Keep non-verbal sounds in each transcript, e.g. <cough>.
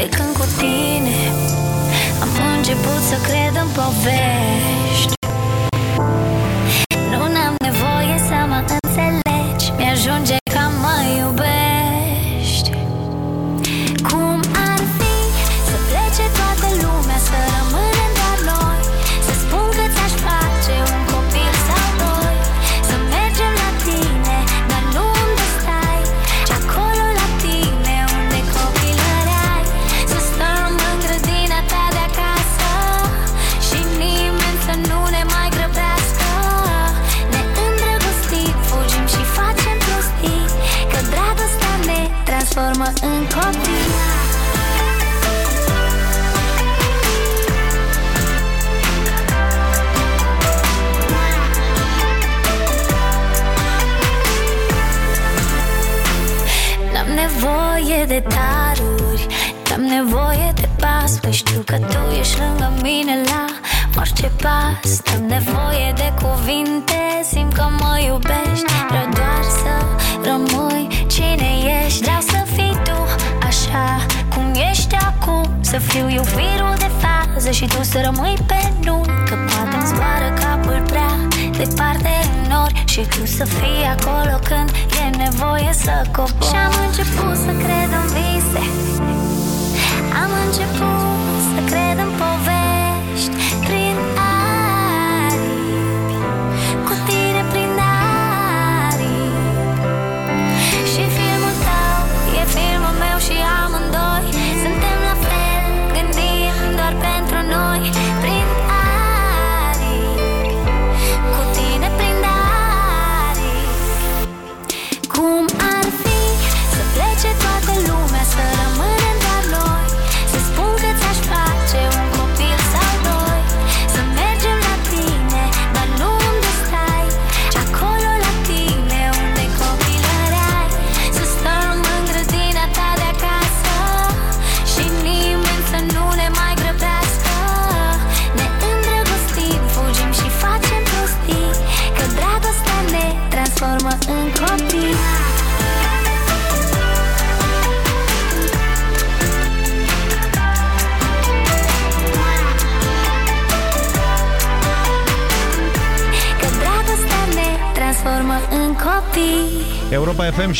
De când cu tine Am început să cred în povești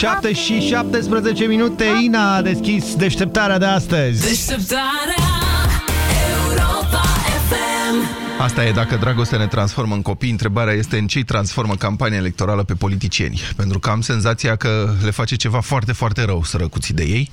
7 și 17 minute. Ina a deschis deșteptarea de astăzi. Deșteptarea Europa FM Asta e dacă dragostea ne transformă în copii. Întrebarea este în ce transformă campania electorală pe politicieni. Pentru că am senzația că le face ceva foarte, foarte rău sărăcuții de ei.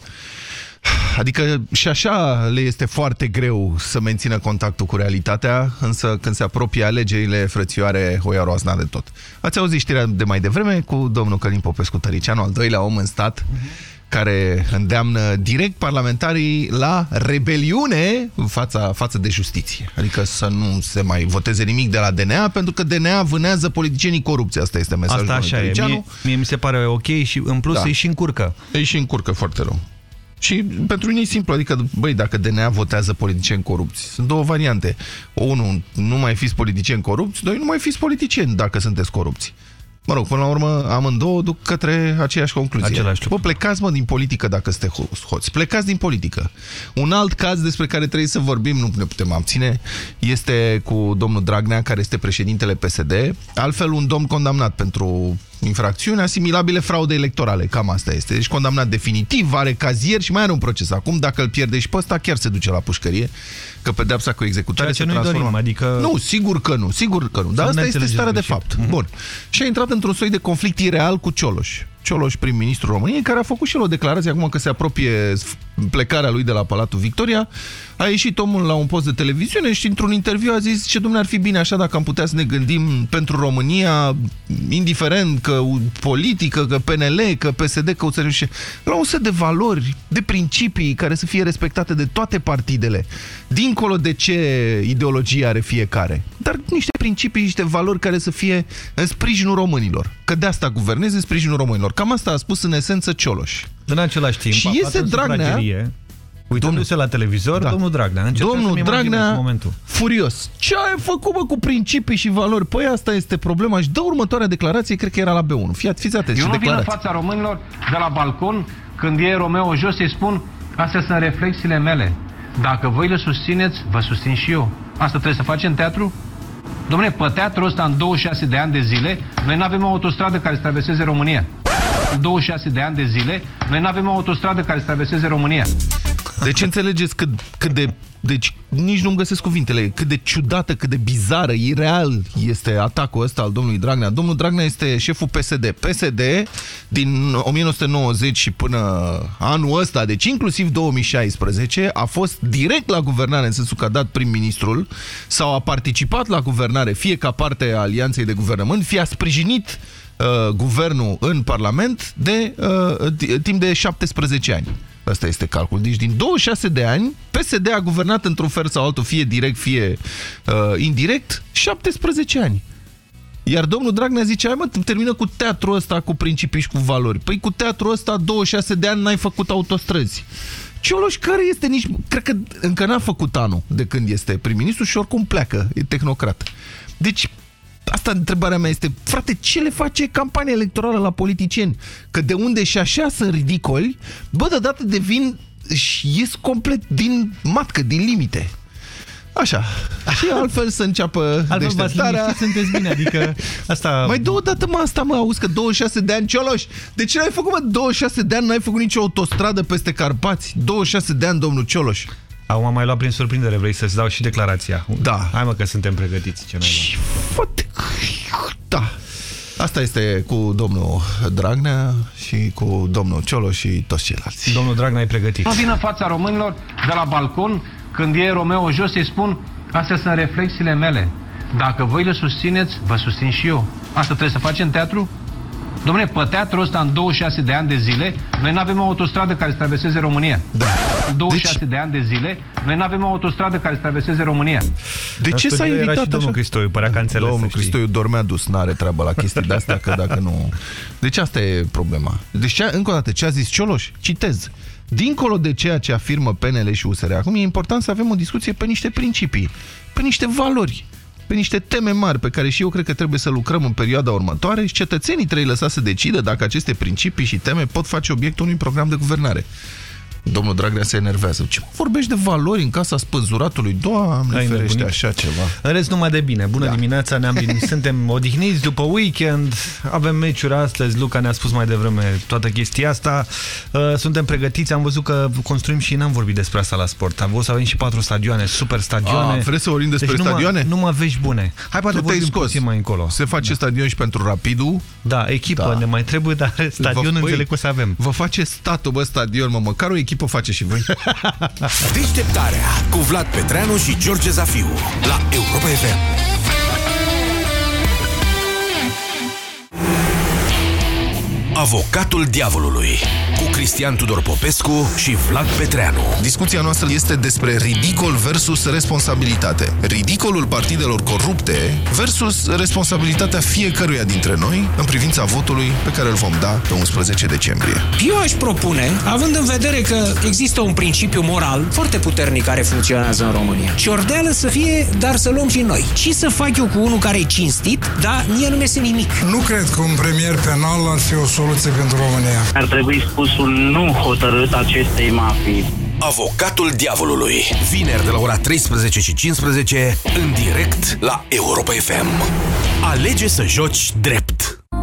Adică și așa le este foarte greu să mențină contactul cu realitatea, însă când se apropie alegerile, frățioare, o ia roazna de tot. Ați auzit știrea de mai devreme cu domnul Călin Popescu Tăricianu, al doilea om în stat, care îndeamnă direct parlamentarii la rebeliune în fața, față de justiție. Adică să nu se mai voteze nimic de la DNA, pentru că DNA vânează politicienii corupție. Asta este mesajul Asta domnului așa e. Tăricianu. Mie, mie mi se pare ok și în plus Da. îi și încurcă. Ei și încurcă foarte rău. Și pentru mine e simplu, adică, băi, dacă DNA votează politicieni corupți, sunt două variante. Unu, nu mai fiți politicieni corupți, doi, nu mai fiți politicieni dacă sunteți corupți. Mă rog, până la urmă, amândouă duc către aceeași concluzie. Același lucru. Bă, plecați, mă, din politică dacă sunteți ho- hoți. Plecați din politică. Un alt caz despre care trebuie să vorbim, nu ne putem abține, este cu domnul Dragnea, care este președintele PSD. Altfel, un domn condamnat pentru infracțiuni asimilabile fraude electorale. Cam asta este. Deci condamnat definitiv, are cazier și mai are un proces. Acum, dacă îl pierde și pe ăsta, chiar se duce la pușcărie, că pedeapsa cu executare Ceea ce se nu-i transformă. dorim, adică- Nu, sigur că nu, sigur că nu. Dar Să asta ne este înțelegem starea de greșit. fapt. Bun. Și a intrat într-un soi de conflict ireal cu Cioloș. Cioloș, prim-ministrul României, care a făcut și el o declarație acum că se apropie plecarea lui de la Palatul Victoria. A ieșit omul la un post de televiziune și într-un interviu a zis ce domnule ar fi bine așa dacă am putea să ne gândim pentru România, indiferent că politică, că PNL, că PSD, că USR și la un set de valori, de principii care să fie respectate de toate partidele, dincolo de ce ideologie are fiecare, dar niște principii, niște valori care să fie în sprijinul românilor. Că de asta guverneze în sprijinul românilor. Cam asta a spus în esență Cioloș. În același timp, Și aflat iese în Dragnea- sufragerie, Uitându-se la televizor, Da. domnul Dragnea. Încercăm Domnul să-mi imaginez Dragnea, momentul. furios. Ce ai făcut, bă, cu principii și valori? Păi asta este problema. Și dă următoarea declarație, cred că era la B1. Fiat, fiți atenți, Eu ce nu vin în declarație. fața românilor de la balcon, când e Romeo jos, îi spun Astea sunt reflexiile mele. Dacă voi le susțineți, vă susțin și eu. Asta trebuie să facem teatru? Dom'le, pe teatrul ăsta în 26 de ani de zile, noi nu avem o autostradă care să traverseze România. În 26 de ani de zile, noi nu avem o autostradă care să traverseze România. Deci înțelegeți cât, cât de... Deci nici nu-mi găsesc cuvintele. Cât de ciudată, cât de bizară, ireal este atacul ăsta al domnului Dragnea. Domnul Dragnea este șeful PSD. PSD din 1990 și până anul ăsta, deci inclusiv 2016, a fost direct la guvernare în sensul că a dat prim-ministrul sau a participat la guvernare, fie ca parte a alianței de guvernământ, fie a sprijinit uh, guvernul în Parlament de uh, timp de 17 ani. Asta este calculul. Deci din 26 de ani, PSD a guvernat într-un fel sau altul, fie direct, fie uh, indirect, 17 ani. Iar domnul Dragnea zice, hai mă, termină cu teatrul ăsta, cu principii și cu valori. Păi cu teatrul ăsta, 26 de ani n-ai făcut autostrăzi. Cioloș, care este nici... Cred că încă n-a făcut anul de când este prim-ministru și oricum pleacă, e tehnocrat. Deci, asta întrebarea mea este, frate, ce le face campania electorală la politicieni? Că de unde și așa sunt ridicoli, bă, deodată devin și ies complet din matcă, din limite. Așa. Și <laughs> altfel să înceapă Altfel v-ați deșteptarea. liniștit, sunteți bine, adică asta... <laughs> Mai două dată mă asta, mă, auzi că 26 de ani, Cioloș, de ce n-ai făcut, mă, 26 de ani, n-ai făcut nicio autostradă peste Carpați? 26 de ani, domnul Cioloș. Acum am mai luat prin surprindere, vrei să-ți dau și declarația. Da. Hai mă că suntem pregătiți, ce noi Foarte... Da. Asta este cu domnul Dragnea și cu domnul Cioloș și toți ceilalți. Domnul Dragnea e pregătit. Nu vin în fața românilor de la balcon, când e Romeo jos, îi spun, astea sunt reflexiile mele. Dacă voi le susțineți, vă susțin și eu. Asta trebuie să facem teatru? Dom'le, pe teatrul ăsta în 26 de ani de zile, noi nu avem o autostradă care să traverseze România. Da. În 26 deci... de ani de zile, noi nu avem o autostradă care să traverseze România. De ce s-a Era invitat și așa? domnul Cristoiu, părea că a înțeles. Domnul să știi. Cristoiu dormea dus, n-are treabă la chestii de astea, că dacă nu... Deci asta e problema. Deci, ce, încă o dată, ce a zis Cioloș? Citez. Dincolo de ceea ce afirmă PNL și USR, acum e important să avem o discuție pe niște principii, pe niște valori, pe niște teme mari pe care și eu cred că trebuie să lucrăm în perioada următoare și cetățenii trebuie lăsați să decidă dacă aceste principii și teme pot face obiectul unui program de guvernare. Domnul Dragnea se enervează. Ce mă vorbești de valori în casa spânzuratului? Doamne, Ai ferește nebunit. așa ceva. În rest, numai de bine. Bună Da. da. dimineața, ne-am liniștit. <laughs> Suntem odihniți după weekend. Avem meciuri astăzi. Luca ne-a spus mai devreme toată chestia asta. Uh, Suntem pregătiți. Am văzut că construim și n-am vorbit despre asta la sport. Am văzut să avem și patru stadioane, super stadioane. A, vreți să vorbim despre deci numai- stadioane? Numai vești bune. Hai, poate Tu te-ai vorbim scos. puțin mai încolo. Se face stadion și pentru Rapidul. Da, echipă Da. ne mai trebuie, dar stadion Vă- înțeleg băi, că o să avem. Vă face statul, bă, stadion, mă, măcar o echipă face și voi. Deșteptarea cu Vlad Petreanu și George Zafiu la Europa FM. Avocatul diavolului cu Cristian Tudor Popescu și Vlad Petreanu. Discuția noastră este despre ridicol versus responsabilitate. Ridicolul partidelor corupte versus responsabilitatea fiecăruia dintre noi în privința votului pe care îl vom da pe 11 decembrie. Eu aș propune, având în vedere că există un principiu moral foarte puternic care funcționează în România. Ciordeală să fie, dar să luăm și noi. Și să fac eu cu unul care e cinstit, dar mie nu mi nimic. Nu cred că un premier penal ar fi o soluție pentru România. Ar trebui spus un nu hotărât acestei mafii. Avocatul diavolului. Vineri de la ora 13 și 15 în direct la Europa FM. Alege să joci drept.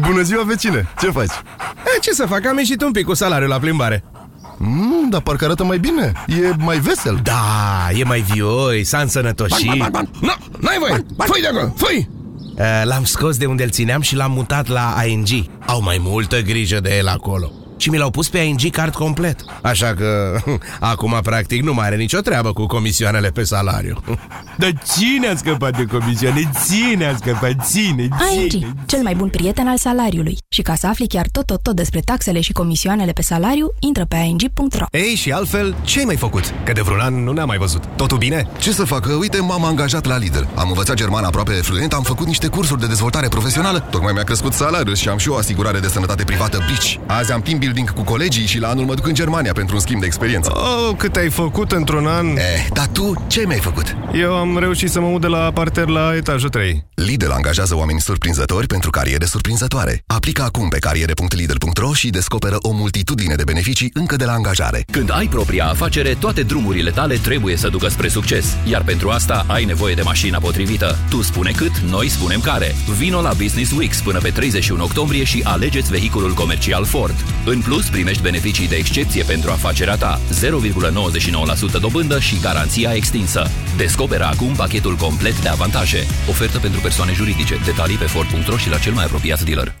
Bună ziua, vecine! Ce faci? E, ce să fac? Am ieșit un pic cu salariul la plimbare. Mm, dar parcă arată mai bine. E mai vesel. Da, e mai vioi, s-a însănătoșit. Nu, n-ai voie! Făi de acolo, făi! Uh, L-am scos de unde îl țineam și l-am mutat la ING. Au mai multă grijă de el acolo. Și mi l-au pus pe ING card complet. Așa că <laughs> acum practic nu mai are nicio treabă cu comisioanele pe salariu. <laughs> Dar cine a scăpat de comisioane? Cine a scăpat? Ține, ING, cel mai bun prieten al salariului. Și ca să afli chiar tot, tot, tot despre taxele și comisioanele pe salariu, intră pe ing.ro. Ei, și altfel, ce ai mai făcut? Că de vreun an nu ne-am mai văzut. Totul bine? Ce să fac? Uite, m-am angajat la Lidl. Am învățat germană aproape fluent, am făcut niște cursuri de dezvoltare profesională. Tocmai mi-a crescut salariul și am și o asigurare de sănătate privată Bici. Azi am team building cu colegii și la anul mă duc în Germania pentru un schimb de experiență. Oh, cât ai făcut într-un an? Eh, dar tu ce mi-ai făcut? Eu am reușit să mă mut de la parter la etajul 3. Lidl angajează oameni surprinzători pentru cariere surprinzătoare. Aplică acum pe cariere.lidl.ro și descoperă o multitudine de beneficii încă de la angajare. Când ai propria afacere, toate drumurile tale trebuie să ducă spre succes. Iar pentru asta ai nevoie de mașina potrivită. Tu spune cât, noi spunem care. Vino la Business Weeks până pe 31 octombrie și alegeți vehiculul comercial Ford. În plus, primești beneficii de excepție pentru afacerea ta, 0,99% dobândă și garanția extinsă. Descoperă acum pachetul complet de avantaje. Ofertă pentru persoane juridice. Detalii pe Ford.ro și la cel mai apropiat dealer.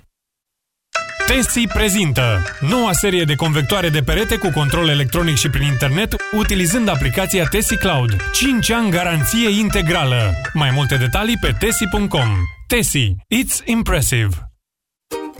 Tesi prezintă noua serie de convectoare de perete cu control electronic și prin internet utilizând aplicația Tesi Cloud. 5 ani garanție integrală. Mai multe detalii pe tesi.com. Tesi. It's impressive.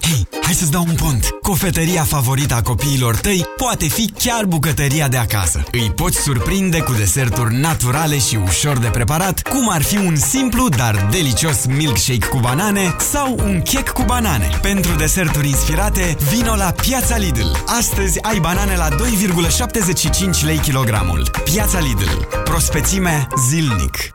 Hei, hai să-ți dau un pont! Cofetăria favorită a copiilor tăi poate fi chiar bucătăria de acasă. Îi poți surprinde cu deserturi naturale și ușor de preparat, cum ar fi un simplu, dar delicios milkshake cu banane sau un chec cu banane. Pentru deserturi inspirate, vino la Piața Lidl. Astăzi ai banane la 2,75 lei kilogramul. Piața Lidl. Prospețime zilnic.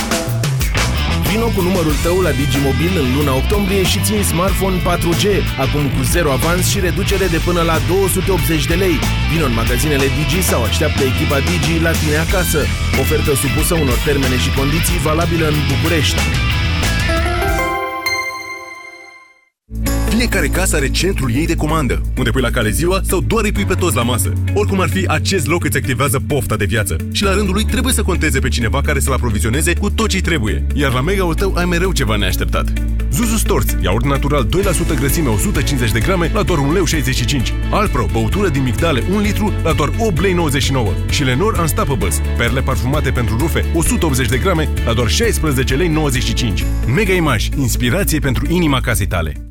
Vino cu numărul tău la Digimobil în luna octombrie și țin smartphone 4G, acum cu zero avans și reducere de până la 280 de lei. Vino în magazinele Digi sau așteaptă echipa Digi la tine acasă. Ofertă supusă unor termene și condiții valabilă în București. Fiecare casă are centrul ei de comandă, unde pui la cale ziua sau doar îi pui pe toți la masă. Oricum ar fi, acest loc îți activează pofta de viață. Și la rândul lui trebuie să conteze pe cineva care să-l aprovizioneze cu tot ce trebuie. Iar la mega-ul tău ai mereu ceva neașteptat. Zuzu Storz, iaurt natural 2% grăsime 150 de grame la doar 1,65 lei. Alpro, băutură din migdale 1 litru la doar 8,99 lei. Și Lenor Unstoppables, perle parfumate pentru rufe 180 de grame la doar 16,95 lei. Mega Image, inspirație pentru inima casei tale.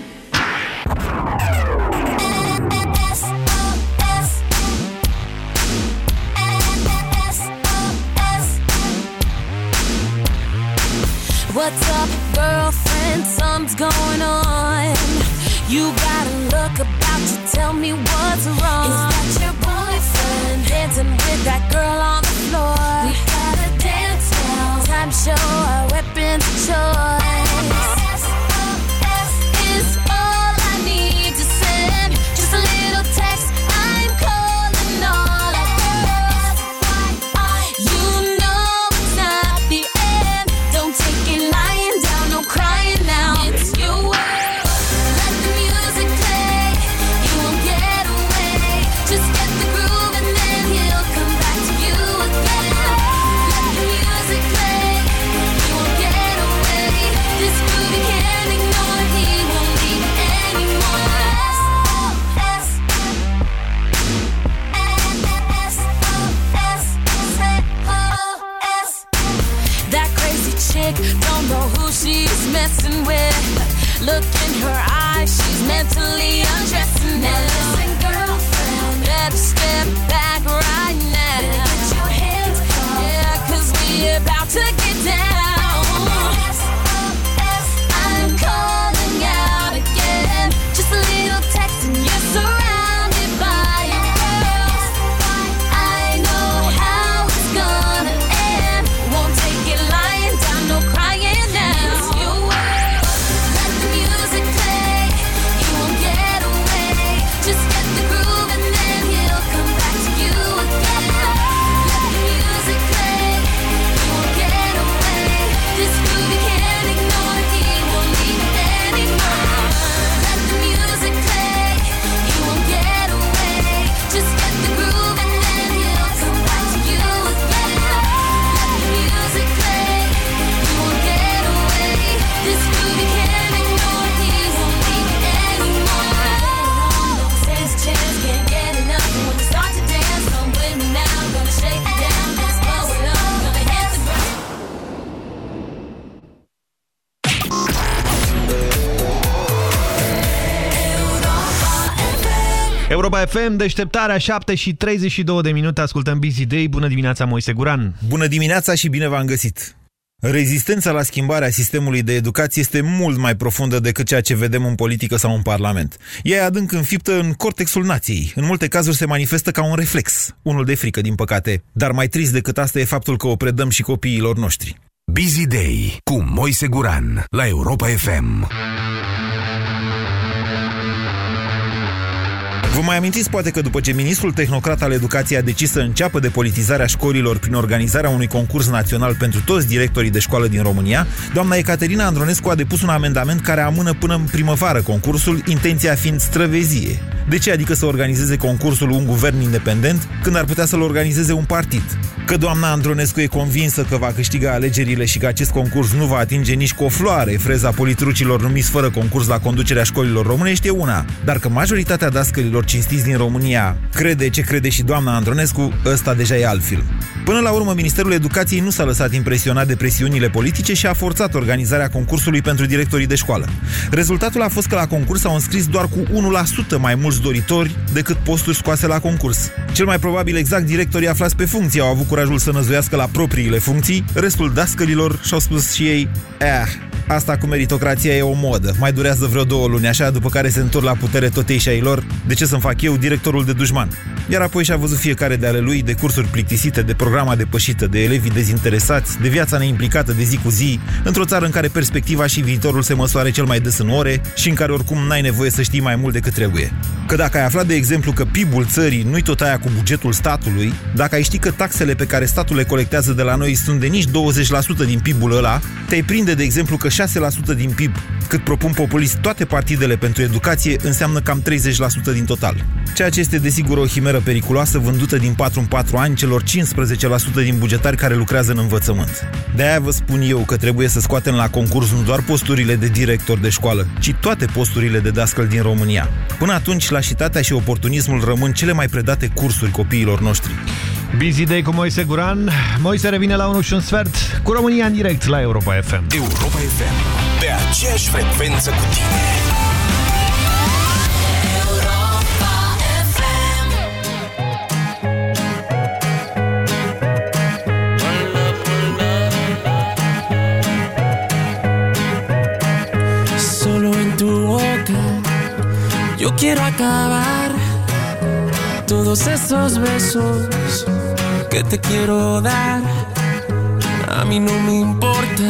when something's going on. You got a look about you, tell me what's wrong. Is that your boyfriend dancing with that girl on the floor? We gotta dance now. Time show our weapons of choice. Deșteptarea 7 și 32 de minute, ascultăm Busy Day. Bună dimineața, Moise Guran. Bună dimineața și bine v-am găsit! Rezistența la schimbarea sistemului de educație este mult mai profundă decât ceea ce vedem în politică sau în parlament. Ea e adânc înfiptă în cortexul nației. În multe cazuri se manifestă ca un reflex, unul de frică, din păcate. Dar mai trist decât asta e faptul că o predăm și copiilor noștri. Busy Day cu Moise Guran la Europa FM. Vă mai amintiți poate că după ce ministrul tehnocrat al educației a decis să înceapă depolitizarea școlilor prin organizarea unui concurs național pentru toți directorii de școală din România, doamna Ecaterina Andronescu a depus un amendament care amână până în primăvară concursul, intenția fiind străvezie. De ce adică să organizeze concursul un guvern independent când ar putea să-l organizeze un partid? Că doamna Andronescu e convinsă că va câștiga alegerile și că acest concurs nu va atinge nici cu o floare freza politrucilor numiți fără concurs la conducerea școlilor românești e una, dar că majoritatea dascălilor cinstiți din România crede ce crede și doamna Andronescu, ăsta deja e alt film. Până la urmă, Ministerul Educației nu s-a lăsat impresionat de presiunile politice și a forțat organizarea concursului pentru directorii de școală. Rezultatul a fost că la concurs au înscris doar cu 1% mai mulți doritori decât posturi scoase la concurs. Cel mai probabil exact directorii aflați pe funcție au avut curajul să năzuiască la propriile funcții, restul dascălilor și-au spus și ei, eh, Asta cu meritocrația e o modă. Mai durează vreo două luni așa, după care se întorc la putere tot ei și ai lor. De ce să-mi fac eu directorul de dușman? Iar apoi și-a văzut fiecare de ale lui de cursuri plictisite, de programa depășită, de elevii dezinteresați, de viața neimplicată de zi cu zi, într-o țară în care perspectiva și viitorul se măsoare cel mai des în ore și în care oricum n-ai nevoie să știi mai mult decât trebuie. Că dacă ai aflat, de exemplu, că PIB-ul țării nu-i tot aia cu bugetul statului, dacă ai ști că taxele pe care statul le colectează de la noi sunt de nici 20% din PIB-ul ăla, te-ai prinde, de exemplu, că 6% din PIB, cât propun populist toate partidele pentru educație, înseamnă cam 30% din total. Ceea ce este desigur o chimeră periculoasă vândută din 4 în 4 ani celor 15% din bugetari care lucrează în învățământ. De-aia vă spun eu că trebuie să scoatem la concurs nu doar posturile de director de școală, ci toate posturile de dascăl din România. Până atunci, lașitatea și oportunismul rămân cele mai predate cursuri copiilor noștri. Busy Day cu Moise Guran. Moise revine la 1 și un sfert cu România în direct la Europa FM. Europa FM. Pe aceeași frecvență cu tine. Solo en tu boca yo quiero acabar todos esos besos que te quiero dar. A mí no me importa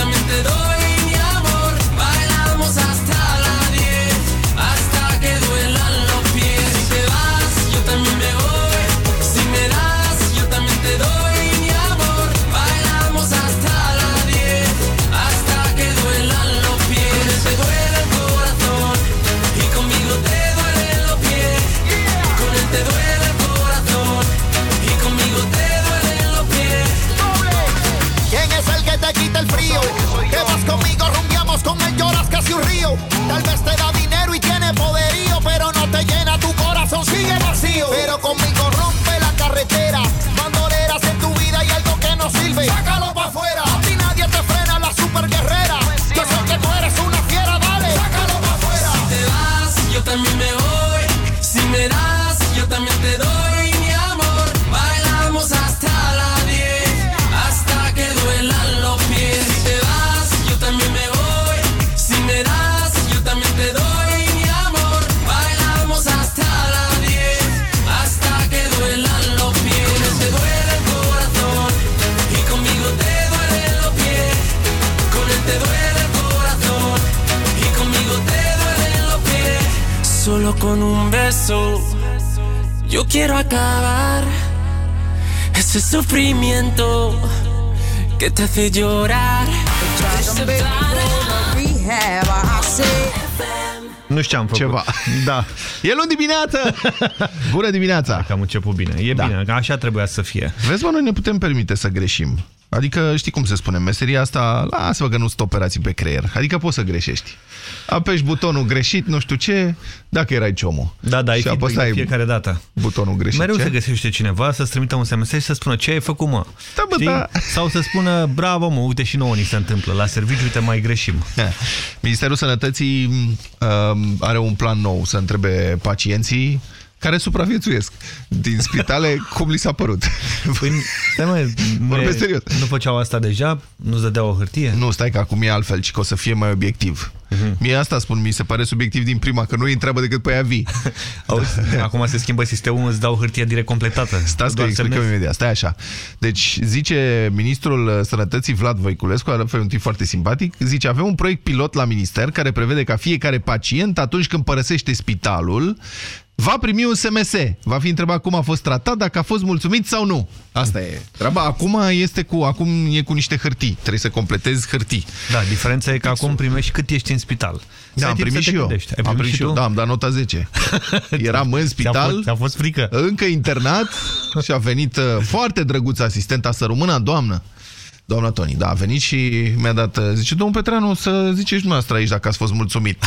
también te doy quiero acabar ese sufrimiento que te hace llorar. Nu știu ce am făcut. Ceva. Da. E luni dimineață! Bună dimineața! Dacă am început bine. E Da. bine, că așa trebuia să fie. Vezi, mă, noi ne putem permite să greșim. Adică, știi cum se spune, meseria asta, lasă-vă că nu sunt operații pe creier. Adică poți să greșești. Apeși butonul greșit, nu știu ce, dacă erai ciomul. Da, da, ai și feedback de apăsai fiecare dată. butonul greșit. Mereu ce? se găsește cineva să-ți trimită un SMS și să spună ce ai făcut, mă. Da, bă, Știi? da. Sau să spună, bravo, mă, uite și nouă ni se întâmplă. La serviciu, uite, mai greșim. Ministerul Sănătății um, are un plan nou să întrebe pacienții care supraviețuiesc din spitale cum li s-a părut. Păi, stai mă, <laughs> Vorbesc serios. Nu făceau asta deja? Nu-ți dădeau o hârtie? Nu, stai că acum e altfel, ci că o să fie mai obiectiv. Mhm. Mie asta spun, mi se pare subiectiv din prima, că nu îi întreabă decât pe aia vii. <laughs> Auzi, acum se schimbă sistemul, îți dau hârtia direct completată. Stați că Doar explicăm semnezi. imediat. Stai așa. Deci, zice ministrul Sănătății Vlad Voiculescu, are un tip foarte simpatic, zice, avem un proiect pilot la minister care prevede ca fiecare pacient, atunci când părăsește spitalul, va primi un SMS. Va fi întrebat cum a fost tratat, dacă a fost mulțumit sau nu. Asta e. Treaba acum este cu, acum e cu niște hârtii. Trebuie să completezi hârtii. Da, diferența e că acum primești cât ești în spital. Da, am Ai timp primit să te și eu. gândești. Ai Am primit primit și eu. tu? Da, am dat nota 10. <laughs> Eram în spital. fost- ți-a fost frică? Încă internat <laughs> și a venit uh, foarte drăguță asistenta să rămână, doamnă. Doamna Toni, da, a venit și mi-a dat, uh, zice, domnul Petreanu, să ziceți dumneavoastră aici dacă ați fost mulțumit.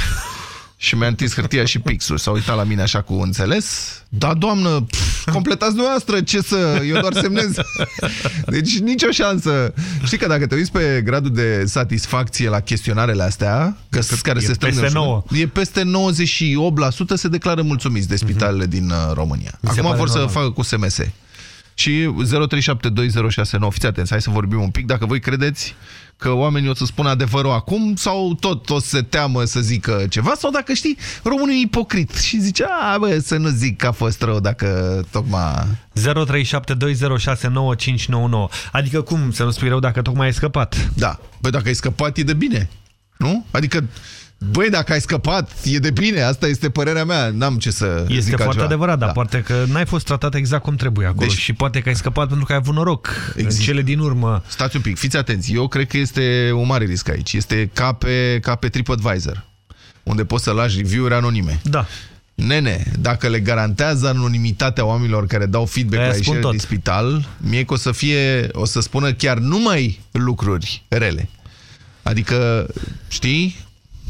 Și mi-a întins hârtia și pixul. S-a uitat la mine așa cu înțeles. Da, doamnă, pf, completați dumneavoastră, ce să... Eu doar semnez. Deci nicio șansă. Știi că dacă te uiți pe gradul de satisfacție la chestionarele astea, că, care e se strâng peste în- 9. E peste 98% se declară mulțumiți de spitalele din uh, România. Mi se Acum pare vor să normal. facă cu SMS. Și 03720695, fiți atenți, hai să vorbim un pic, dacă voi credeți că oamenii o să spună adevărul acum sau tot o să se teamă să zică ceva sau dacă știi, românul e ipocrit și zice, a, bă, să nu zic că a fost rău dacă tocmai... 0372069599. Adică cum să nu spui rău dacă tocmai ai scăpat? Da. Băi, dacă ai scăpat e de bine, nu? Adică Băi, dacă ai scăpat, e de bine, asta este părerea mea, n-am ce să Este zic foarte altceva. adevărat, dar Da. poate că n-ai fost tratat exact cum trebuie acolo Deci- și poate că ai scăpat pentru că ai avut noroc. În cele din urmă. Stați un pic, fiți atenți, eu cred că este un mare risc aici. Este ca pe, ca pe TripAdvisor, unde poți să lași review-uri anonime. Da. Nene, dacă le garantează anonimitatea oamenilor care dau feedback Aia la spun ieșire tot. din spital, mie că o să fie, o să spună chiar numai lucruri rele. Adică, știi?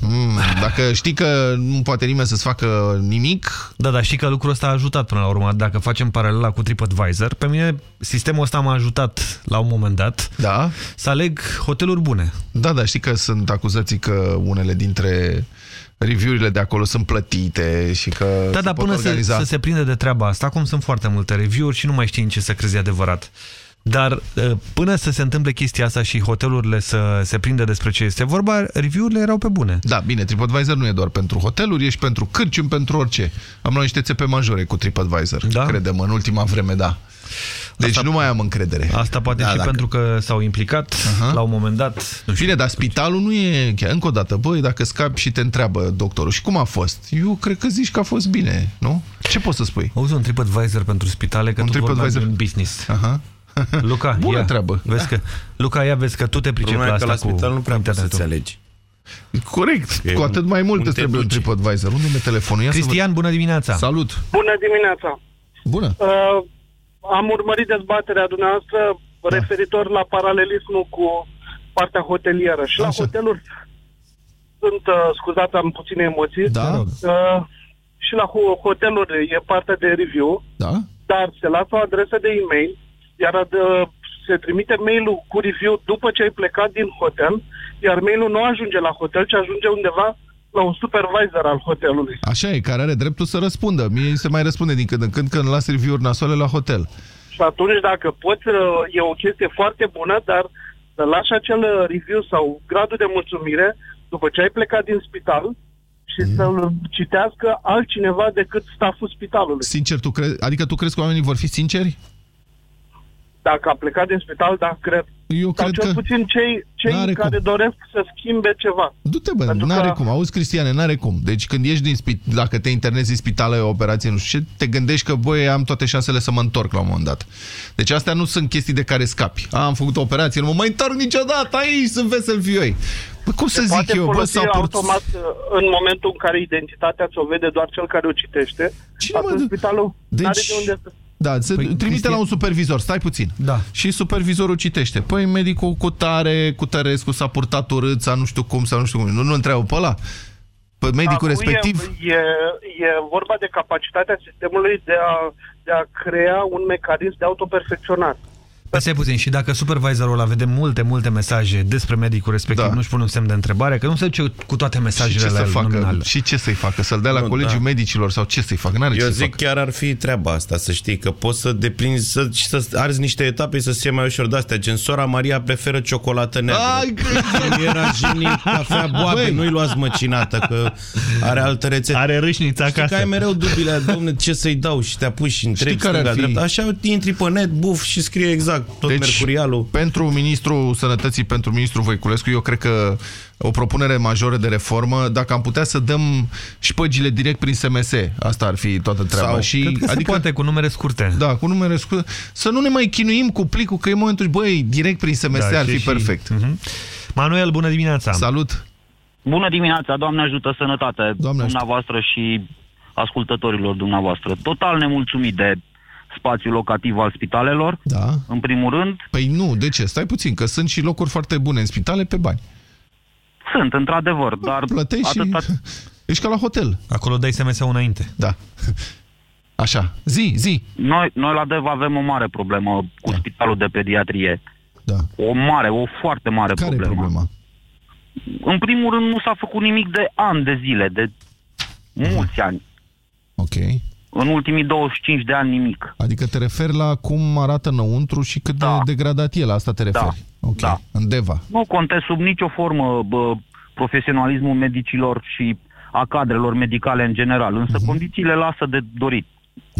Mm, dacă știi că nu poate nimeni să-ți facă nimic... Da, dar știi că lucrul ăsta a ajutat până la urmă. Dacă facem paralela cu TripAdvisor, pe mine sistemul ăsta m-a ajutat la un moment dat da? să aleg hoteluri bune. Da, dar știi că sunt acuzații că unele dintre review-urile de acolo sunt plătite și că Da, se dar pot până să, organiza... să se prinde de treaba asta, acum sunt foarte multe review-uri și nu mai știi în ce să crezi adevărat. Dar uh, până să se întâmple chestia asta și hotelurile să se prindă despre ce este vorba, review-urile erau pe bune. Da, bine, TripAdvisor nu e doar pentru hoteluri, ești pentru cârciumi, pentru orice. Am luat niște țepe majore cu TripAdvisor, da? credem, în ultima vreme, da. Deci asta, nu mai am încredere. Asta poate Da, și dacă- pentru că s-au implicat la un moment dat. Nu știu. Bine, dar spitalul nu e... Chiar, încă o dată, băi, dacă scapi și te întreabă doctorul, și cum a fost? Eu cred că zici că a fost bine, nu? Ce poți să spui? Auzi un TripAdvisor pentru spitale, că Un tu vorbeai de TripAdvisor? un business. Aha. <laughs> Luca, Bună ia, treabă. Vezi că, Luca, ia vezi că tu te pricepi Problema la e că asta la cu spital nu prea poți internetul. să-ți alegi. Corect, E cu un- atât mai mult un îți te trebuie un duci. TripAdvisor. Unde e telefonul? Ia să Cristian, bună dimineața! Salut! Bună dimineața! Bună! Uh, am urmărit dezbaterea dumneavoastră referitor la paralelismul cu partea hotelieră. Și la hoteluri sunt, uh, scuzați, am puține emoții. Da. Uh, și la ho- hoteluri e partea de review, Da? dar se lasă o adresă de e-mail, iar uh, se trimite mail-ul cu review după ce ai plecat din hotel, iar mail-ul nu ajunge la hotel, ci ajunge undeva la un supervisor al hotelului. Așa e, care are dreptul să răspundă. Mie îi se mai răspunde din când în când când las review-uri nasoale la hotel. Și atunci, dacă poți, uh, e o chestie foarte bună, dar să lași acel uh, review sau gradul de mulțumire după ce ai plecat din spital și Mm. să-l citească altcineva decât staful spitalului. Sincer, tu crezi, adică tu crezi că oamenii vor fi sinceri? Dacă a plecat din spital, da, cred. Eu sau cred cel că puțin cei, n-are cei care doresc să schimbe ceva. Du-te, bă, Pentru n-are că- cum. Auzi, Cristiane, n-are cum. Deci când ieși din spital, dacă te internezi în spital, e o operație, nu știu ce, te gândești că, băi, am toate șansele să mă întorc la un moment dat. Deci astea nu sunt chestii de care scapi. A, am făcut o operație, nu mă mai întorc niciodată, aici sunt vesel fioi. Bă, cum să Se zic poate eu, bă, folosi s-a purtat... automat uh, în momentul în care identitatea ți-o vede doar cel care o citește. Cine atunci mă- spitalul Deci- n-are de unde să... Da, se Păi, trimite Cristian- la un supervizor, stai puțin. Da. Și supervizorul citește. Păi medicul cu tare, cu Tărescu s-a purtat urât, sau nu știu cum, sau nu știu cum. Nu, nu întreabă pe ăla? Pe medicul Acum respectiv? E, e, e vorba de capacitatea sistemului de a, de a crea un mecanism de autoperfecționare. Păi stai puțin, și dacă supervisorul ăla vede multe, multe mesaje despre medicul respectiv, Da. nu-și pune un semn de întrebare, că nu se duce cu toate Și mesajele ce, la să el facă, nominal. și ce să-i facă? Să-l dea la Nu, colegiul da. medicilor sau ce să-i facă? N-are Eu ce să zic facă. chiar ar fi treaba asta, să știi, că poți să deprinzi să, și să arzi niște etape să fie mai ușor de-astea. Gen, sora Maria preferă ciocolată neagră. Ai, Nu era jenic, cafea boabe, Băi. nu-i luați măcinată, că are altă rețetă. Are râșnița Știi acasă. că ai mereu dubile, domne, ce să-i dau și te apuci și întrebi care ar stânga, fi? dreapta. Așa intri pe net, buf, și scrie exact tot Deci, mercurialul. Pentru Ministrul Sănătății, pentru Ministrul Voiculescu, eu cred că o propunere majoră de reformă, dacă am putea să dăm șpăgile direct prin SMS, asta ar fi toată treaba. Sau- și, Cred că adică, se poate cu numere scurte. Da, cu numere scurte. Să nu ne mai chinuim cu plicul, că e momentul, băi, direct prin SMS Da, ar și- fi și- perfect. Mhm. Manuel, bună dimineața! Salut! Bună dimineața, Doamne ajută sănătate Doamne ajută. dumneavoastră și ascultătorilor dumneavoastră. Total nemulțumit de spațiul locativ al spitalelor, Da. în primul rând. Păi nu, de ce? Stai puțin, că sunt și locuri foarte bune în spitale pe bani. Sunt, într-adevăr, dar Plătești atâta... și... <laughs> Ești ca la hotel. Acolo dai SMS-ul înainte. Da. Așa. Zi, zi. Noi, noi la DEV avem o mare problemă cu Da. spitalul de pediatrie. Da. O mare, o foarte mare Care e problemă. problema? În primul rând nu s-a făcut nimic de ani de zile, de mulți ani. Ok. În ultimii 25 de ani nimic. Adică te referi la cum arată înăuntru și cât da. de degradat e, la asta te referi. Da. Ok, Da. în Deva. Nu contez sub nicio formă bă, profesionalismul medicilor și a cadrelor medicale în general, însă uh-huh. condițiile lasă de dorit.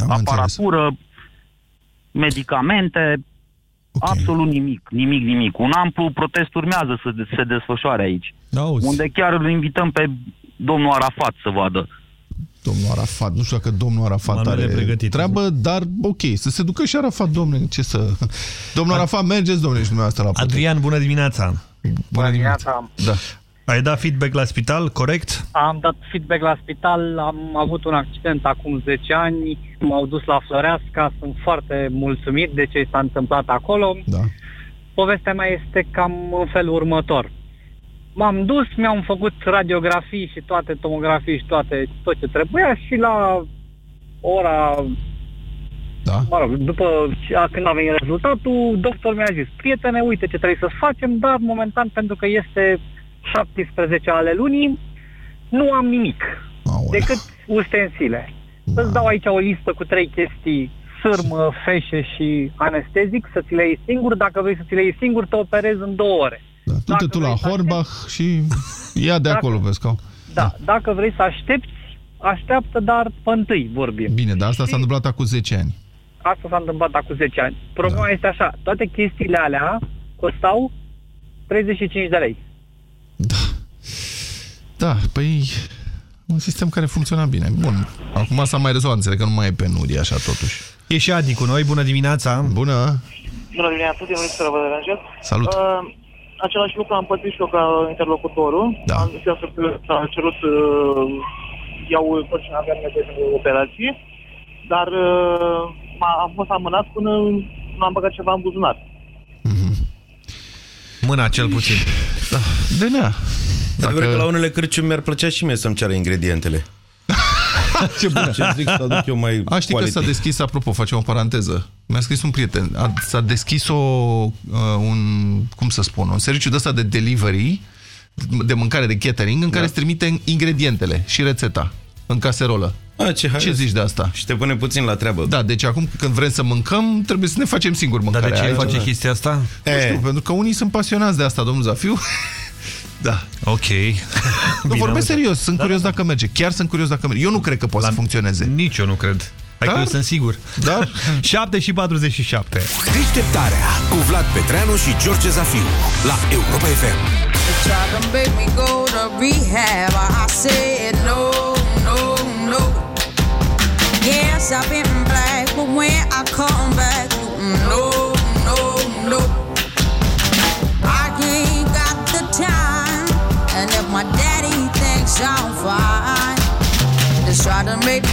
Am Aparatură, medicamente, okay. absolut nimic, nimic, nimic. Un amplu protest urmează să de- se desfășoare aici, Auzi. unde chiar îl invităm pe domnul Arafat să vadă. Domnul Arafat, nu știu dacă domnul Arafat Manuele are pregătite. treabă, dar ok, să se ducă și Arafat, domnule, ce să... Domnul Arafat, mergeți, domnule, și dumneavoastră la putere. Adrian, bună dimineața! Bună dimineața! Da. Ai dat feedback la spital, corect? Am dat feedback la spital, am avut un accident acum 10 ani, m-au dus la Floreasca, sunt foarte mulțumit de ce s-a întâmplat acolo. Da. Povestea mea este cam în felul următor. M-am dus, mi-am făcut radiografii și toate tomografii și toate, tot ce trebuia și la ora da. mă rog, după ce- a- când a venit rezultatul, doctorul mi-a zis, prietene, uite ce trebuie să facem, dar momentan pentru că este 17 ale lunii, nu am nimic decât ustensile. Îți dau aici o listă cu trei chestii, sârmă, feșe și anestezic, să ți le iei singur. Dacă vrei să ți le iei singur, te operezi în două ore. Du-te tu la Hornbach și ia de Dacă- acolo pe scaun. Da, dacă vrei să aștepți, așteaptă, dar pe întâi vorbim. Bine, dar asta s-a întâmplat acum 10 ani. Asta s-a întâmplat acum 10 ani. Problema este așa, toate chestiile alea costau 35 de lei. Da, păi un sistem care funcționa bine. Bun, acum s-a mai rezolvat, înțeleg că nu mai e penurie așa totuși. E și Adi cu noi, bună dimineața! Bună! Bună dimineața, din să vă deranjez. Salut. Uh, același lucru am pățit și eu ca interlocutorul. Da. Am zis că s-a cerut, uh, iau tot ce aveam nevoie de operație, dar uh, m-a, am fost amânat până nu am băgat ceva în buzunar. Mâna cel puțin. Da. DNA. Dacă... Că la unele cârciumi mi-ar plăcea și mie să-mi ceară ingredientele. <laughs> Ce bună! Ce zic să aduc eu mai A, știi că quality. s-a deschis, apropo, facem o paranteză. Mi-a scris un prieten. A, s-a deschis o, uh, un, cum să spun, un serviciu de ăsta de delivery, de mâncare, de catering, în care îți trimite ingredientele și rețeta în caserolă. A, ce, ce zici de asta? Și te pune puțin la treabă. Da, deci acum când vrem să mâncăm, trebuie să ne facem singuri mâncarea. de ce Aici, face da. chestia asta? Nu știu, pentru că unii sunt pasionați de asta, domnul Zafiu. Da. Ok. <laughs> Nu vorbesc serios, sunt curios dacă merge. Chiar sunt curios dacă merge. Eu nu cred că poate să funcționeze. Nici eu nu cred. Hai că Dar- eu sunt sigur. Da? <laughs> 7 și 47. Deșteptarea cu Vlad Petreanu și George Zafiu la Europa FM. They tried to make me go to rehab. I said no, no, no. Yes, I've been black, but when I come back, gotta make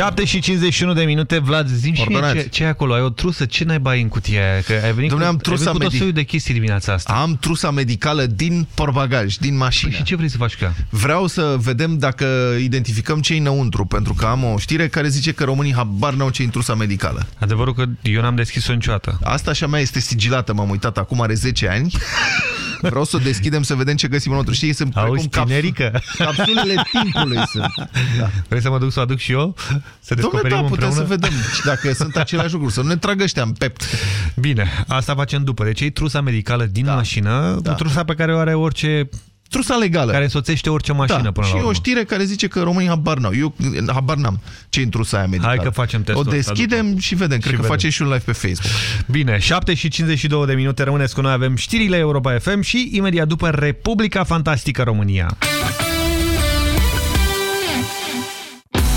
7 și 51 de minute, Vlad, zi și mie ce, ce e acolo? Ai o trusă? Ce n-ai bai în cutia aia? Că ai venit Dom'le, cu, am ai trusa venit cu tot medic- soiul de chestii dimineața asta. Am trusa medicală din portbagaj, din mașină. și ce vrei să faci cu ea? Vreau să vedem dacă identificăm ce înăuntru, pentru că am o știre care zice că românii habar n-au ce intrusa medicală. Adevărul că eu n-am deschis-o niciodată. Asta așa mea este sigilată, m-am uitat, acum are 10 ani. <laughs> Vreau să o deschidem să vedem ce găsim înăuntru. Știi, sunt Auzi, precum cap- tinerică? capsulele timpului sunt. Da. Vrei să mă duc să o aduc și eu? Să Dom'le, descoperim da, putem împreună? să vedem și dacă sunt aceleași lucruri, să nu ne tragă ăștia în pept. Bine, asta facem după. Deci e trusa medicală din da. mașină, da. trusa pe care o are orice... Trusa legală. Care însoțește orice mașină da, până și la urmă. o știre care zice că românii habar n-au. Eu habar n-am ce intrusa aia medicală. Hai că facem testul O ăsta deschidem și vedem. Cred că vedem. face și un live pe Facebook. Bine, 7 și 52 de minute rămâneți cu noi, avem știrile Europa FM și imediat după Republica Fantastică România.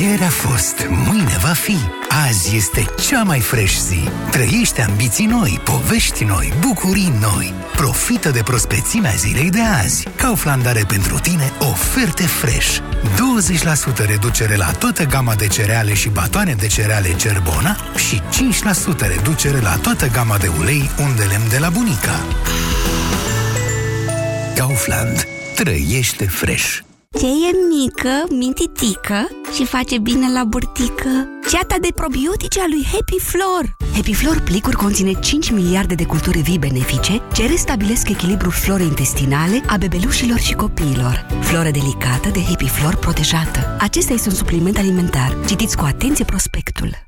Ieri a fost, mâine va fi. Azi este cea mai fresh zi. Trăiește ambiții noi, povești noi, bucurii noi. Profită de prospețimea zilei de azi. Kaufland are pentru tine oferte fresh. 20% reducere la toată gama de cereale și batoane de cereale Cerbona și 5% reducere la toată gama de ulei unde lemn de la bunica. Kaufland. Trăiește fresh. Ce e mică, mintitică și face bine la burtică? Ceata de probiotice a lui Happy Flor. Happy Flor plicuri conține 5 miliarde de culturi vii benefice ce restabilesc echilibrul florei intestinale a bebelușilor și copiilor. Floră delicată de Happy Flor protejată. Acesta este un supliment alimentar. Citiți cu atenție prospectul.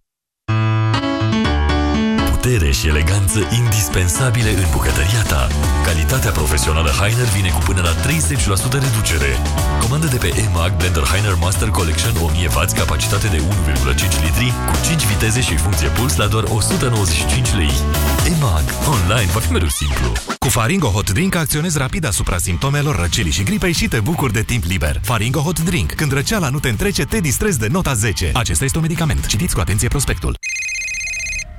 Putere și eleganță indispensabile în bucătăria ta. Calitatea profesională Heiner vine cu până la 30% reducere. Comandă de pe EMAG Blender Heiner Master Collection 1000W, capacitate de 1,5 litri, cu 5 viteze și funcție puls la doar 195 lei. EMAG. Online va fi mereu simplu. Cu Faringo Hot Drink acționezi rapid asupra simptomelor răcelii și gripei și te bucuri de timp liber. Faringo Hot Drink. Când răceala nu te întrece, te distrezi de nota 10. Acesta este un medicament. Citiți cu atenție prospectul.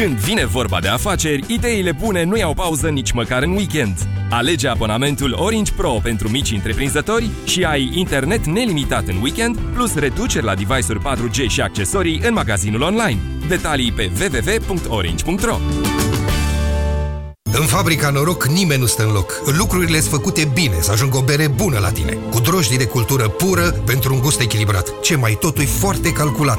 Când vine vorba de afaceri, ideile bune nu iau pauză nici măcar în weekend. Alege abonamentul Orange Pro pentru mici întreprinzători și ai internet nelimitat în weekend, plus reduceri la device-uri 4G și accesorii în magazinul online. Detalii pe www.orange.ro În fabrica Noroc nimeni nu stă în loc. Lucrurile sunt făcute bine, să ajungă o bere bună la tine. Cu drojdii de cultură pură pentru un gust echilibrat. Ce mai totul e foarte calculat.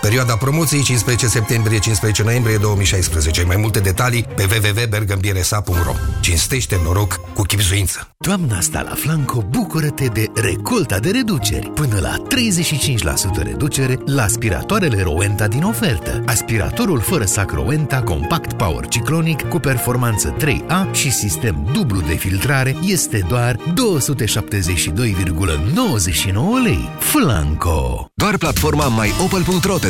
Perioada promoției 15 septembrie-15 noiembrie 2016. Mai multe detalii pe www.bergambiresa.ro Cinstește noroc cu chipzuință. Toamna asta la Flanco, bucură-te de recolta de reduceri. Până la 35% reducere la aspiratoarele Rowenta din ofertă. Aspiratorul fără sac Rowenta Compact Power Ciclonic cu performanță 3A și sistem dublu de filtrare este doar 272,99 lei. Flanco! Doar platforma myopel.ro te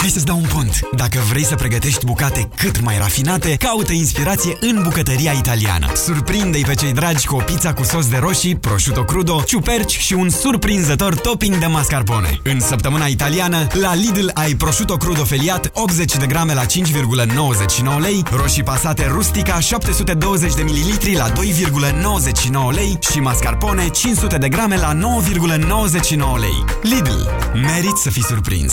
Hei, hai să-ți dau un pont! Dacă vrei să pregătești bucate cât mai rafinate, caută inspirație în bucătăria italiană. Surprinde-i pe cei dragi cu o pizza cu sos de roșii, prosciutto crudo, ciuperci și un surprinzător topping de mascarpone. În săptămâna italiană, la Lidl ai prosciutto crudo feliat 80 de grame la 5,99 lei, roșii pasate rustica 720 de mililitri la 2,99 lei și mascarpone 500 de grame la 9,99 lei. Lidl. Merit să fii surprins!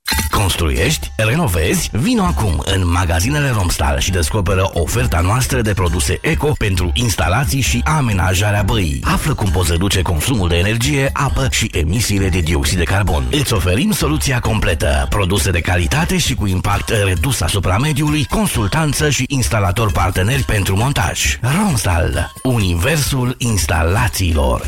Construiești? Renovezi? Vino acum în magazinele Romstal și descoperă oferta noastră de produse eco pentru instalații și amenajarea băii. Află cum poți reduce consumul de energie, apă și emisiile de dioxid de carbon. Îți oferim soluția completă, produse de calitate și cu impact redus asupra mediului, consultanță și instalator parteneri pentru montaj. Romstal, universul instalațiilor.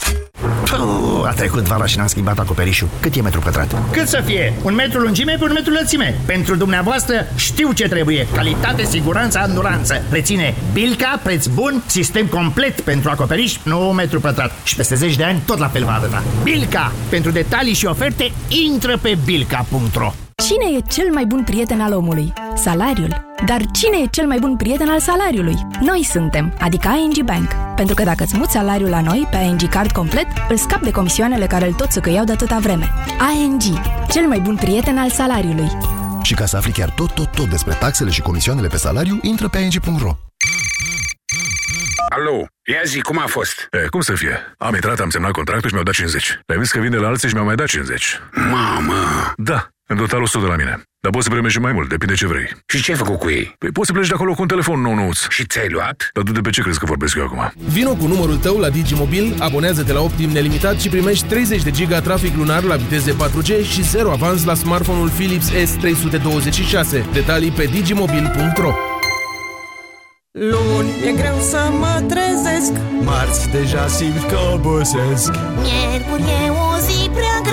Puh, a trecut vara și n-am schimbat acoperișul. Cât e metru pătrat? Cât să fie? Un metru lungime pe un metru lățime. Pentru dumneavoastră știu ce trebuie. Calitate, siguranță, anduranță. Reține Bilca, preț bun, sistem complet pentru acoperiș, 9 metru pătrat. Și peste 10 de ani tot la fel va arăta. Bilca! Pentru detalii și oferte, intră pe bilca.ro Cine e cel mai bun prieten al omului? Salariul. Dar cine e cel mai bun prieten al salariului? Noi suntem, adică ING Bank. Pentru că dacă îți muți salariul la noi pe ING Card complet, îl scap de comisioanele care îl tot săcăiau de atâta vreme. ING, cel mai bun prieten al salariului. Și ca să afli chiar tot, tot, tot despre taxele și comisioanele pe salariu, intră pe ing.ro. Alo, ia zi, cum a fost? E, cum să fie? Am intrat, am semnat contractul și mi-au dat 50. Le-am zis că vin de la alții și mi-au mai dat 50. Mamă! Da, în total 100 de la mine. Dar poți să primești și mai mult, depinde ce vrei. Și ce ai făcut cu ei? Păi poți să pleci de acolo cu un telefon nou nouț. Și ți-ai luat? Dar tu de pe ce crezi că vorbesc eu acum? Vino cu numărul tău la Digimobil, abonează-te la Optim nelimitat și primești 30 de giga trafic lunar la viteze 4G și 0 avans la smartphone-ul Philips S326. Detalii pe digimobil.ro Luni e greu să mă trezesc Marți deja simt că obosesc Miercuri e o zi prea grea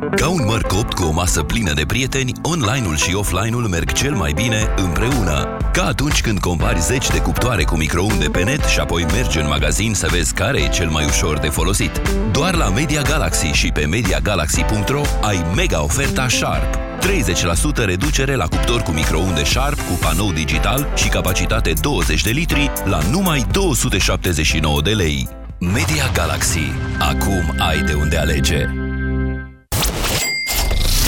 Ca un măr copt cu o masă plină de prieteni, online-ul și offline-ul merg cel mai bine împreună. Ca atunci când compari 10 de cuptoare cu microunde pe net și apoi mergi în magazin să vezi care e cel mai ușor de folosit. Doar la Media Galaxy și pe MediaGalaxy.ro ai mega oferta Sharp. 30% reducere la cuptor cu microunde Sharp cu panou digital și capacitate 20 de litri la numai 279 de lei. Media Galaxy. Acum ai de unde alege.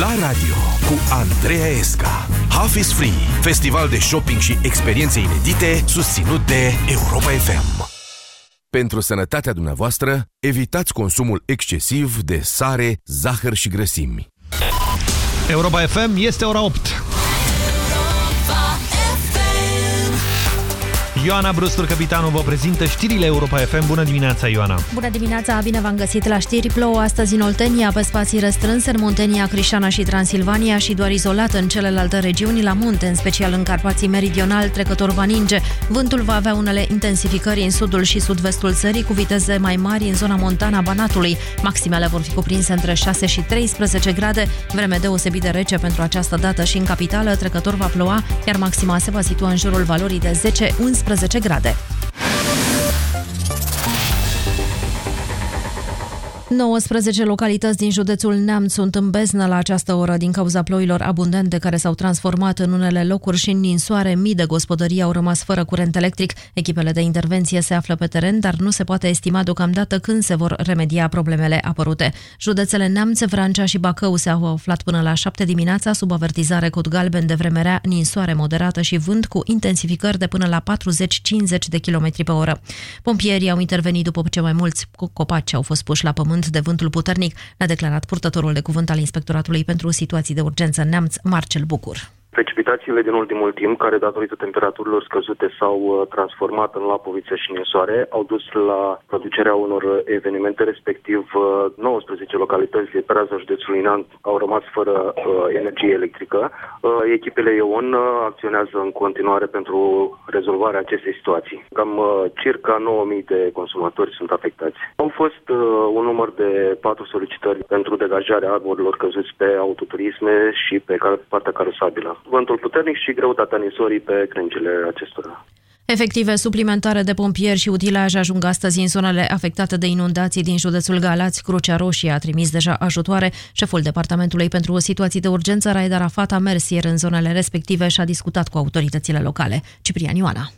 La radio cu Andreea Esca Half is Free, festival de shopping și experiențe inedite susținut de Europa FM. Pentru sănătatea dumneavoastră, evitați consumul excesiv de sare, zahăr și grăsimi. Europa FM este ora 8. Ioana Brustur, capitanul, vă prezintă știrile Europa FM. Bună dimineața, Ioana! Bună dimineața, bine v-am găsit la știri. Plouă astăzi în Oltenia, pe spații restrânse în Muntenia, Crișana și Transilvania și doar izolat în celelalte regiuni la munte, în special în Carpații Meridional, trecător va ninge. Vântul va avea unele intensificări în sudul și sud-vestul țării, cu viteze mai mari în zona montana Banatului. Maximele vor fi cuprinse între 6 și 13 grade, vreme deosebit de rece pentru această dată și în capitală, trecător va ploua, iar maxima se va situa în jurul valorii de 10-11 grade. 19 localități din județul Neamț sunt în beznă la această oră din cauza ploilor abundente care s-au transformat în unele locuri și în ninsoare. Mii de gospodării au rămas fără curent electric. Echipele de intervenție se află pe teren, dar nu se poate estima deocamdată când se vor remedia problemele apărute. Județele Neamț, Vrancea și Bacău se-au aflat până la 7 dimineața sub avertizare cod galben de vreme rea, ninsoare moderată și vânt cu intensificări de până la 40-50 de km pe oră. Pompierii au intervenit după ce mai mulți copaci au fost puși la pământ pământ de vântul puternic, a declarat purtătorul de cuvânt al Inspectoratului pentru Situații de Urgență Neamț, Marcel Bucur. Precipitațiile din ultimul timp, care datorită temperaturilor scăzute s-au uh, transformat în lapovițe și ninsoare, au dus la producerea unor evenimente, respectiv 19 uh, localități de pe raza județului Nant au rămas fără uh, energie electrică. Uh, echipele EON uh, acționează în continuare pentru rezolvarea acestei situații. Cam uh, circa 9000 de consumatori sunt afectați. Au fost uh, un număr de patru solicitări pentru degajarea arborilor căzuți pe autoturisme și pe partea carosabilă vântul puternic și greutatea nisorii pe crengile acestora. Efective suplimentare de pompieri și utilaj ajung astăzi în zonele afectate de inundații din județul Galați. Crucea Roșie a trimis deja ajutoare. Șeful Departamentului pentru situații de urgență, Raed Arafat, a mers ieri în zonele respective și a discutat cu autoritățile locale. Ciprian Ioana.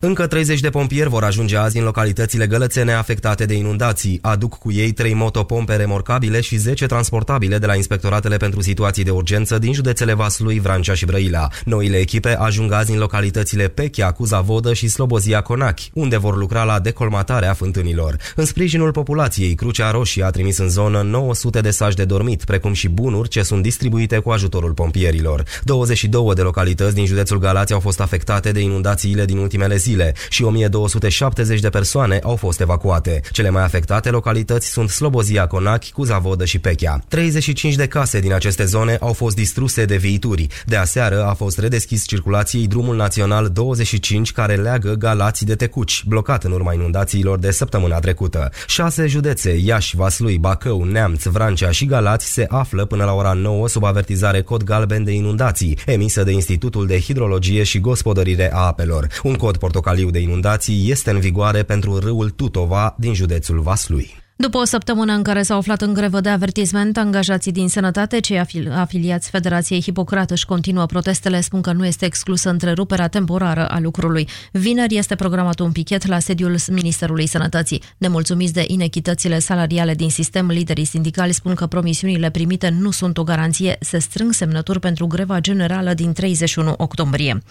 Încă 30 de pompieri vor ajunge azi în localitățile gălățene afectate de inundații. Aduc cu ei 3 motopompe remorcabile și 10 transportabile de la inspectoratele pentru situații de urgență din județele Vaslui, Vrancea și Brăila. Noile echipe ajung azi în localitățile Pechea, Cuzavodă și Slobozia Conachi, unde vor lucra la decolmatarea fântânilor. În sprijinul populației, Crucea Roșie a trimis în zonă 900 de saci de dormit, precum și bunuri ce sunt distribuite cu ajutorul pompierilor. 22 de localități din județul Galați au fost afectate de inundațiile din ultimele zile zile și 1270 de persoane au fost evacuate. Cele mai afectate localități sunt Slobozia Conachi, Cuzavodă și Pechea. 35 de case din aceste zone au fost distruse de viituri. De aseară a fost redeschis circulației drumul național 25 care leagă Galați de Tecuci, blocat în urma inundațiilor de săptămâna trecută. Șase județe, Iași, Vaslui, Bacău, Neamț, Vrancea și Galați se află până la ora 9 sub avertizare cod galben de inundații, emisă de Institutul de Hidrologie și Gospodărire a Apelor. Un cod portocaliu portocaliu de inundații este în vigoare pentru râul Tutova din județul Vaslui. După o săptămână în care s-au aflat în grevă de avertisment, angajații din sănătate, cei afili afiliați Federației Hipocrat își continuă protestele, spun că nu este exclusă întreruperea temporară a lucrului. Vineri este programat un pichet la sediul Ministerului Sănătății. Nemulțumiți de inechitățile salariale din sistem, liderii sindicali spun că promisiunile primite nu sunt o garanție. Se strâng semnături pentru greva generală din 31 octombrie.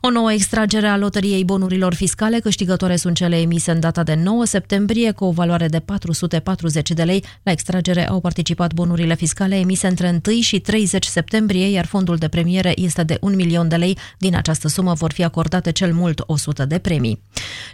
O nouă extragere a loteriei bonurilor fiscale, câștigătoare sunt cele emise în data de 9 septembrie, cu o valoare de 400 240 de lei. La extragere au participat bonurile fiscale emise între 1 și 30 septembrie, iar fondul de premiere este de 1 milion de lei. Din această sumă vor fi acordate cel mult 100 de premii.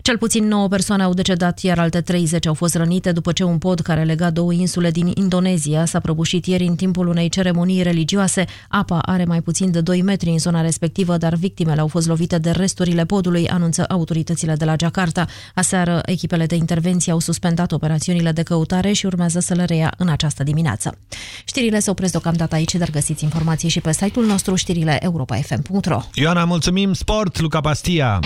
Cel puțin 9 persoane au decedat, iar alte 30 au fost rănite după ce un pod care lega două insule din Indonezia s-a prăbușit ieri în timpul unei ceremonii religioase. Apa are mai puțin de 2 metri în zona respectivă, dar victimele au fost lovite de resturile podului, anunță autoritățile de la Jakarta. Aseară, echipele de intervenție au suspendat operațiunile de căutare și urmează să le reia în această dimineață. Știrile se opresc deocamdată aici, dar găsiți informații și pe site-ul nostru știrile europa.fm.ro Ioana, mulțumim! Sport, Luca Pastia!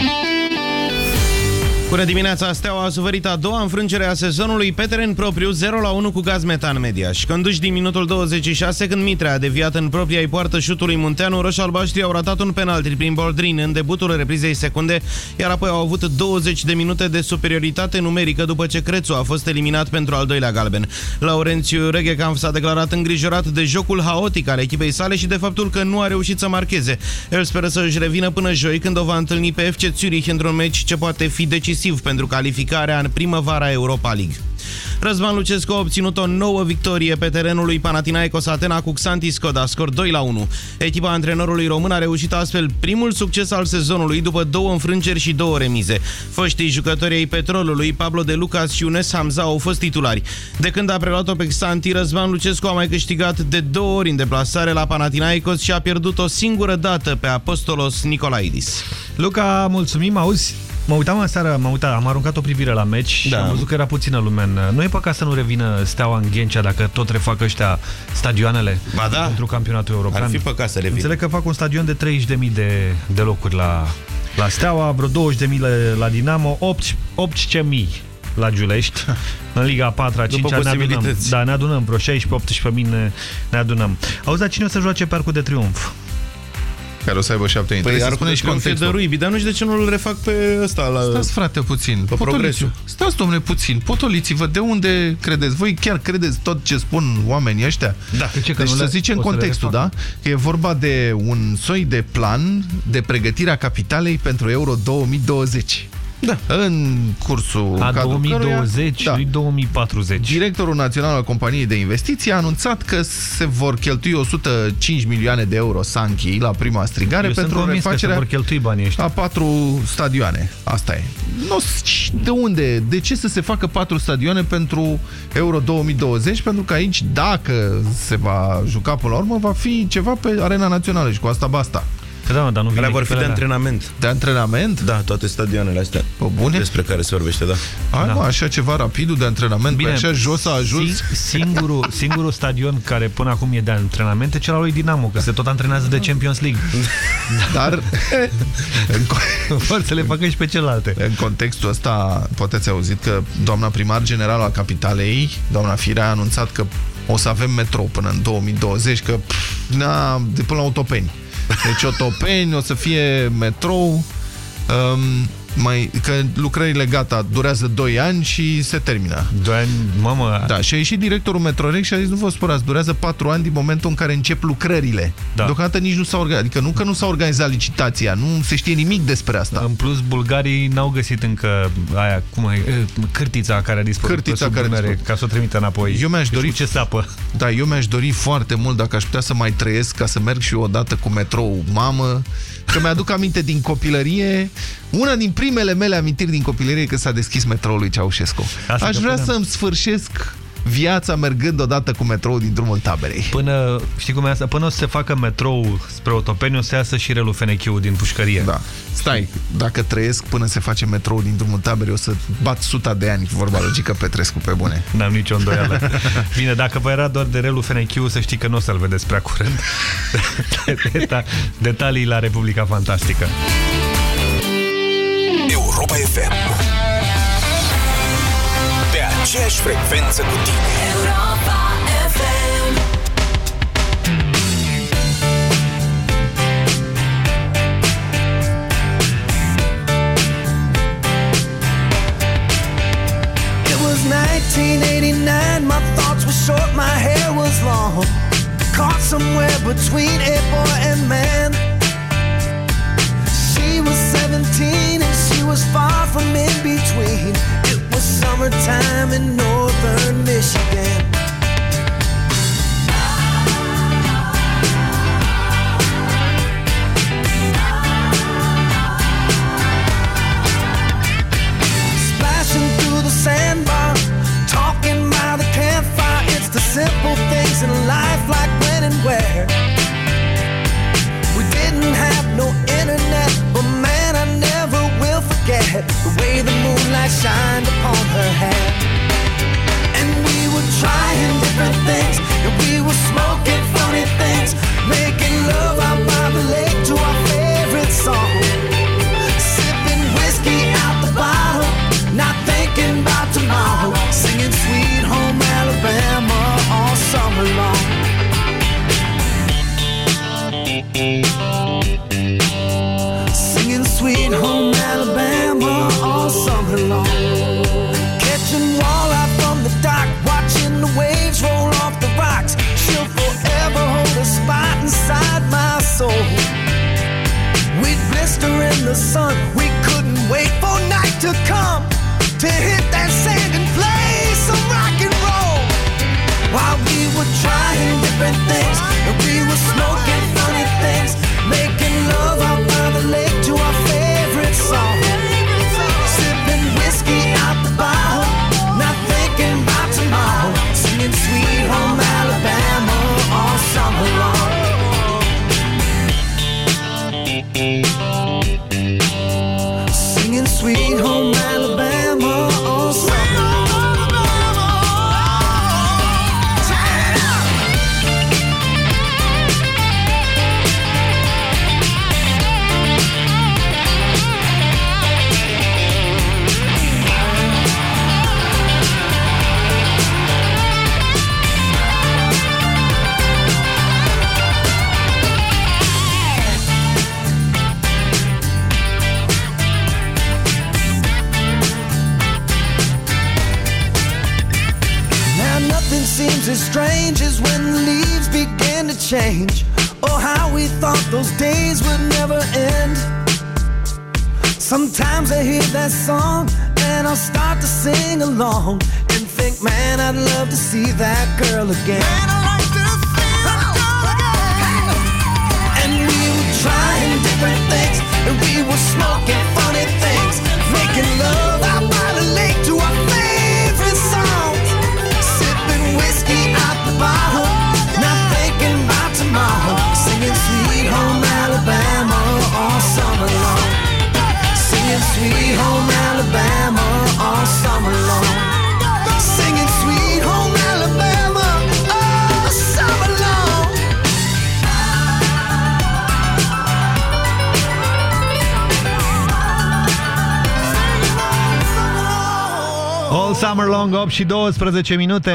Bună dimineața, Steaua a suferit a doua înfrângere a sezonului pe teren propriu 0-1 cu gaz metan media și conduși din minutul 26 când Mitre a deviat în propria poartă șutului Munteanu, roșalbaștri au ratat un penalti prin Boldrin în debutul reprizei secunde, iar apoi au avut 20 de minute de superioritate numerică după ce Crețu a fost eliminat pentru al doilea galben. Laurențiu Reghecamp s-a declarat îngrijorat de jocul haotic al echipei sale și de faptul că nu a reușit să marcheze. El speră să își revină până joi când o va întâlni pe FC Zurich într-un meci ce poate fi decis decisiv pentru calificarea în primăvara Europa League. Răzvan Lucescu a obținut o nouă victorie pe terenul lui Panathinaikos Atena cu Xanthi Skoda, scor 2 la 1. Echipa antrenorului român a reușit astfel primul succes al sezonului după două înfrângeri și două remize. Foștii jucători ai Petrolului, Pablo de Lucas și Unes Hamza au fost titulari. De când a preluat-o pe Xanthi, Răzvan Lucescu a mai câștigat de două ori în deplasare la Panathinaikos și a pierdut o singură dată pe Apostolos Nicolaidis. Luca, mulțumim, auzi? Mă uitam în seara, mă uitam, am aruncat o privire la meci da. și am văzut că era puțină lume. Nu e păcat să nu revină Steaua în Ghencea dacă tot refac ăștia stadioanele ba da. pentru campionatul european. Ar fi păcat să revină. Înțeleg că fac un stadion de 30.000 de, de locuri la, la Steaua, vreo 20.000 la Dinamo, 18.000 la Giulești, <laughs> în Liga 4 a 5 ne adunăm. Da, ne adunăm, vreo 16-18 mii ne, ne adunăm. Auzi, dar cine o să joace pe Arcul de Triunf? Care o să aibă șapte ani. Păi ar spune și contextul. Ruibi, dar nu știu de ce nu-l refac pe ăsta. La... Stați, frate, puțin. Pe progresul. Stați, domnule, puțin. Potoliți-vă, de unde credeți? Voi chiar credeți tot ce spun oamenii ăștia? Da. De ce, că deci să zicem contextul, da? Că e vorba de un soi de plan de pregătire a capitalei pentru Euro 2020. Da. În cursul A 2020 căruia, da. 2040. Directorul Național al Companiei de Investiții a anunțat că se vor cheltui 105 milioane de euro Sanchi la prima strigare Eu pentru refacerea vor cheltui banii ăștia. a patru stadioane. Asta e. Nu, de unde? De ce să se facă patru stadioane pentru Euro 2020? Pentru că aici, dacă se va juca până la urmă, va fi ceva pe arena națională și cu asta basta. Da, dar nu vine vor fi de antrenament. De antrenament? Da, toate stadionele astea. O bune? Despre care se vorbește, da. Ai, da. mă, așa ceva rapidul de antrenament, Bine, pe așa jos a ajuns. Singurul, <laughs> singurul stadion care până acum e de antrenament e cel lui Dinamo, că se tot antrenează de Champions League. <laughs> Dar <laughs> să le facă și pe celelalte. În contextul ăsta, poate ați auzit că doamna primar general al capitalei, doamna Firea, a anunțat că o să avem metrou până în 2020, că pff, na, de până la Otopeni. Deci Otopeni, o să fie metrou, um, mai, că lucrările gata, durează 2 ani și se termină. 2 ani, mamă... Da, și a ieșit directorul Metrorex și a zis, nu vă spărați, durează 4 ani din momentul în care încep lucrările. Da. Deocamdată nici nu s-a organizat, adică nu că nu s-a organizat licitația, nu se știe nimic despre asta. În plus, bulgarii n-au găsit încă aia, cum e, cârtița care a dispărut cârtița care dunere, ca să o trimită înapoi. Eu mi-aș dori... ce sapă. Da, eu mi-aș dori foarte mult dacă aș putea să mai trăiesc ca să merg și eu odată cu metrou. Mamă, că mi-aduc aminte din copilărie, una din primele mele amintiri din copilărie că s-a deschis metroul lui Ceaușescu. Asta Aș vrea să-mi sfârșesc viața mergând odată cu metrou din drumul taberei. Până, știi cum e asta? Până o să se facă metrou spre Otopeni, o să iasă și relul Fenechiu din pușcărie. Da. Stai, dacă trăiesc până se face metrou din drumul taberei, o să bat suta de ani, vorba logică Petrescu pe bune. N-am nicio îndoială. <laughs> Bine, dacă vă era doar de relul Fenechiu, să știi că nu o să-l vedeți prea curând. <laughs> Detalii la Republica Fantastică. Europa FM Pe aceeași frecvență cu tine. Europa FM It was 1989, my thoughts were short, my hair was long. Caught somewhere between a boy and man. She was 17 and she was far from in between. Summertime in northern Michigan. Splashing through the sandbar, talking by the campfire. It's the simple things in life, forget the way the moonlight shined upon her hair. And we were trying different things, and we were smoking funny things, making love out by the lake the sun. We couldn't wait for night to come to hit that sand and play some rock and roll. While we were trying different seems as strange as when the leaves began to change. Oh, how we thought those days would never end. Sometimes I hear that song and I'll start to sing along and think, man, I'd love to see that girl again. And we were trying different things and we were smoking funny things, making love out by the lake to our Sweet Home Alabama all summer long, singing Sweet Home Alabama all summer long. All Summer Long, 8 și 12 minute.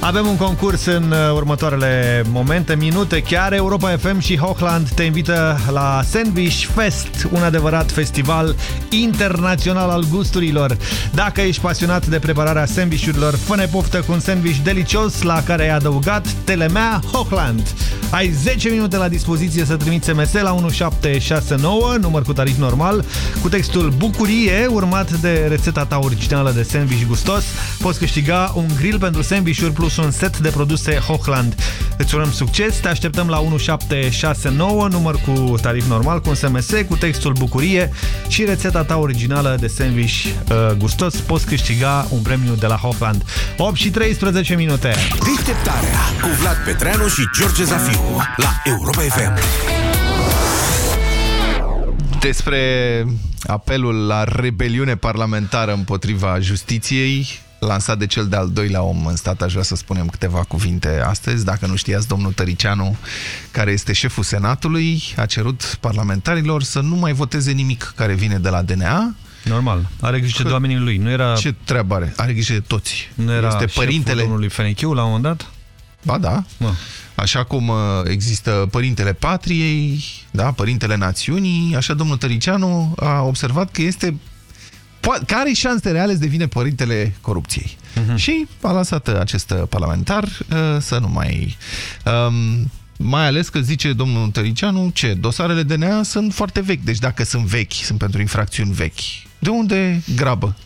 Avem un concurs în uh, următoarele momente, minute chiar. Europa FM și Hochland te invită la Sandwich Fest, un adevărat festival internațional al gusturilor. Dacă ești pasionat de prepararea sandvișurilor, fă poftă cu un sandwich delicios la care ai adăugat telemea Hochland. Ai 10 minute la dispoziție să trimiți SMS la 1769, număr cu tarif normal, cu textul Bucurie, urmat de rețeta ta originală de sandwich gustos. Poți câștiga un grill pentru sandvișuri plus un set de produse Hochland. Îți urăm succes, te așteptăm la 1769, număr cu tarif normal, cu un SMS, cu textul Bucurie și rețeta ta originală de sandwich uh, gustos. Poți câștiga un premiu de la Hochland. 8 și 13 minute. Deșteptarea cu Vlad Petreanu și George Zafiu la Europa FM. Despre apelul la rebeliune parlamentară împotriva justiției, lansat de cel de-al doilea om în stat, aș vrea să spunem câteva cuvinte astăzi. Dacă nu știați, domnul Tăricianu, care este șeful Senatului, a cerut parlamentarilor să nu mai voteze nimic care vine de la DNA, Normal. Are grijă de oamenii lui. Nu era... Ce treabă are? Are grijă de toți. Nu era este părintele domnului Fenechiu la un moment dat? Ba da. Mă. Așa cum uh, există părintele patriei, da, părintele națiunii, așa domnul Tăricianu a observat că este care are șanse reale să devine părintele corupției. Uh -huh. Și a lăsat acest parlamentar uh, să nu mai... Um, mai ales că zice domnul Tăricianu, ce? Dosarele DNA sunt foarte vechi, deci dacă sunt vechi, sunt pentru infracțiuni vechi. De unde grabă?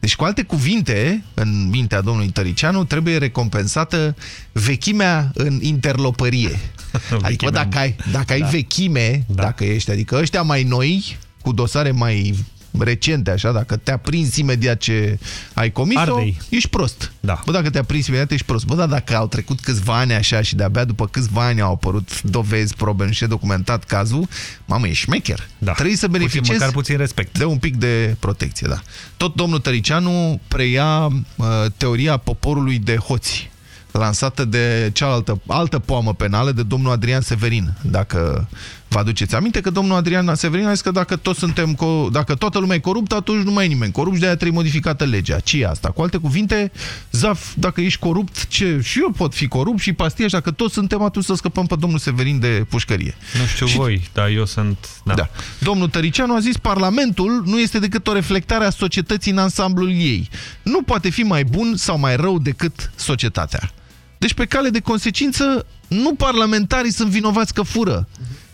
Deci, cu alte cuvinte, în mintea domnului Tăricianu, trebuie recompensată vechimea în interlopărie. <laughs> adică dacă ai, dacă ai da. vechime, da. dacă ești, adică ăștia mai noi, cu dosare mai recente, așa, dacă te-a prins imediat ce ai comis-o, ești prost. Da. Bă, dacă te-a prins imediat, ești prost. Bă, dar dacă au trecut câțiva ani așa și de-abia după câțiva ani au apărut dovezi, probe, nu știu documentat cazul, mamă, e șmecher. Da. Trebuie să beneficiezi puțin, măcar puțin respect. de un pic de protecție, da. Tot domnul Tăricianu preia uh, teoria poporului de hoți lansată de cealaltă altă poamă penală de domnul Adrian Severin, dacă vă aduceți aminte că domnul Adrian Severin a zis că dacă, toți suntem, dacă toată lumea e coruptă, atunci nu mai e nimeni corupt și de-aia trebuie modificată legea. ce e asta? Cu alte cuvinte, Zaf, dacă ești corupt, ce? Și eu pot fi corupt și pastiaș, dacă toți suntem, atunci să scăpăm pe domnul Severin de pușcărie. Nu știu și... voi, dar eu sunt... Da. da. Domnul Tăricianu a zis, Parlamentul nu este decât o reflectare a societății în ansamblul ei. Nu poate fi mai bun sau mai rău decât societatea. Deci, pe cale de consecință, nu parlamentarii sunt vinovați că fură,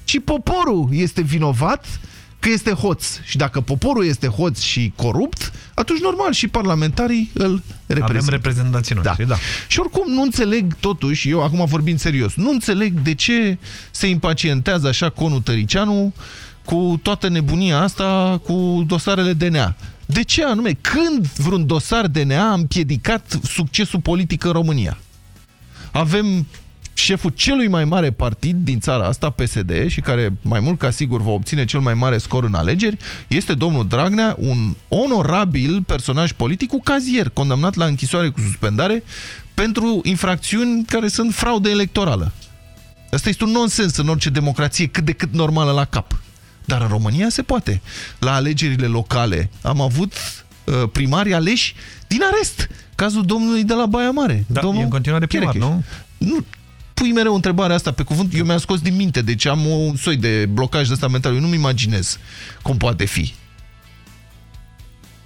ci poporul este vinovat că este hoț. Și dacă poporul este hoț și corupt, atunci normal și parlamentarii îl reprezintă. Avem reprezentanții noștri, da. da. Și oricum nu înțeleg totuși, eu acum vorbind serios, nu înțeleg de ce se impacientează așa conul Tăricianu cu toată nebunia asta cu dosarele DNA. De ce anume? Când vreun dosar DNA a împiedicat succesul politic în România? Avem șeful celui mai mare partid din țara asta, PSD, și care mai mult ca sigur va obține cel mai mare scor în alegeri, este domnul Dragnea, un onorabil personaj politic cu cazier, condamnat la închisoare cu suspendare pentru infracțiuni care sunt fraude electorală. Asta este un nonsens în orice democrație cât de cât normală la cap. Dar în România se poate. La alegerile locale am avut uh, primari aleși din arest. Cazul domnului de la Baia Mare. Da, domnul e în continuare primar, Cherecheș. nu? Nu, pui mereu întrebarea asta pe cuvânt, eu mi-am scos din minte, deci am un soi de blocaj de ăsta mental, eu nu-mi imaginez cum poate fi.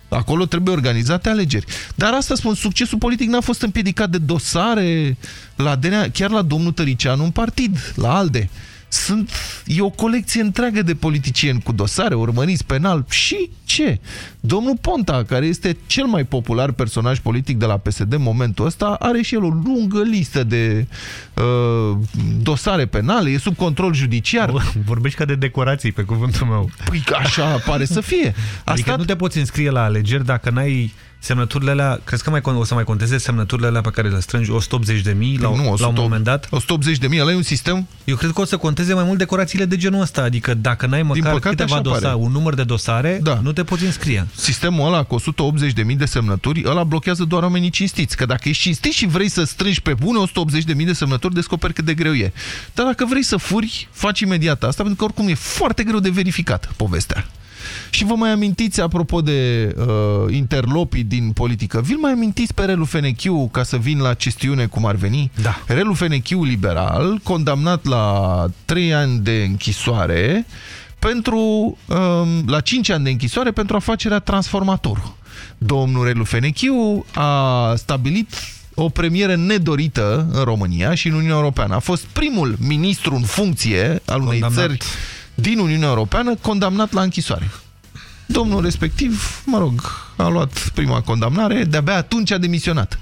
Acolo trebuie organizate alegeri. Dar asta spun, succesul politic n-a fost împiedicat de dosare la DNA, chiar la domnul Tăricianu în partid, la ALDE. Sunt, e o colecție întreagă de politicieni cu dosare, urmăriți penal și ce? Domnul Ponta, care este cel mai popular personaj politic de la PSD în momentul ăsta, are și el o lungă listă de uh, dosare penale, e sub control judiciar. Vorbești ca de decorații, pe cuvântul meu. Păi așa pare să fie. A adică stat... nu te poți înscrie la alegeri dacă n-ai semnăturile alea, crezi că mai, o să mai conteze semnăturile alea pe care le strângi 180 de mii la, nu, 100, la un moment dat? 180 de mii, ăla e un sistem? Eu cred că o să conteze mai mult decorațiile de genul ăsta, adică dacă n-ai măcar păcate, câteva dosare, un număr de dosare, da. nu te poți înscrie. Sistemul ăla cu 180 de mii de semnături, ăla blochează doar oamenii cinstiți, că dacă ești cinstit și vrei să strângi pe bune 180 de mii de semnături, descoperi cât de greu e. Dar dacă vrei să furi, faci imediat asta, pentru că oricum e foarte greu de verificat povestea. Și vă mai amintiți, apropo de uh, interlopii din politică, vi mai amintiți pe Relu Fenechiu ca să vin la chestiune cum ar veni? Da. Relu Fenechiu liberal, condamnat la 3 ani de închisoare pentru, um, la 5 ani de închisoare pentru afacerea transformatorul. Domnul Relu Fenechiu a stabilit o premieră nedorită în România și în Uniunea Europeană. A fost primul ministru în funcție al unei condamnat. țări din Uniunea Europeană condamnat la închisoare. Domnul respectiv, mă rog, a luat prima condamnare, de-abia atunci a demisionat.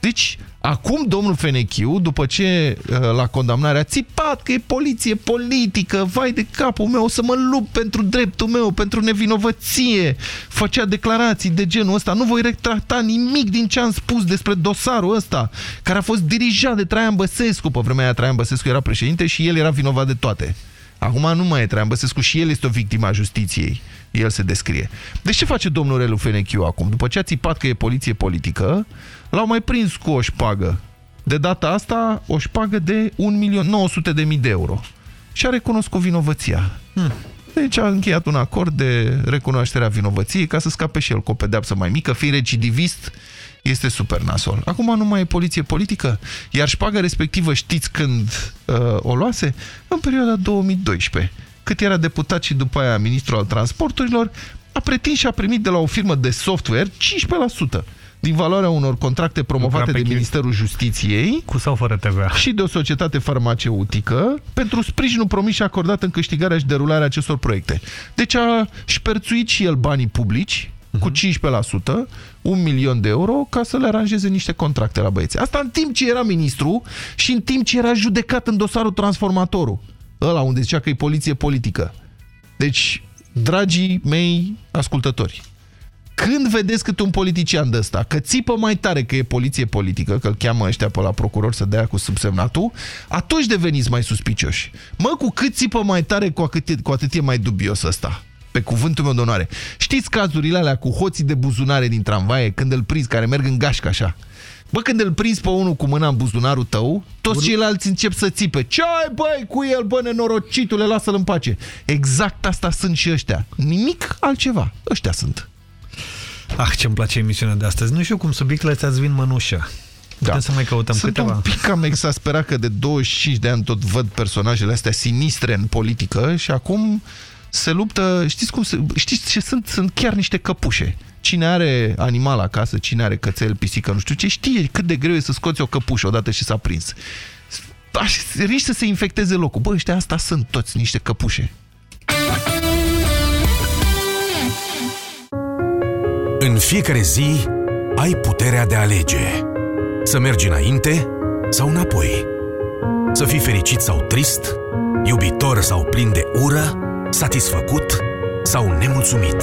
Deci, acum domnul Fenechiu, după ce uh, la condamnare a țipat că e poliție politică, vai de capul meu, o să mă lupt pentru dreptul meu, pentru nevinovăție, făcea declarații de genul ăsta, nu voi retracta nimic din ce am spus despre dosarul ăsta, care a fost dirijat de Traian Băsescu, pe vremea aia Traian Băsescu era președinte și el era vinovat de toate. Acum nu mai e Traian Băsescu și el este o victimă a justiției. El se descrie. Deci ce face domnul Relu Fenechiu acum? După ce a țipat că e poliție politică, l-au mai prins cu o șpagă. De data asta, o șpagă de 1.900.000 de euro. Și a recunoscut vinovăția. Hmm. Deci a încheiat un acord de recunoaștere a vinovăției ca să scape și el cu o pedeapsă mai mică, fi recidivist, este super nasol. Acum nu mai e poliție politică, iar șpaga respectivă știți când uh, o luase? În perioada 2012. Cât era deputat și după aia ministru al transporturilor, a pretins și a primit de la o firmă de software 15% din valoarea unor contracte promovate de Ministerul Justiției cu sau fără TVA și de o societate farmaceutică pentru sprijinul promis și acordat în câștigarea și derularea acestor proiecte. Deci a șperțuit și el banii publici cu 15%, mhm. un milion de euro, ca să le aranjeze niște contracte la băieți. Asta în timp ce era ministru și în timp ce era judecat în dosarul transformatorul. Ăla unde zicea că e poliție politică. Deci, dragii mei ascultători, când vedeți cât un politician de ăsta, că țipă mai tare că e poliție politică, că îl cheamă ăștia pe la procuror să dea cu subsemnatul, atunci deveniți mai suspicioși. Mă, cu cât țipă mai tare, cu atât, e, cu atât e mai dubios ăsta pe cuvântul meu de onoare. Știți cazurile alea cu hoții de buzunare din tramvaie, când îl prinzi, care merg în gașcă așa? Bă, când îl prinzi pe unul cu mâna în buzunarul tău, toți Bun. ceilalți încep să țipe. Ce ai, băi, cu el, bă, nenorocitule, lasă-l în pace. Exact asta sunt și ăștia. Nimic altceva. Ăștia sunt. Ah, ce-mi place emisiunea de astăzi. Nu știu cum subiectele astea îți vin mănușa. Putem da. să mai căutăm Sunt câteva. un pic cam exasperat că de 25 de ani tot văd personajele astea sinistre în politică și acum se luptă, știți cum, se, știți ce sunt? Sunt chiar niște căpușe. Cine are animal acasă, cine are cățel, pisică, nu știu ce, știe cât de greu e să scoți o căpușă odată și s-a prins. Riști să se infecteze locul. Bă, ăștia asta sunt toți niște căpușe. În fiecare zi ai puterea de a alege. Să mergi înainte sau înapoi. Să fii fericit sau trist, iubitor sau plin de ură, satisfăcut sau nemulțumit.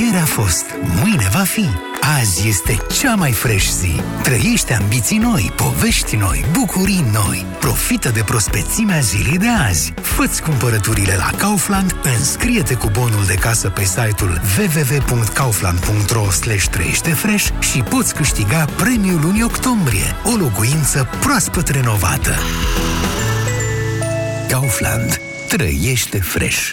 Ieri a fost, mâine va fi. Azi este cea mai fresh zi. Trăiește ambiții noi, povești noi, bucurii noi. Profită de prospețimea zilei de azi. Fă-ți cumpărăturile la Kaufland, înscrie-te cu bonul de casă pe site-ul www.kaufland.ro fresh și poți câștiga premiul lunii octombrie, o locuință proaspăt renovată. Kaufland. Trăiește fresh.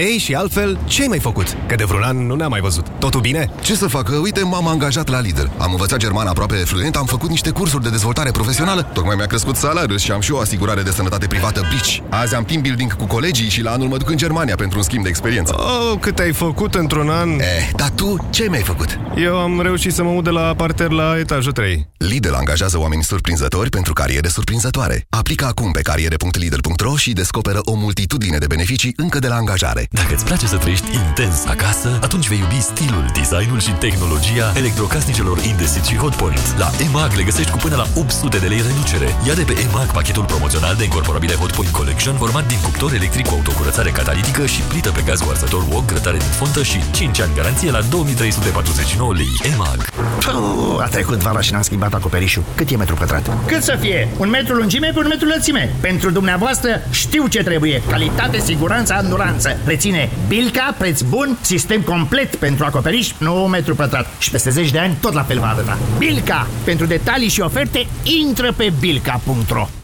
Ei, și altfel, ce ai mai făcut? Că de vreun an nu ne-am mai văzut. Totul bine? Ce să fac? Uite, m-am angajat la Lidl. Am învățat german aproape fluent, am făcut niște cursuri de dezvoltare profesională, tocmai mi-a crescut salariul și am și o asigurare de sănătate privată Bici. Azi am team building cu colegii și la anul mă duc în Germania pentru un schimb de experiență. Oh, cât ai făcut într-un an? Eh, dar tu ce mi-ai făcut? Eu am reușit să mă mut de la parter la etajul 3. Lidl angajează oameni surprinzători pentru cariere surprinzătoare. Aplică acum pe cariere.lidl.ro și descoperă o multitudine de beneficii încă de la angajare. Dacă îți place să trăiești intens acasă, atunci vei iubi stilul, designul și tehnologia electrocasnicelor Indesit și Hotpoint. La EMAG le găsești cu până la 800 de lei reducere. Ia de pe EMAG pachetul promoțional de incorporabile Hotpoint Collection format din cuptor electric cu autocurățare catalitică și plită pe gaz cu arsător wok, grătare din fontă și 5 ani garanție la 2349 lei. EMAG. Puh, a trecut vara și n-am schimbat acoperișul. Cât e metru pătrat? Cât să fie? Un metru lungime cu un metru lățime. Pentru dumneavoastră știu ce trebuie. Calitate, siguranță, anduranță. Reține Bilca, preț bun, sistem complet pentru acoperiș, 9 metru pătrat. Și peste 10 de ani tot la fel va arăta. Bilca! Pentru detalii și oferte, intră pe bilca.ro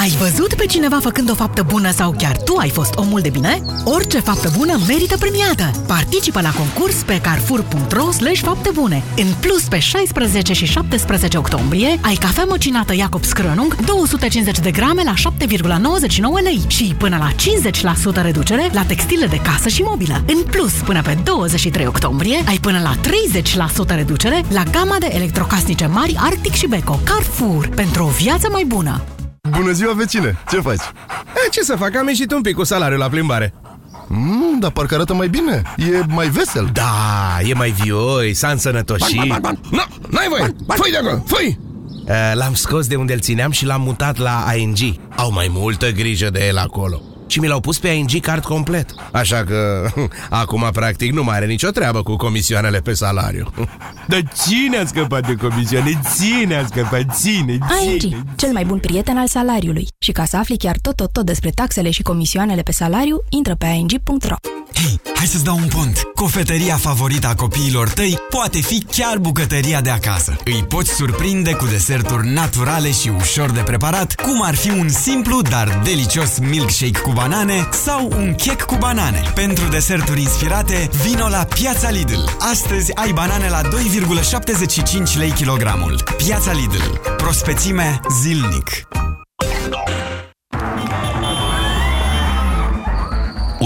Ai văzut pe cineva făcând o faptă bună sau chiar tu ai fost omul de bine? Orice faptă bună merită premiată! Participă la concurs pe carrefour.ro slash fapte bune. În plus, pe 16 și 17 octombrie, ai cafea măcinată Iacob Scrănung 250 de grame la 7,99 lei și până la 50% reducere la textile de casă și mobilă. În plus, până pe 23 octombrie, ai până la 30% reducere la gama de electrocasnice mari Arctic și Beko. Carrefour, pentru o viață mai bună! Bună ziua, vecine! Ce faci? E, ce să fac? Am ieșit un pic cu salariul la plimbare. Mm, dar parcă arată mai bine. E mai vesel. Da, e mai vioi, s-a însănătoșit. Nu, n-ai voie! Fui de acolo, fui! Uh, L-am scos de unde îl țineam și l-am mutat la ING. Au mai multă grijă de el acolo. Și mi l-au pus pe ING card complet. Așa că <laughs> acum practic nu mai are nicio treabă cu comisioanele pe salariu. <laughs> Dar cine a scăpat de comisioane? Ține a scăpat, ține, ține. ING, cel mai bun prieten al salariului. Și ca să afli chiar tot, tot, tot despre taxele și comisioanele pe salariu, intră pe ing.ro. Hei, hai să-ți dau un pont! Cofetăria favorită a copiilor tăi poate fi chiar bucătăria de acasă. Îi poți surprinde cu deserturi naturale și ușor de preparat, cum ar fi un simplu, dar delicios milkshake cu banane sau un chec cu banane. Pentru deserturi inspirate, vino la Piața Lidl. Astăzi ai banane la 2,75 lei kilogramul. Piața Lidl. Prospețime zilnic.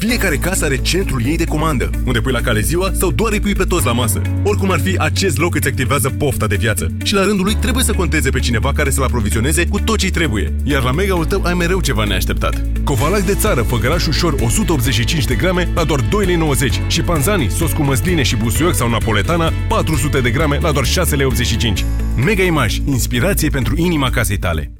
Fiecare casă are centrul ei de comandă, unde pui la cale ziua sau doar îi pui pe toți la masă. Oricum ar fi, acest loc îți activează pofta de viață și la rândul lui trebuie să conteze pe cineva care să-l aprovizioneze cu tot ce trebuie. Iar la mega-ul tău ai mereu ceva neașteptat. Covalac de țară, făgăraș ușor 185 de grame la doar 2,90 lei și panzani, sos cu măsline și busuioc sau napoletana 400 de grame la doar 6,85 lei. Mega Image, inspirație pentru inima casei tale.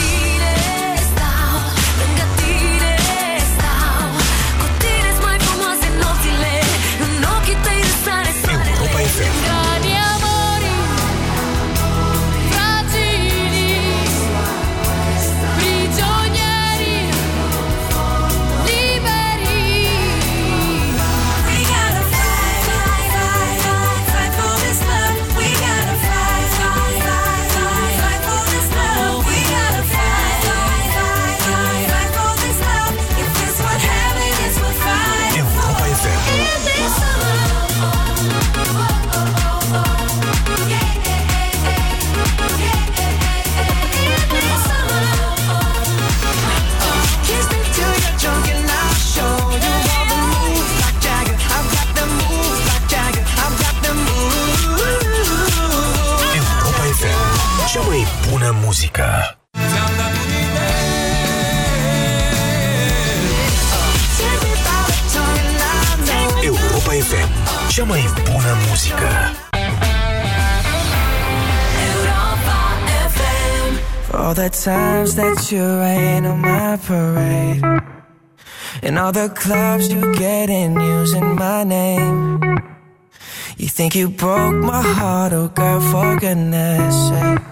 bună muzică. Europa FM. Cea mai bună muzică. All the times that you rain on my parade And all the clubs you get in using my name You think you broke my heart, oh girl, for goodness sake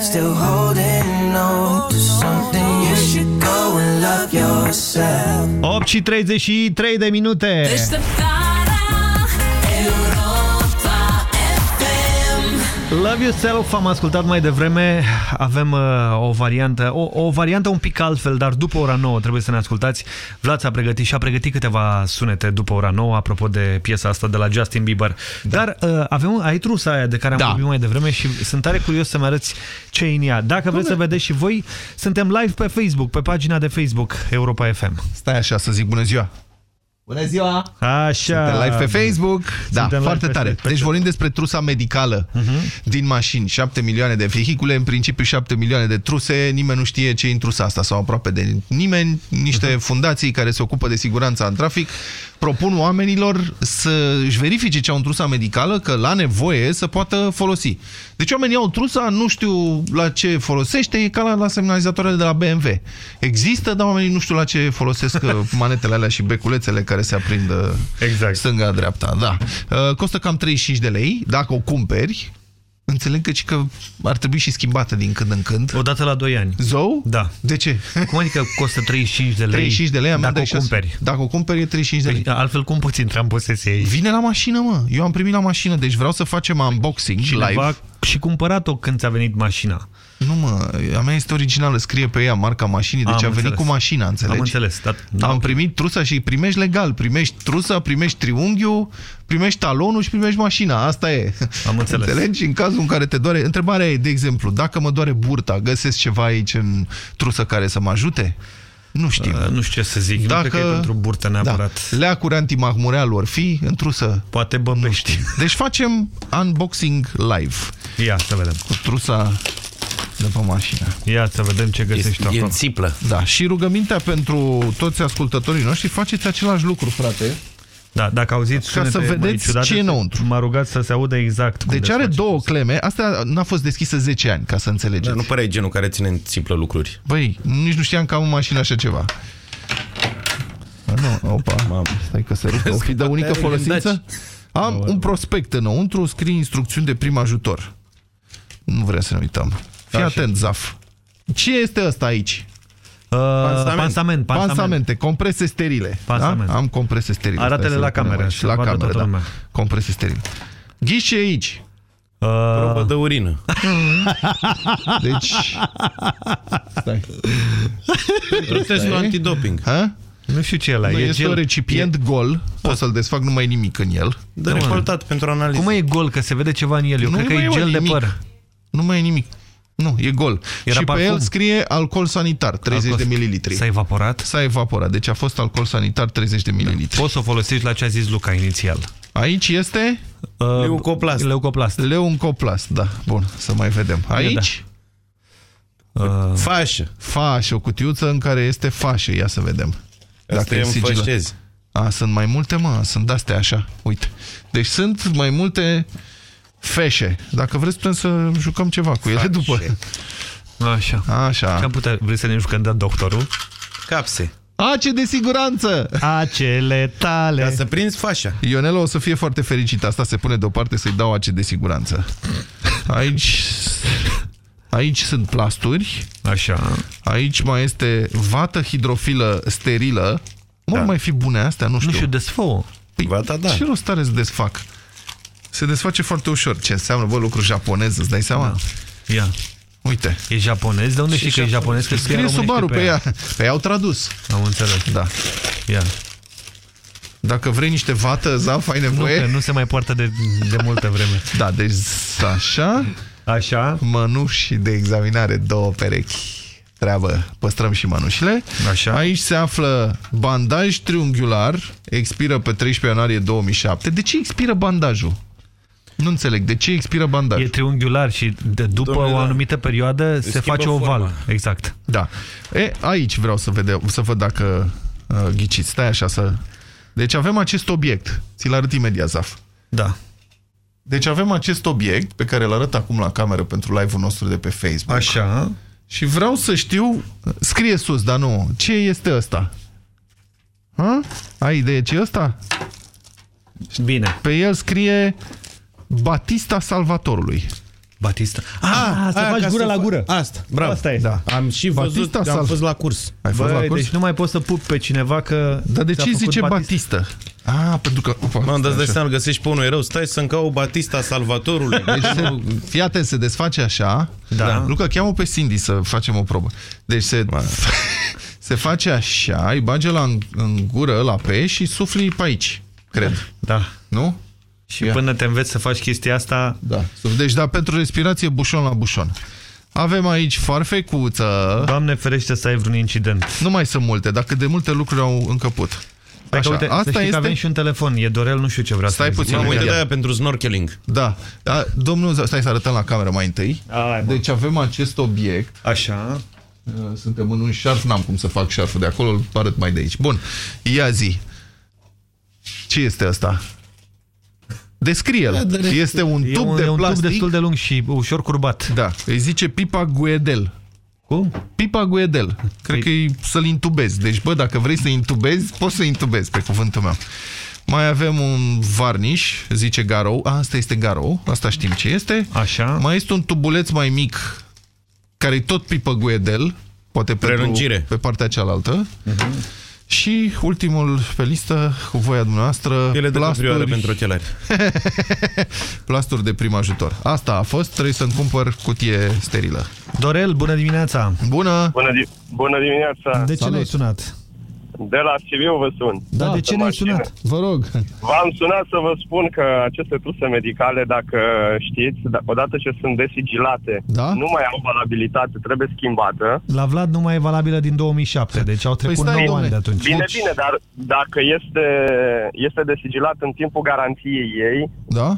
still holding on to something, you should go and love yourself. 8 și 33 de minute. Love Yourself am ascultat mai devreme, avem uh, o variantă, o, o variantă un pic altfel, dar după ora 9 trebuie să ne ascultați. Vlad a pregătit și a pregătit câteva sunete după ora 9, apropo de piesa asta de la Justin Bieber. Da. Dar uh, avem, ai trusa aia de care am Da. vorbit mai devreme și sunt tare curios să-mi arăți ce e în ea. Dacă vreți să vedeți și voi, suntem live pe Facebook, pe pagina de Facebook Europa FM. Stai așa să zic bună ziua. Bună ziua! Așa! Suntem live pe Facebook. Da, Suntem foarte live pe- tare. pe- Deci vorbim despre trusa medicală din mașini. 7 milioane de vehicule, în principiu 7 milioane de truse. Nimeni nu știe ce e în trusa asta sau aproape de nimeni. Niște fundații care se ocupă de siguranța în trafic propun oamenilor să își verifice ce au în trusa medicală, că la nevoie să poată folosi. Deci oamenii au trusa, nu știu la ce folosește, e ca la, la semnalizatoarele de la BMW. Există, dar oamenii nu știu la ce folosesc <laughs> uh, manetele alea și beculețele care se aprind uh, exact. stânga-dreapta. Da. Uh, Costă cam 35 de lei, dacă o cumperi. Înțeleg că, și că ar trebui și schimbată din când în când. Odată la 2 ani. Zou? Da. De ce? Cum adică costă 35 de lei? 35 de lei, am dacă dat o șase- cumperi. Dacă o cumperi e 35 de lei. Păi, altfel cum poți intra în posesie ei? Vine la mașină, mă. Eu am primit la mașină, deci vreau să facem unboxing Cineva live. și cumpărat-o când ți-a venit mașina. Nu, mă, a mea este originală, scrie pe ea marca mașinii, deci Am a venit înțeles. cu mașina, înțelegi? Am înțeles, da. da. Am primit trusa și primești legal, primești trusa, primești triunghiul, primești talonul și primești mașina, asta e. Am înțeles. Înțelegi? În cazul în care te doare, întrebarea e, de exemplu, dacă mă doare burta, găsesc ceva aici în trusă care să mă ajute? Nu știu. Uh, nu știu ce să zic, nu cred că e pentru burtă neapărat. Da, leacuri antimahmureal or fi în trusă. Poate băbești. Deci facem unboxing live. Ia să vedem. Cu trusa de pe mașină. Ia să vedem ce găsești tu acolo. țiplă. Da, și rugămintea pentru toți ascultătorii noștri, faceți același lucru, frate. Da, dacă auziți Ca să sunete mai vedeți ciudate, ce e înăuntru. M-a rugat să se audă exact cum Deci are desface. două cleme. Asta n-a fost deschisă 10 ani, ca să înțelegeți. Dar nu părea genul care ține în țiplă lucruri. Băi, nici nu știam că am în mașină așa ceva. A, nu, opa, Mamă. stai că se rupe. O fi de unică Te-ai folosință? gândat. Am un prospect înăuntru, scrie instrucțiuni de prim ajutor. Nu vrem să ne uităm. Fii Așa. atent, Zaf. Ce este ăsta aici? Uh, pansament, pansament. Pansamente, comprese sterile. Pansament. Da? Am comprese sterile. Arată-le Stai să la le punem cameră, aici. să La vadă cameră, toată da. lumea. Comprese sterile. Ghiși ce e aici? Uh, Probă de urină. <laughs> Deci... Stai. Pentru testul antidoping. Ha? Nu știu ce e ăla. Nu, e este gel. un recipient E- gol, poți să-l desfac, nu mai e nimic în el. De recoltat pentru analiză. Cum e gol? Că se vede ceva în el. Eu Nu cred că mai e e, mă, gel de nimic. păr. Nu mai e nimic. Nu, e gol. Era și pe parfum. el scrie alcool sanitar, 30 Alcool- de mililitri. S-a evaporat? S-a evaporat, deci a fost alcool sanitar 30 de mililitri. Poți să o folosești la ce a zis Luca inițial. Aici este? Uh, Leucoplast. Leucoplast. Leucoplast, da. Bun, să mai vedem. Aici? Uh, Fașă. Fașă, o cutiuță în care este fașă, ia să vedem. Asta e sigilat. înfășezi. A, sunt mai multe, mă, sunt astea așa, uite. Deci sunt mai multe feșe. Dacă vreți, putem să jucăm ceva cu ele Fașe. după. Așa. Așa. Ce am putea, vrei să ne jucăm de doctorul? Capse. Ace de siguranță! Acele tale. Ca să prinzi fașa. Ionela o să fie foarte fericit. Asta se pune deoparte să-i dau ace de siguranță. Aici... Aici sunt plasturi. Așa. Aici mai este vată hidrofilă sterilă. Mă, da. mai fi bune astea? Nu știu. Nu știu, desfă Păi, Vata, da. Ce rost are să desfac? Se desface foarte ușor. Ce înseamnă, bă, lucru japonez, îți dai seama? Da. Ia. Uite. E japonez? De unde știi că e japonez? Că Scrie românește Subaru pe ea. Pe ea au tradus. Am înțeles. Da. Ia. Dacă vrei niște vată, Zaf, ai Nu, nevoie? că nu se mai poartă de, de multă vreme. Da, deci așa. Așa. Mănuși de examinare, două perechi. Treabă, păstrăm și mănușile. Așa. Aici se află bandaj triunghiular, expiră pe 13 ianuarie 2007. De ce expiră bandajul? Nu înțeleg. De ce expiră bandajul? E triunghiular și de, după Domnule, o da. anumită perioadă se schimbă face oval. forma. Exact. Da. E, aici vreau să, vedem, să văd dacă uh, ghiciți. Stai așa să... Deci avem acest obiect. Ți-l arăt imediat, Zaf. Da. Deci avem acest obiect pe care îl arăt acum la cameră pentru live-ul nostru de pe Facebook. Așa. Și vreau să știu, scrie sus, dar nu, ce este ăsta? Ha? Ai idee ce e ăsta? Bine. Pe el scrie Batista Salvatorului. Batista. Ah, Ah, să aia, faci ca gură să la fa- gură. Asta, bravo. Asta e. Da. Am și văzut, Batista am Sal- fost la curs. Ai fost la Băi, curs? deci nu mai poți să pup pe cineva că... Dar de ți-a ce făcut zice Batista? Batista? Ah, pentru că... Opa, Mă, dar îți dai așa. seama, găsești pe unul erou, stai să-mi caut Batista Salvatorului. Deci se, fii atent, se desface așa. Da. Luca, cheamă pe Cindy să facem o probă. Deci se, <laughs> se face așa, îi bage la în, în gură, la pe și sufli pe aici, cred. Da. Nu? Și Ia. până te înveți să faci chestia asta... Da. Deci, da, pentru respirație, bușon la bușon. Avem aici farfecuță. Doamne ferește să ai vreun incident. Nu mai sunt multe, dacă de multe lucruri au încăput. Hai că, Așa, uite, să asta știi este... că avem și un telefon. E Dorel, nu știu ce vrea Stai să puțin, zic. Mă, uite Ia. de aia pentru snorkeling. Da. da. Domnul, stai să arătăm la cameră mai întâi. Ai, bă. Deci avem acest obiect. Așa. Suntem în un șarf, n-am cum să fac șarful de acolo, îl arăt mai de aici. Bun, ia zi. Ce este asta? Descrie-l. Este un E tub un, de e un plastic. tub destul de lung și ușor curbat. Da, îi zice pipa guedel. Cum? Pipa guedel. Cred că e să-l intubezi. Deci, bă, dacă vrei să intubezi, poți să intubezi, pe cuvântul meu. Mai avem un varniș, zice Garou. A, asta este Garou, asta știm ce este. Așa. Mai este un tubuleț mai mic, care e tot pipă guedel, poate pentru, Prelungire. pe partea cealaltă. Și ultimul pe listă, cu voia dumneavoastră, Ele de plasturi, caprioară pentru ochelari. <laughs> plasturi de prim ajutor. Asta a fost, trebuie să-mi cumpăr cutie sterilă. Dorel, bună dimineața! Bună! Bună, di bună dimineața! De ce Salut. ne-ai sunat? De la Sibiu vă sun. Da, de ce ne-ai mașină. sunat? Vă rog. V-am sunat să vă spun că aceste truse medicale, dacă știți, da- odată ce sunt desigilate, Da? nu mai au valabilitate, trebuie schimbată. La Vlad nu mai e valabilă din 2007, deci au trecut stai, 9 domne. ani de atunci. Bine, Deci- bine, dar dacă este, este desigilat în timpul garanției ei, Da?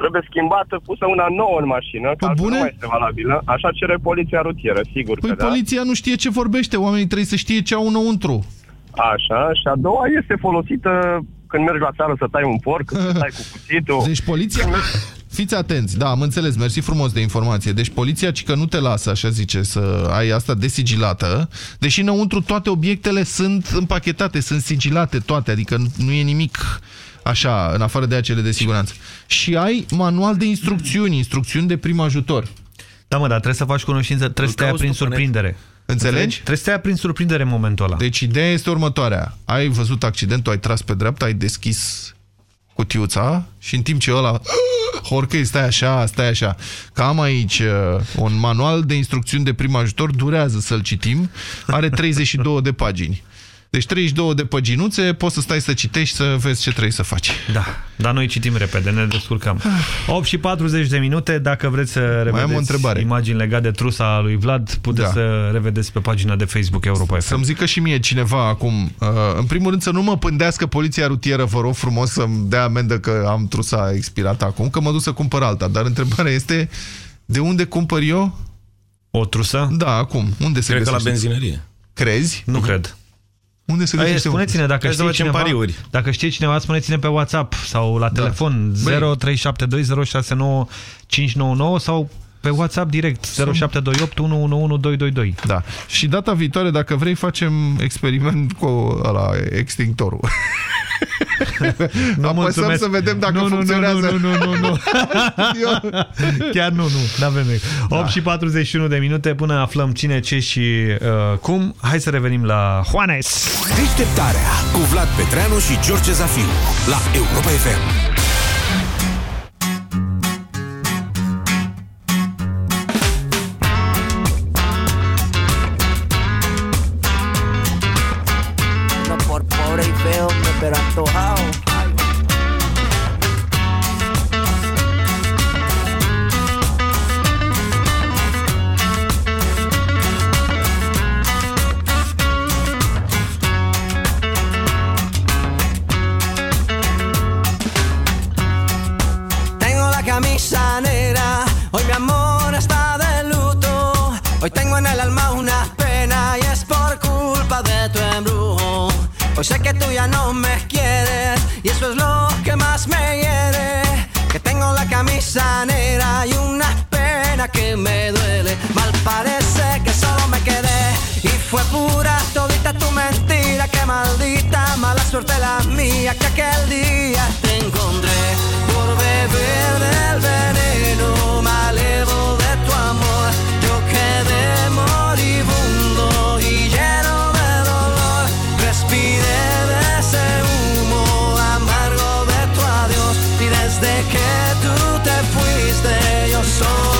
trebuie schimbată, pusă una nouă în mașină, că altfel bune? nu mai este valabilă. Așa cere poliția rutieră, sigur Păi că da. poliția nu știe ce vorbește, oamenii trebuie să știe ce au înăuntru. Așa, și a doua este folosită când mergi la țară să tai un porc, să <laughs> tai cu cuțitul. Deci poliția... Fiți atenți, da, am înțeles, mersi frumos de informație. Deci poliția, ci că nu te lasă, așa zice, să ai asta desigilată, deși înăuntru toate obiectele sunt împachetate, sunt sigilate toate, adică nu e nimic așa, în afară de acele de siguranță. Și ai manual de instrucțiuni, instrucțiuni de prim ajutor. Da, mă, dar trebuie să faci cunoștință, trebuie să te ia cauți prin tu pe net. Surprindere. Înțelegi? Trebuie să te ia prin surprindere în momentul ăla. Deci ideea este următoarea. Ai văzut accidentul, ai tras pe dreapta, ai deschis cutiuța și în timp ce ăla <gasps> horcăi, stai așa, stai așa. Că am aici uh, un manual de instrucțiuni de prim ajutor, durează să-l citim, are <laughs> 32 de pagini. Deci 32 de păginuțe, poți să stai să citești, să vezi ce trebuie să faci. Da, dar noi citim repede, ne descurcăm. 8 și 40 de minute, dacă vreți să revedeți am o întrebare. imagini legate de trusa lui Vlad, puteți Da. să revedeți pe pagina de Facebook Europa FM. Să-mi zică și mie cineva acum, uh, în primul rând să nu mă pândească poliția rutieră, vă rog frumos să-mi dea amendă că am trusa expirată acum, că mă duc să cumpăr alta. Dar întrebarea este, de unde cumpăr eu? O trusă? Da, acum. Unde se Cred că la găsește? benzinărie. Crezi? Nu cred. Unde se Aia, găsește? spuneți-ne dacă Hai să știe, facem cineva, pariuri. dacă știe cineva, spuneți-ne pe WhatsApp sau la telefon Băi. 0372069599 sau pe WhatsApp direct 0728 111222. Da. Și data viitoare, dacă vrei, facem experiment cu ăla, extinctorul. <laughs> Nu, <laughs> Apăsăm mulțumesc. să vedem dacă nu, nu, funcționează. Nu, nu, nu, nu, nu. <laughs> Eu- <laughs> Chiar nu, nu, nu avem da. 8 și 41 de minute până aflăm cine, ce și uh, cum. Hai să revenim la Juanes. Deșteptarea cu Vlad Petreanu și George Zafiu la Europa FM. Que me duele. Mal parece que solo me quedé y fue pura todita tu mentira. Que maldita mala suerte la mía que aquel día te encontré por beber del veneno malevo de tu amor. Yo quedé moribundo y lleno de dolor. Respiré de ese humo amargo de tu adiós y desde que tú te fuiste yo solo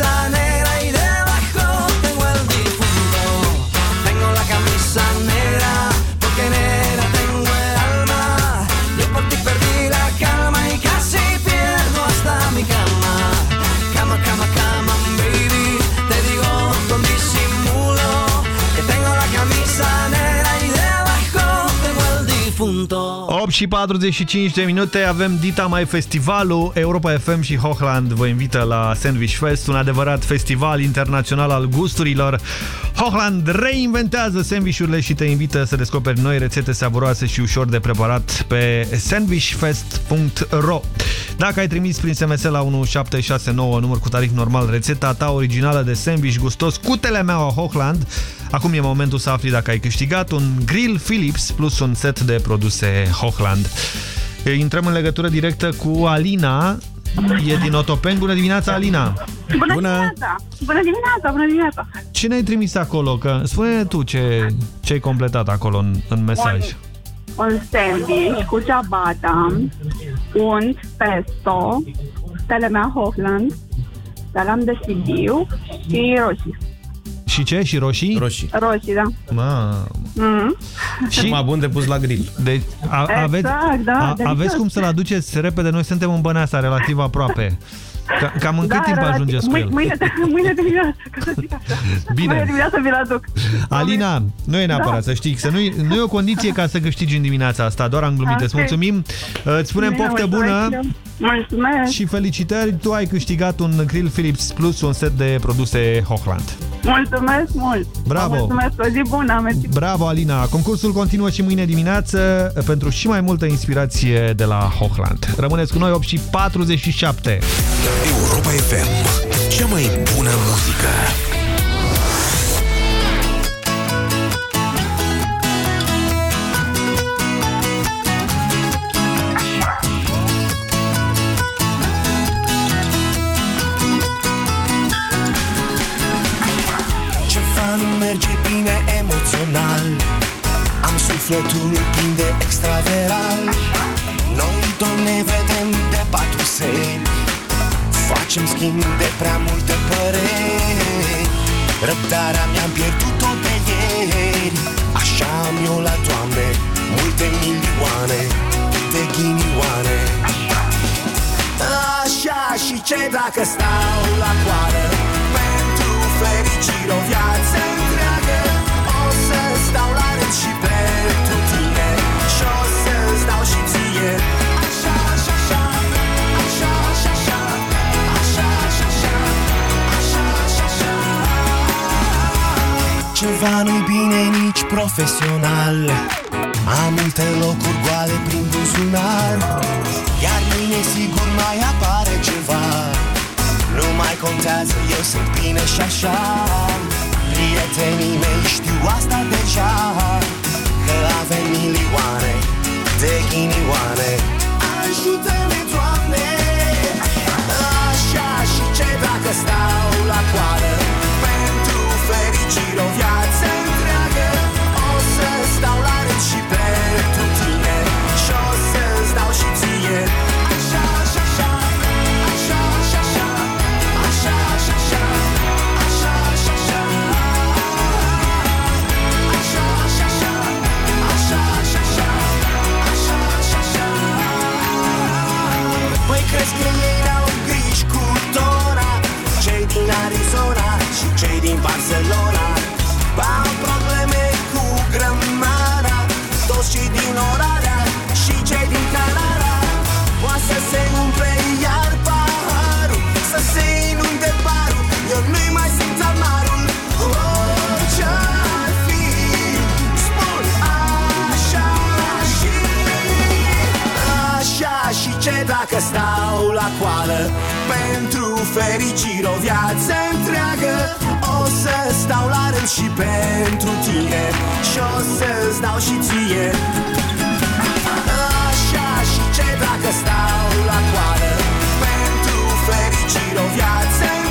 la și 45 de minute avem Dita Mai Festivalul. Europa FM și Hochland vă invită la Sandwich Fest, un adevărat festival internațional al gusturilor. Hochland reinventează sandvișurile și te invită să descoperi noi rețete savuroase și ușor de preparat pe sandwichfest.ro Dacă ai trimis prin SMS la 1769 număr cu tarif normal rețeta ta originală de sandwich gustos cu telemeaua Hochland, acum e momentul să afli dacă ai câștigat un grill Philips plus un set de produse Hochland. Intrăm în legătură directă cu Alina, e din Otopeni. Bună dimineața, Alina! Bună, bună dimineața! Bună dimineața, bună dimineața! Ce ne-ai trimis acolo? Că spune tu ce, ce ai completat acolo în, în mesaj. Un, un sandwich cu ciabatta, unt, pesto, telemea Hochland, salam de Sibiu și roșii. Și ce? Și roșii? Roșii. Roșii, da. Ma. Mm. Și mai bun de pus la grill. Deci, a, Exact, aveți, da, delicios. aveți cum să-l aduceți repede? Noi suntem în Băneasa, relativ aproape. Ca, cam în cât timp relativ- ajungeți cu mâine, el? Mâine, <laughs> mâine dimineață, ca să zic așa. Bine. Mâine dimineață vi-l aduc. Alina, nu e neapărat Da. să știi, să nu, nu e o condiție ca să câștigi în dimineața asta, doar am glumit. Ok. Îți mulțumim, îți spunem Bine, poftă mulțumesc. bună Mulțumesc. și felicitări, tu ai câștigat un grill Philips Plus, un set de produse Hochland. Mulțumesc mult. Bravo. Vă Mulțumesc, o zi bună. Mersi. Bravo, Alina! Concursul continuă și mâine dimineață pentru și mai multă inspirație de la Hochland. Rămâneți cu noi 8 și 47. Europa FM. Cea mai bună muzică. Emoțional Am sufletul plin de extraveral. Noi tot ne vedem de patru seri. Facem schimb de prea multe păreri. Răbdarea mi-am pierdut-o pe ieri. Așa am eu la toamne Multe milioane de ghinioane. Așa și ce dacă stau la coadă Pentru fericire Ceva nu-i bine nici profesional. Am multe locuri goale prin buzunar. Iar mâine sigur mai apare ceva. Nu mai contează, eu sunt bine și așa. Prietenii mei știu asta deja. Că avem milioane de ghinioane. Ajută-ne, Doamne! Așa și ce dacă stau la coadă Pentru fericire ce dacă stau la coadă Pentru fericire o viață întreagă O să stau la rând și pentru tine. Și o să-ți dau și ție. Așa și ce dacă stau la coadă Pentru fericire o viață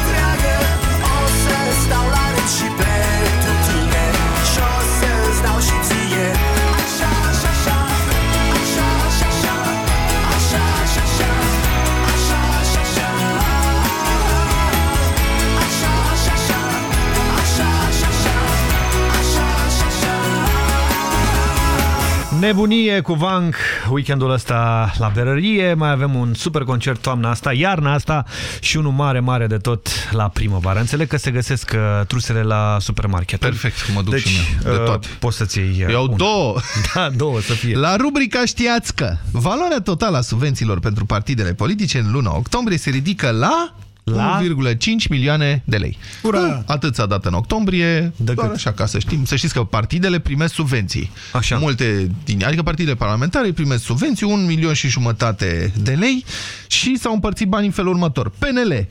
Nebunie cu Vank weekendul ăsta la berărie, mai avem un super concert toamna asta, iarna asta și unul mare, mare de tot la primăvară. Înțeleg că se găsesc uh, trusele la supermarket. Perfect, mă duc deci, și eu, de uh, toate. Poți să-ți iei Iau una. două. <laughs> Da, două să fie. La rubrica Știați că valoarea totală a subvențiilor pentru partidele politice în luna octombrie se ridică la... La? 1,5 milioane de lei. Ura! Atât s-a dat în octombrie, de doar așa ca să știm. Să știți că partidele primesc subvenții. Așa. Multe din, adică partidele parlamentare primesc subvenții, un milion și jumătate de lei și s-au împărțit banii în felul următor. PNL,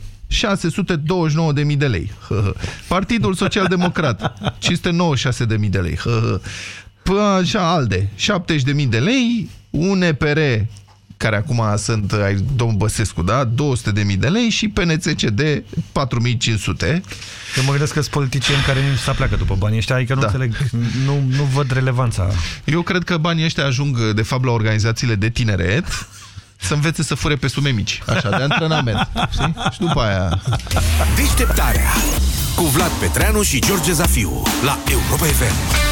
629.000 de lei. Partidul Social Democrat, <laughs> 596.000 de lei. Până așa, ALDE, 70.000 de lei, UNPR, care acum sunt ai domnul Băsescu, da? 200.000 de lei și PNCCD 4.500. Eu mă gândesc că sunt politicieni care nu se pleacă după banii ăștia, adică nu Da. înțeleg, nu, nu văd relevanța. Eu cred că banii ăștia ajung, de fapt, la organizațiile de tineret să învețe să fure pe sume mici, așa, de antrenament. <laughs> Știi? Și după aia... Deșteptarea cu Vlad Petreanu și George Zafiu la Europa FM.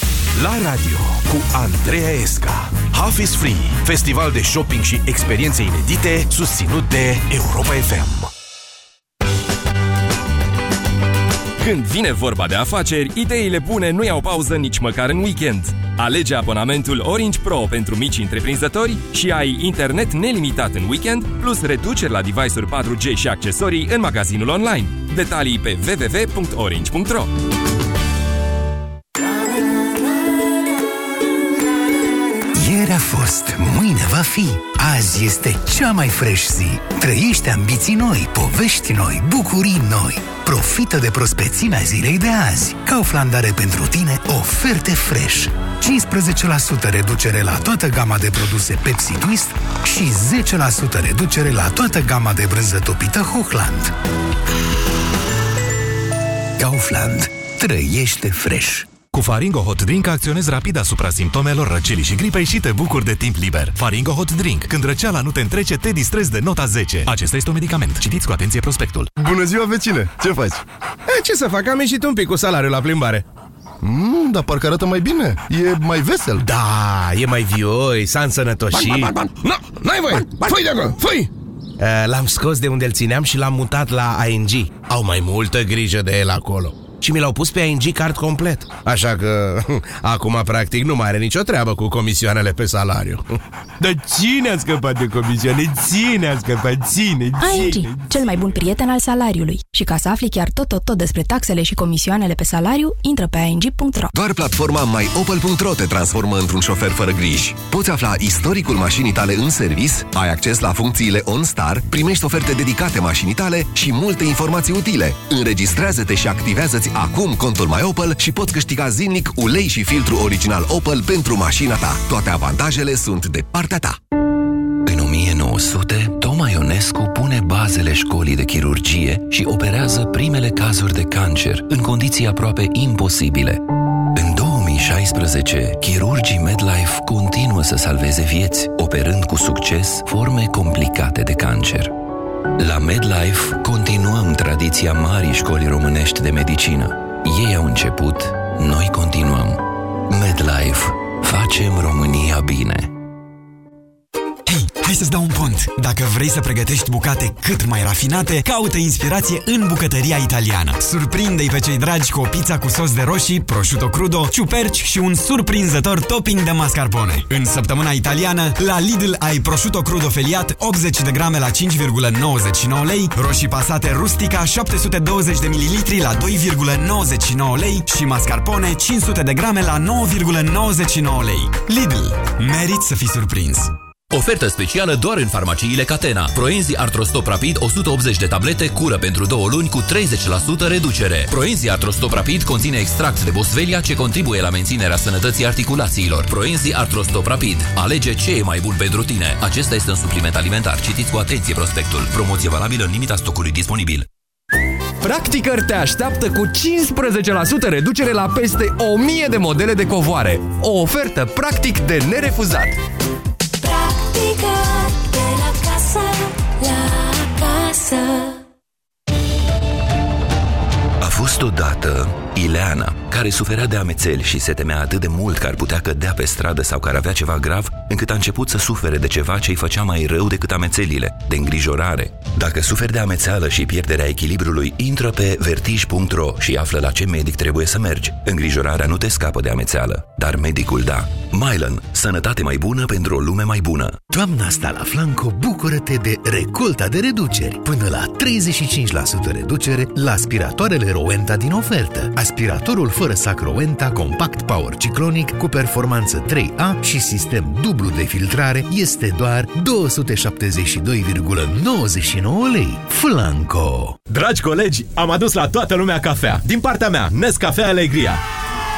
La radio cu Andreea Esca. Half is Free, festival de shopping și experiențe inedite susținut de Europa FM. Când vine vorba de afaceri, ideile bune nu iau pauză nici măcar în weekend. Alege abonamentul Orange Pro pentru mici întreprinzători și ai internet nelimitat în weekend, plus reduceri la device-uri 4G și accesorii în magazinul online. Detalii pe www.orange.ro fost, mâine va fi. Azi este cea mai fresh zi. Trăiește ambiții noi, povești noi, bucurii noi. Profită de prospețimea zilei de azi. Kaufland are pentru tine oferte fresh. 15% reducere la toată gama de produse Pepsi Twist și 10% reducere la toată gama de brânză topită Hochland. Kaufland. Trăiește fresh. Cu Faringo Hot Drink acționezi rapid asupra simptomelor răcelii și gripei și te bucuri de timp liber. Faringo Hot Drink. Când răceala nu te întrece, te distrezi de nota 10. Acesta este un medicament. Citiți cu atenție prospectul. Bună ziua, vecine! Ce faci? E, ce să fac? Am ieșit un pic cu salariul la plimbare. Mm, dar parcă arată mai bine. E mai vesel. Da, e mai vioi, s-a însănătoșit. Nu, n-ai voie! Fui de acolo, fui! L-am scos de unde îl țineam și l-am mutat la ING. Au mai multă grijă de el acolo. Și mi l-au pus pe ING card complet. Așa că <laughs> acum practic nu mai are nicio treabă cu comisioanele pe salariu. Dar cine a scăpat de comisioane? Ține a scăpat, ține, ține. ING, cel mai bun prieten al salariului. Și ca să afli chiar tot, tot, tot despre taxele și comisioanele pe salariu, intră pe ing.ro. Doar platforma myopel.ro te transformă într-un șofer fără griji. Poți afla istoricul mașinii tale în servis, ai acces la funcțiile OnStar, primești oferte dedicate mașinii tale și multe informații utile. Înregistrează-te și activează-ți acum contul MyOpel și poți câștiga zilnic ulei și filtru original Opel pentru mașina ta. Toate avantajele sunt de partea ta. În 1900, Toma Ionescu pune bazele școlii de chirurgie și operează primele cazuri de cancer în condiții aproape imposibile. În 2016, chirurgii MedLife continuă să salveze vieți, operând cu succes forme complicate de cancer. La MedLife continuăm tradiția marii școli românești de medicină. Ei au început, noi continuăm. MedLife. Facem România bine. Hei, hai să-ți dau un pont. Dacă vrei să pregătești bucate cât mai rafinate, caută inspirație în bucătăria italiană. Surprinde-i pe cei dragi cu o pizza cu sos de roșii, prosciutto crudo, ciuperci și un surprinzător topping de mascarpone. În săptămâna italiană, la Lidl ai prosciutto crudo feliat 80 de grame la 5,99 lei, roșii pasate rustica 720 de mililitri la 2,99 lei și mascarpone 500 de grame la 9,99 lei. Lidl. Merit să fii surprins! Ofertă specială doar în farmaciile Catena. Proenzi Artrostop Rapid 180 de tablete cură pentru două luni cu 30% reducere. Proenzi Artrostop Rapid conține extract de bosvelia ce contribuie la menținerea sănătății articulațiilor. Proenzi Artrostop Rapid. Alege ce e mai bun pentru tine. Acesta este un supliment alimentar. Citiți cu atenție prospectul. Promoție valabilă în limita stocului disponibil. Practicăr te așteaptă cu 15% reducere la peste 1000 de modele de covoare. O ofertă practic de nerefuzat. Practică de la casă, la casă. A fost odată Ileana, care suferea de amețeli și se temea atât de mult că ar putea cădea pe stradă sau că ar avea ceva grav, încât a început să sufere de ceva ce îi făcea mai rău decât amețelile, de îngrijorare. Dacă suferi de amețeală și pierderea echilibrului, intră pe vertij.ro și află la ce medic trebuie să mergi. Îngrijorarea nu te scapă de amețeală, dar medicul da. Mylan. Sănătate mai bună pentru o lume mai bună. Toamna asta la Flanco, bucură-te de recolta de reduceri. Până la 35% reducere la aspiratoarele Rowenta din ofertă. Aspiratorul fără sac Rowenta Compact Power Ciclonic cu performanță 3A și sistem dublu de filtrare este doar 272,99 lei. Flanco! Dragi colegi, am adus la toată lumea cafea. Din partea mea, Nescafea Alegria.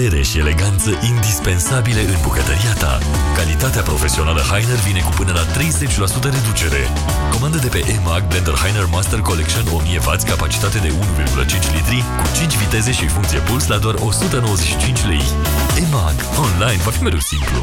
putere și eleganță indispensabile în bucătăria ta. Calitatea profesională Heiner vine cu până la 30% reducere. Comandă de pe EMAG Blender Heiner Master Collection 1000W, capacitate de 1,5 litri, cu 5 viteze și funcție puls la doar 195 lei. EMAG. Online va fi mereu simplu.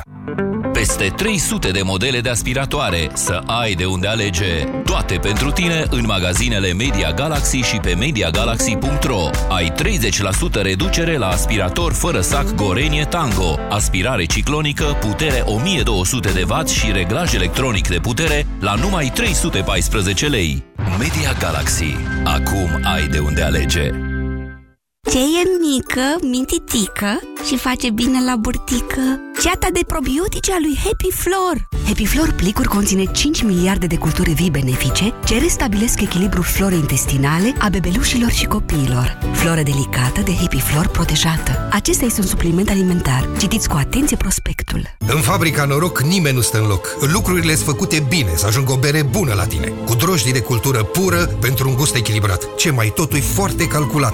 Peste 300 de modele de aspiratoare, să ai de unde alege. Toate pentru tine în magazinele Media Galaxy și pe MediaGalaxy.ro. Ai 30% reducere la aspirator fără sac Gorenie Tango, aspirare ciclonică, putere 1200 de W și reglaj electronic de putere la numai 314 lei. Media Galaxy. Acum ai de unde alege. Ce e mică, mintitică și face bine la burtică? Ceata de probiotice a lui Happy Flor Happy Flor plicuri conține 5 miliarde de culturi vii benefice ce restabilesc echilibrul florei intestinale a bebelușilor și copiilor. Floră delicată de Happy Flor protejată. Acesta este un supliment alimentar. Citiți cu atenție prospectul. În fabrica Noroc nimeni nu stă în loc. Lucrurile sunt făcute bine, să ajungă o bere bună la tine. Cu drojdii de cultură pură pentru un gust echilibrat. Ce mai totul e foarte calculat.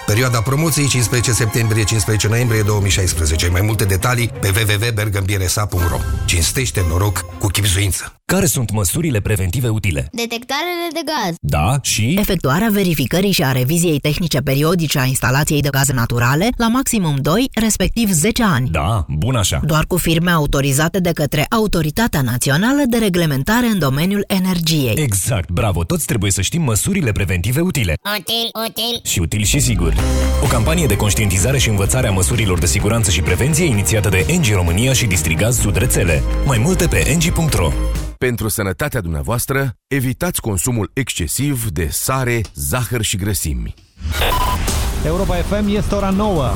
Perioada promoției 15 septembrie-15 noiembrie 2016. Mai multe detalii pe www.bergambiresa.ro Cinstește noroc cu chipzuință. Care sunt măsurile preventive utile? Detectoarele de gaz. Da, și... Efectuarea verificării și a reviziei tehnice periodice a instalației de gaze naturale la maximum 2, respectiv 10 ani. Da, bun așa. Doar cu firme autorizate de către Autoritatea Națională de Reglementare în domeniul energiei. Exact, bravo, toți trebuie să știm măsurile preventive utile. Util, util. Și util și sigur. O campanie de conștientizare și învățare a măsurilor de siguranță și prevenție inițiată de Engie România și Distrigaz Sud Rețele. Mai multe pe engie.ro Pentru sănătatea dumneavoastră, evitați consumul excesiv de sare, zahăr și grăsimi. Europa FM este ora 9.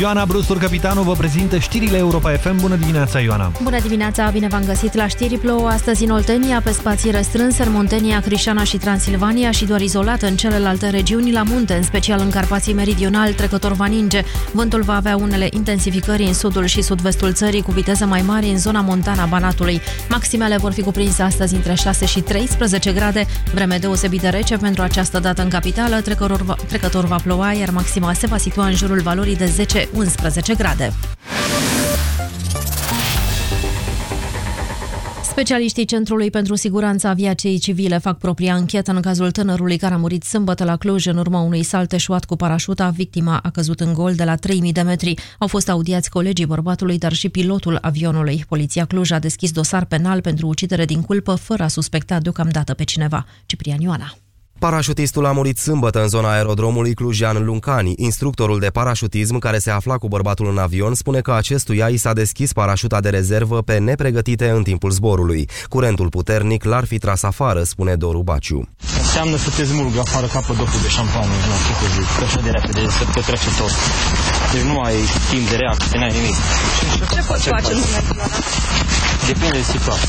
Ioana Brustur, capitanul, vă prezintă știrile Europa FM. Bună dimineața, Ioana! Bună dimineața, bine v-am găsit la știri. Plouă astăzi în Oltenia, pe spații restrânse, în Muntenia, Crișana și Transilvania și doar izolat în celelalte regiuni, la munte, în special în Carpații Meridional, trecător va ninge. Vântul va avea unele intensificări în sudul și sud-vestul țării, cu viteză mai mare în zona montana Banatului. Maximele vor fi cuprinse astăzi între 6 și 13 grade, vreme deosebit de rece pentru această dată în capitală, trecător va, trecător va ploua, iar maxima se va situa în jurul valorii de 10 11 grade. Specialiștii Centrului pentru Siguranța Aviației Civile fac propria anchetă în cazul tânărului care a murit sâmbătă la Cluj în urma unui salt eșuat cu parașuta. Victima a căzut în gol de la 3000 de metri. Au fost audiați colegii bărbatului, dar și pilotul avionului. Poliția Cluj a deschis dosar penal pentru ucidere din culpă, fără a suspecta deocamdată pe cineva. Ciprian Ioana. Parașutistul a murit sâmbătă în zona aerodromului Clujan-Luncani. Instructorul de parașutism care se afla cu bărbatul în avion spune că acestuia i s-a deschis parașuta de rezervă pe nepregătite în timpul zborului. Curentul puternic l-ar fi tras afară, spune Doru Baciu. Înseamnă să te smulgă afară ca pe dopul de șampanie, nu știu cum zic, așa de repede, să te trece tot. Deci nu ai timp de reacție, n-ai nimic. Ce poți face în momentul ăla? Depinde de situație.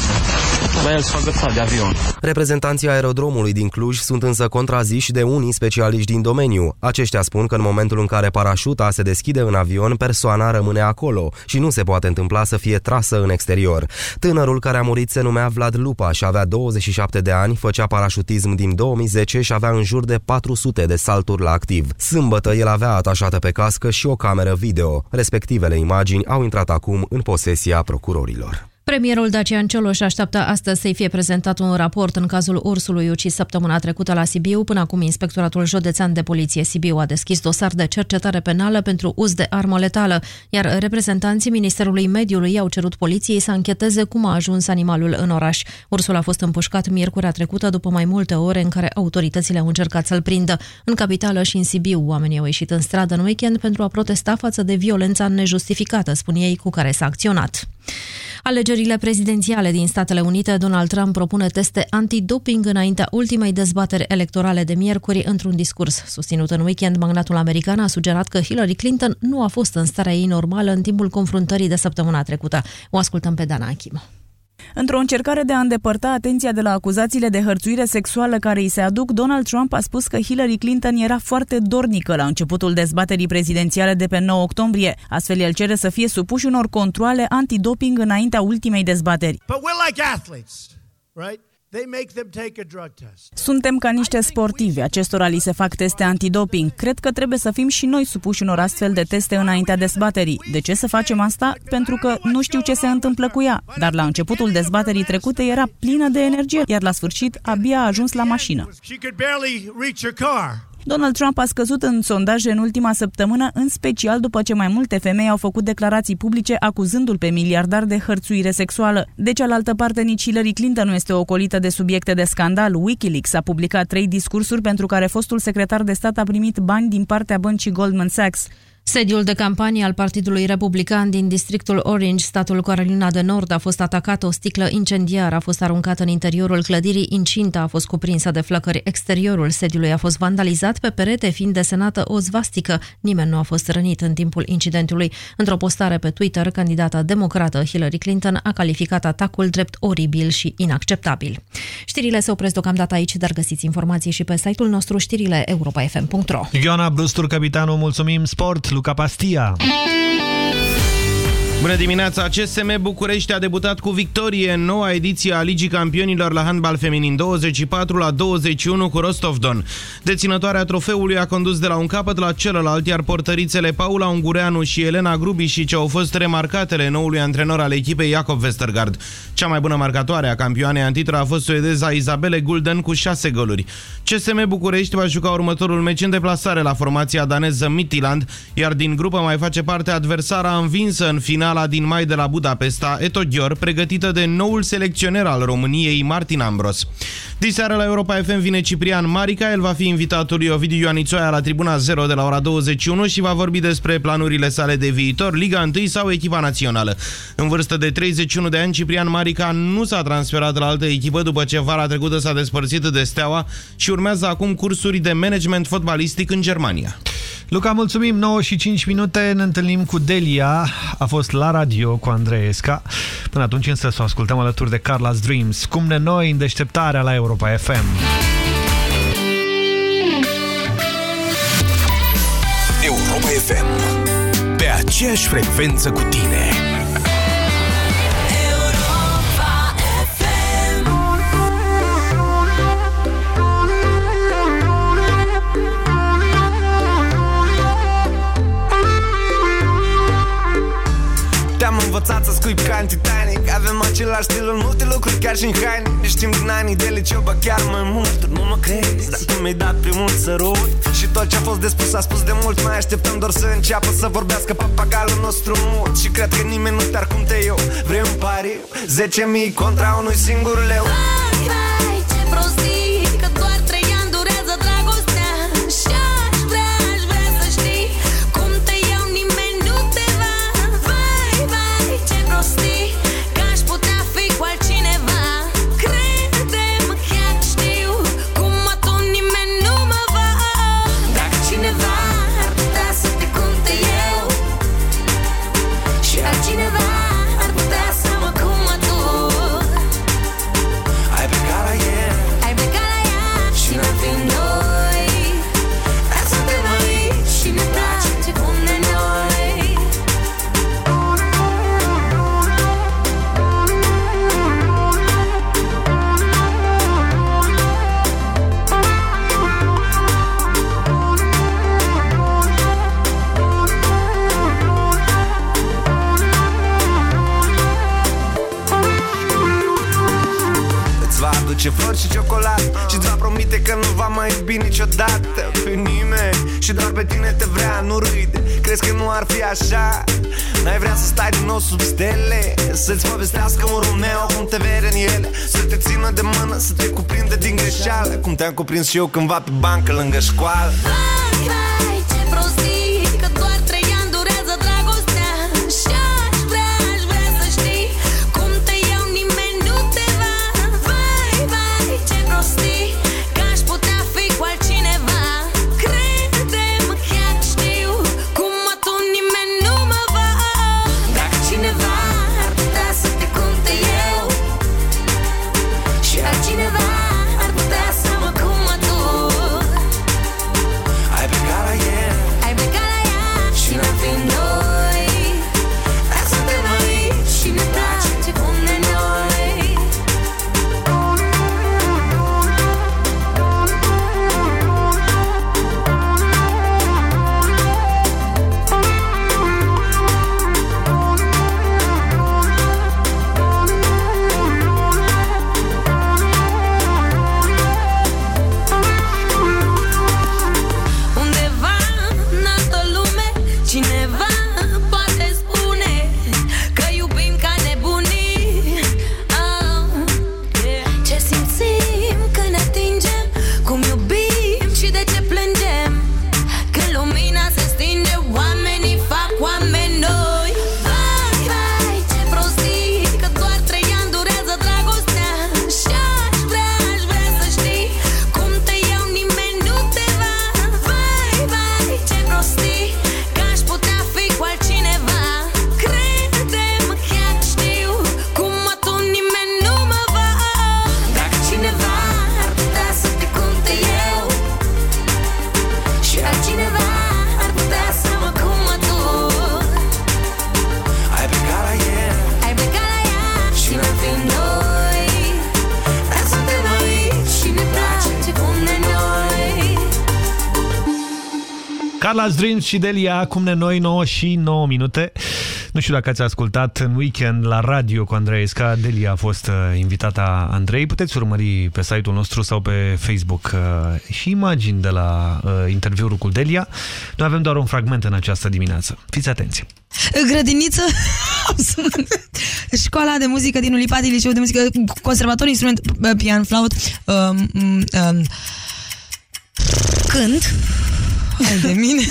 La el s-a agățat de avion. Reprezentanții aerodromului din Cluj sunt însă contraziși de unii specialiști din domeniu. Aceștia spun că în momentul în care parașuta se deschide în avion, persoana rămâne acolo și nu se poate întâmpla să fie trasă în exterior. Tânărul care a murit se numea Vlad Lupa și avea 27 de ani, făcea parașutism din 2010 și avea în jur de 400 de salturi la activ. Sâmbătă el avea atașată pe cască și o cameră video. Respectivele imagini au intrat acum în posesia procurorilor. Premierul Dacian Cioloș așteaptă astăzi să-i fie prezentat un raport în cazul ursului ucis săptămâna trecută la Sibiu. Până acum, Inspectoratul Județean de Poliție Sibiu a deschis dosar de cercetare penală pentru uz de armă letală, iar reprezentanții Ministerului Mediului au cerut poliției să încheteze cum a ajuns animalul în oraș. Ursul a fost împușcat miercurea trecută după mai multe ore în care autoritățile au încercat să-l prindă. În capitală și în Sibiu, oamenii au ieșit în stradă în weekend pentru a protesta față de violența nejustificată, spun ei, cu care s-a acționat. Alegerile prezidențiale din Statele Unite, Donald Trump propune teste antidoping înaintea ultimei dezbateri electorale de miercuri într-un discurs susținut în weekend. Magnatul american a sugerat că Hillary Clinton nu a fost în starea ei normală în timpul confruntării de săptămâna trecută. O ascultăm pe Dana Achim. Într-o încercare de a îndepărta atenția de la acuzațiile de hărțuire sexuală care îi se aduc, Donald Trump a spus că Hillary Clinton era foarte dornică la începutul dezbaterii prezidențiale de pe 9 octombrie. Astfel, el cere să fie supuși unor controle antidoping înaintea ultimei dezbateri. But we're like athletes, right? They make them take a drug test. Suntem ca niște sportivi, acestora li se fac teste antidoping. Cred că trebuie să fim și noi supuși unor astfel de teste înaintea dezbaterii. De ce să facem asta? Pentru că nu știu ce se întâmplă cu ea. Dar la începutul dezbaterii trecute era plină de energie, iar la sfârșit abia a ajuns la mașină. She could barely reach her car. Donald Trump a scăzut în sondaje în ultima săptămână, în special după ce mai multe femei au făcut declarații publice acuzându-l pe miliardar de hărțuire sexuală. De cealaltă parte, nici Hillary Clinton nu este ocolită de subiecte de scandal. Wikileaks a publicat trei discursuri pentru care fostul secretar de stat a primit bani din partea băncii Goldman Sachs. Sediul de campanie al Partidului Republican din districtul Orange, statul Carolina de Nord, a fost atacat, o sticlă incendiară a fost aruncată în interiorul clădirii, incinta a fost cuprinsă de flăcări, exteriorul sediului a fost vandalizat, pe perete fiind desenată o zvastică. Nimeni nu a fost rănit în timpul incidentului. Într-o postare pe Twitter, candidata democrată Hillary Clinton a calificat atacul drept oribil și inacceptabil. Știrile se opresc deocamdată aici, dar găsiți informații și pe site-ul nostru știrile europa.fm.ro Ioana Brustur, capitanul, mulțumim, sport, Luca Pastia. Bună dimineața! CSM București a debutat cu victorie în noua ediție a Ligii Campionilor la handbal feminin 24 la 21 cu Rostov-Don. Deținătoarea trofeului a condus de la un capăt la celălalt, iar portărițele Paula Ungureanu și Elena Grubi ce au fost remarcatele noului antrenor al echipei Jacob Westergaard. Cea mai bună marcatoare a campioanei antitra a fost suedeza Isabele Gulden cu 6 goluri. CSM București va juca următorul meci în deplasare la formația daneză Midtjylland, iar din grupă mai face parte adversara învinsă în final gala din mai de la Budapesta, Etoghior, pregătită de noul selecționer al României, Martin Ambros. Diseară la Europa FM vine Ciprian Marica, el va fi invitatul lui Ovidiu Ioanițoaia la Tribuna 0 de la ora 21 și va vorbi despre planurile sale de viitor, Liga 1 sau echipa națională. În vârstă de 31 de ani, Ciprian Marica nu s-a transferat la altă echipă după ce vara trecută s-a despărțit de Steaua și urmează acum cursuri de management fotbalistic în Germania. Luca, mulțumim, 9 și 5 minute, ne întâlnim cu Delia, a fost la radio cu Andreesca. Până atunci însă să o ascultăm alături de Carla's Dreams, cum ne noi în deșteptarea la Europa FM. Europa FM. Pe aceeași frecvență cu tine. Același stil în multe lucruri, chiar și în haine. Ne știm din anii de liceu, bă chiar mai mult. Tu nu mă crezi, dar tu mi-ai dat primul sărut Și tot ce a fost de spus a spus de mult Mai așteptăm doar să înceapă să vorbească papagalul nostru mult. Și cred că nimeni nu te-ar cum te eu Vrei un pariu? 10.000 contra unui singur leu. Hai, hai, ce prostii Îți va aduce flori și ciocolată. Și îți va promite că nu va mai iubi niciodată Pe nimeni. Și doar pe tine te vrea, nu râde. Crezi că nu ar fi așa? N-ai vrea să stai din nou sub stele? Să-ți povestească un Romeo cum te vede în ele. Să te țină de mână, să te cuprinde din greșeală. Cum te-am cuprins și eu cândva pe bancă lângă școală. Hai, hai, ce prostii Carla's Dreams și Delia, cum ne noi 9 și 9 minute. Nu știu dacă ați ascultat în weekend la radio cu Andrei Esca. Delia a fost uh, invitata Andrei. Puteți urmări pe site-ul nostru sau pe Facebook uh, și imagini de la uh, interviul cu Delia. Noi avem doar un fragment în această dimineață. Fiți atenți! grădiniță, <laughs> școala de muzică din Ulipati, liceu de muzică, conservator, instrument, uh, pian, flaut, um, um, cânt. Hai de mine.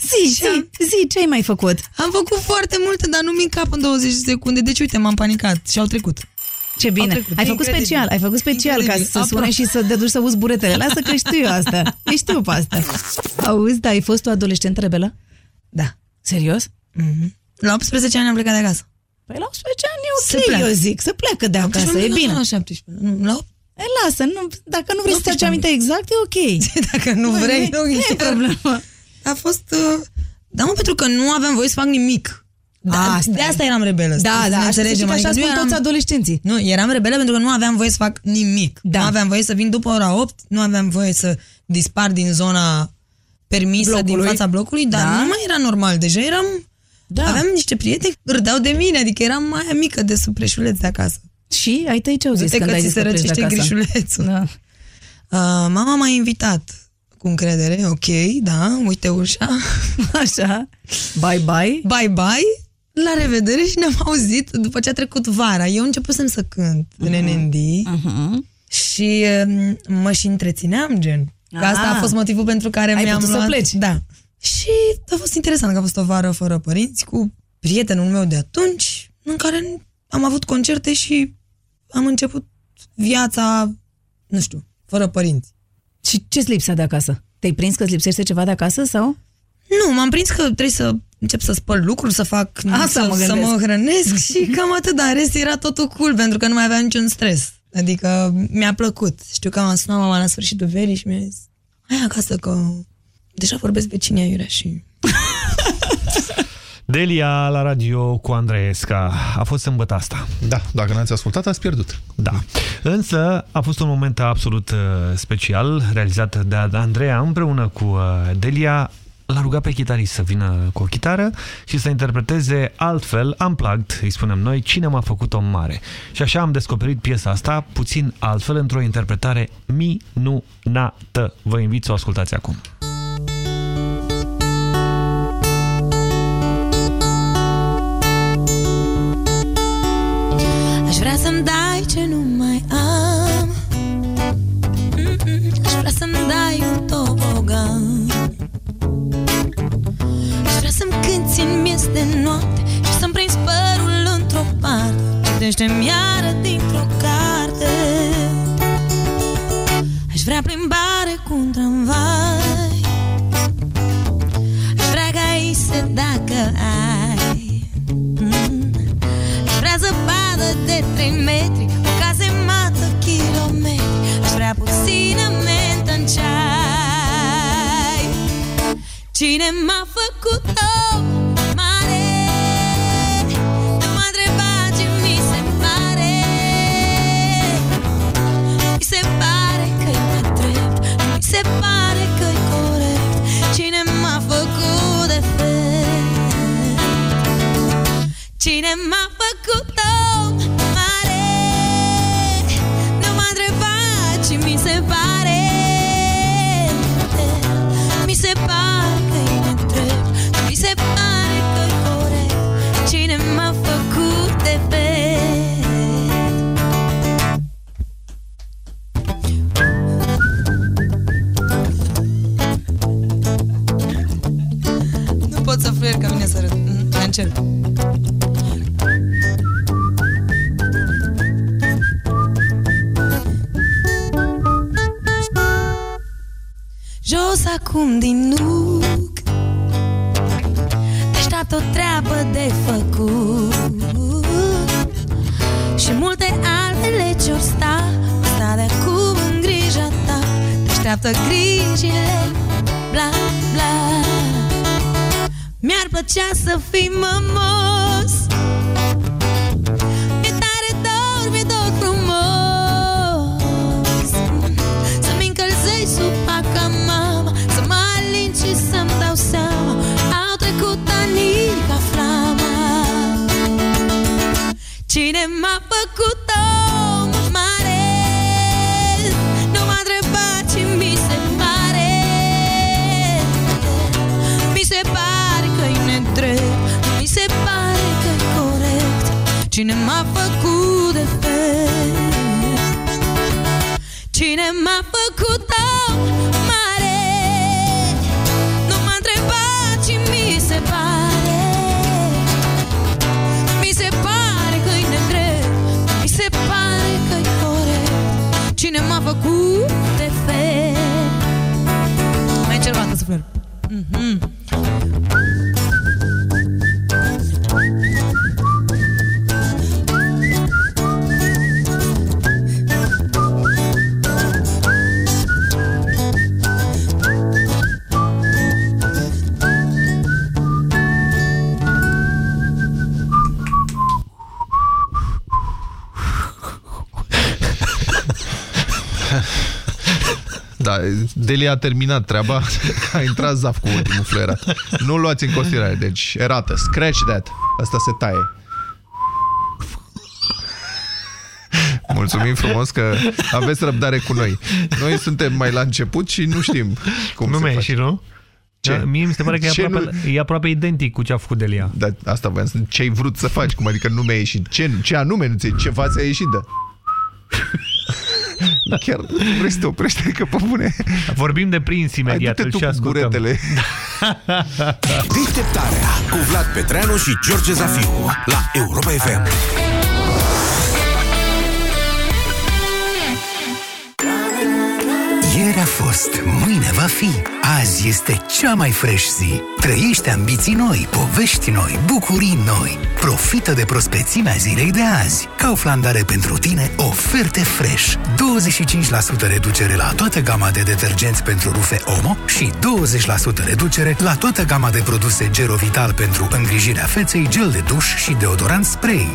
Zi, zi, zi, ce ai mai făcut? Am făcut foarte multe, dar nu mi cap în 20 de secunde. Deci, uite, m-am panicat și au trecut. Ce bine. trecut. Ai făcut Incredibil. special, ai făcut special Incredibil. ca să sune Aproape. și să te duci să uzi buretele. Lasă că știu eu asta. Eu știu pe asta. Auzi, da, ai fost o adolescentă rebelă? Da. Serios? Mhm. La 18 ani am plecat de acasă. Păi la 18 ani e Se ok, pleacă. eu zic. Să pleacă de acasă, 18 e nu, bine. La 17. Nu, la 8. E, lasă, nu, dacă nu vrei să-ți 18 aminte exact, e ok. <laughs> Dacă nu Băi, vrei, nu, nu e problemă. A fost... Uh, da, mă, pentru că nu aveam voie să fac nimic. Da, Asta de e. asta eram rebelă. Da, să da, ne așa, să înțelegem. știi că așa Adică nu spun eram- toți adolescenții. Nu, eram rebelă pentru că nu aveam voie să fac nimic. Da. Nu aveam voie să vin după ora 8, nu aveam voie să dispar din zona permisă Blocului. din fața blocului, dar Da. nu mai era normal. Deja eram... Da. Aveam niște prieteni care râdeau de mine, adică eram mai mică de sub preșuleț de acasă. Și ai tăi ce au zis Du-te când că ai ți zis se că pleci de răcește acasă? grișulețul. Da. Uh, mama m-a invitat cu încredere, ok, da, uite ușa. <laughs> Așa. Bye bye. Bye bye. La revedere și ne-am auzit după ce a trecut vara. Eu începusem să cânt Mhm. în NND și um, mă și întrețineam, gen. Că asta Ah. a fost motivul pentru care Ai mi-am putut să luat... pleci. Da. Și a fost interesant că a fost o vară fără părinți cu prietenul meu de atunci, în care am avut concerte și am început viața, nu știu, fără părinți. Și ce-ți lipsea de acasă? Te-ai prins că îți lipsește ceva de acasă sau? Nu, m-am prins că trebuie să încep să spăl lucruri, să fac, Asta să, mă să gândesc. mă hrănesc <laughs> și cam atât, dar în rest era totul cool pentru că nu mai aveam niciun stres. Adică mi-a plăcut. Știu că m-am sunat mama la sfârșitul verii și mi-a zis hai acasă că deja vorbesc vecinii aiurea și... Delia la radio cu Andreesca. A fost sâmbătă asta. Da, dacă n-ați ascultat, ați pierdut. Da. Însă a fost un moment absolut uh, special realizat de Andreea împreună cu uh, Delia. L-a rugat pe chitarist să vină cu o chitară și să interpreteze altfel, unplugged, îi spunem noi, Cine m-a făcut om mare. Și așa am descoperit piesa asta puțin altfel, într-o interpretare minunată. Vă invit să o ascultați acum. Să-mi cânti în miez de noapte Și să-mi prinzi părul într-o parte. Citește-mi iară dintr-o carte. Aș vrea plimbare cu un tramvai. Aș vrea gaise dacă ai. Mm. Aș vrea zăpadă de 3 metri O cazemată kilometri. Aș vrea puțină mentă în ceai Cine m-a făcut om mare? Nu m-a întrebat ce mi se pare. Mi se pare că-i nedrept Mi se pare că-i corect. Cine m-a făcut defect Cine m-a făcut fluier ca mine să râd. Mm, Mai încerc. Jos acum din nuc Te așteaptă o treabă de făcut Și multe altele ce-or sta Sta de acum în grija ta Te așteaptă grijile Bla, bla Mi-ar plăcea să fii mămos Mi-e Cine m-a făcut de fel? Cine m-a făcut tău mare? Nu m-a întrebat ce mi se pare Mi se pare că-i nedrept Mi se pare că-i corect Cine m-a făcut de fel? Mai ceva, să Da, Delia a terminat treaba, <laughs> a intrat Zaf cu ultimul fluierat. Nu luați în considerare, deci erată. Scratch that. Asta se taie. Mulțumim frumos că aveți răbdare cu noi. Noi suntem mai la început și nu știm cum Nu se mi-a face. ieșit, nu? Ce? Da, mie mi se pare că e Ce aproape, e aproape identic cu ce a făcut Delia. Da, asta voiam să Ce ai vrut să faci? Cum adică nu mi-a ieșit? Ce, ce anume nu ți Ce față a ieșit, da? Chiar vrei să te oprești? Că pe bune. Vorbim de prins imediat, Hai, îl du-te și tu cu ascultăm. buretele. Deșteptarea cu Vlad Petreanu și George Zafiu la Europa FM. Fost, mâine va fi. Azi este cea mai fresh zi. Trăiește ambiții noi, povești noi, bucurii noi. Profită de prospețimea zilei de azi. Kaufland are pentru tine oferte fresh. 25% reducere la toată gama de detergenți pentru rufe Omo și 20% reducere la toată gama de produse Gero Vital pentru îngrijirea feței, gel de duș și deodorant spray.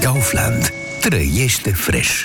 Kaufland. Trăiește fresh.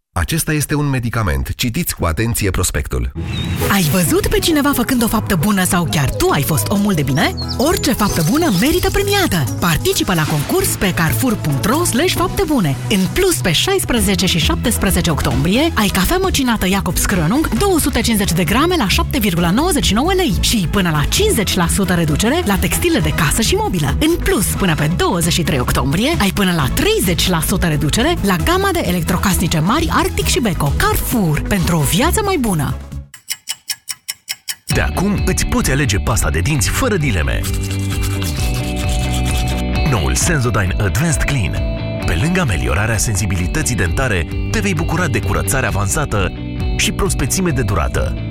Acesta este un medicament. Citiți cu atenție prospectul. Ai văzut pe cineva făcând o faptă bună sau chiar tu ai fost omul de bine? Orice faptă bună merită premiată. Participă la concurs pe carrefour.ro slash fapte bune. În plus, pe 16 și 17 octombrie, ai cafea măcinată Iacob Scrănung 250 de grame la 7,99 lei și până la 50% reducere la textile de casă și mobilă. În plus, până pe 23 octombrie, ai până la 30% reducere la gama de electrocasnice mari Arctic și Beko. Carrefour, pentru o viață mai bună. De acum îți poți alege pasta de dinți fără dileme. Noul Sensodyne Advanced Clean. Pe lângă ameliorarea sensibilității dentare, te vei bucura de curățare avansată și prospețime de durată.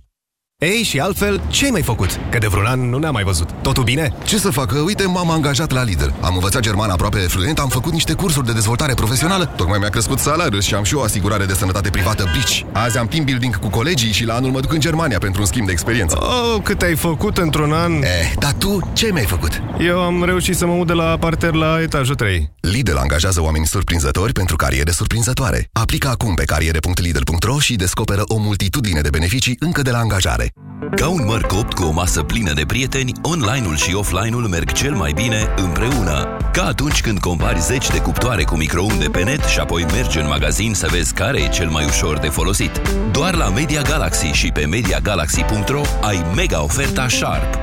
Ei, și altfel, ce ai mai făcut? Că de vreun an nu ne-am mai văzut. Totul bine? Ce să fac? Uite, m-am angajat la Lidl. Am învățat germană aproape fluent, am făcut niște cursuri de dezvoltare profesională, tocmai mi-a crescut salariul și am și o asigurare de sănătate privată Bici. Azi am team building cu colegii și la anul mă duc în Germania pentru un schimb de experiență. Oh, cât ai făcut într-un an? Eh, dar tu ce mi-ai făcut? Eu am reușit să mă mut de la parter la etajul 3. Lidl angajează oameni surprinzători pentru cariere surprinzătoare. Aplică acum pe cariere.lidl.ro și descoperă o multitudine de beneficii încă de la angajare. Ca un măr copt cu o masă plină de prieteni, online-ul și offline-ul merg cel mai bine împreună. Ca atunci când compari 10 de cuptoare cu microunde pe net și apoi mergi în magazin să vezi care e cel mai ușor de folosit. Doar la Media Galaxy și pe MediaGalaxy.ro ai mega oferta Sharp.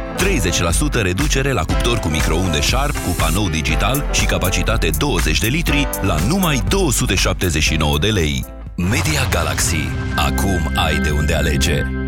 30% reducere la cuptor cu microunde Sharp cu panou digital și capacitate 20 de litri la numai 279 de lei. Media Galaxy. Acum ai de unde alege.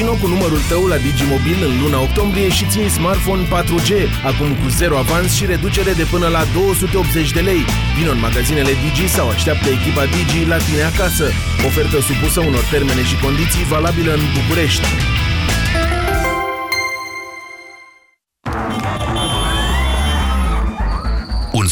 Vino cu numărul tău la Digimobil în luna octombrie și țin smartphone 4G, acum cu zero avans și reducere de până la 280 de lei. Vino în magazinele Digi sau așteaptă echipa Digi la tine acasă. Ofertă supusă unor termene și condiții valabilă în București.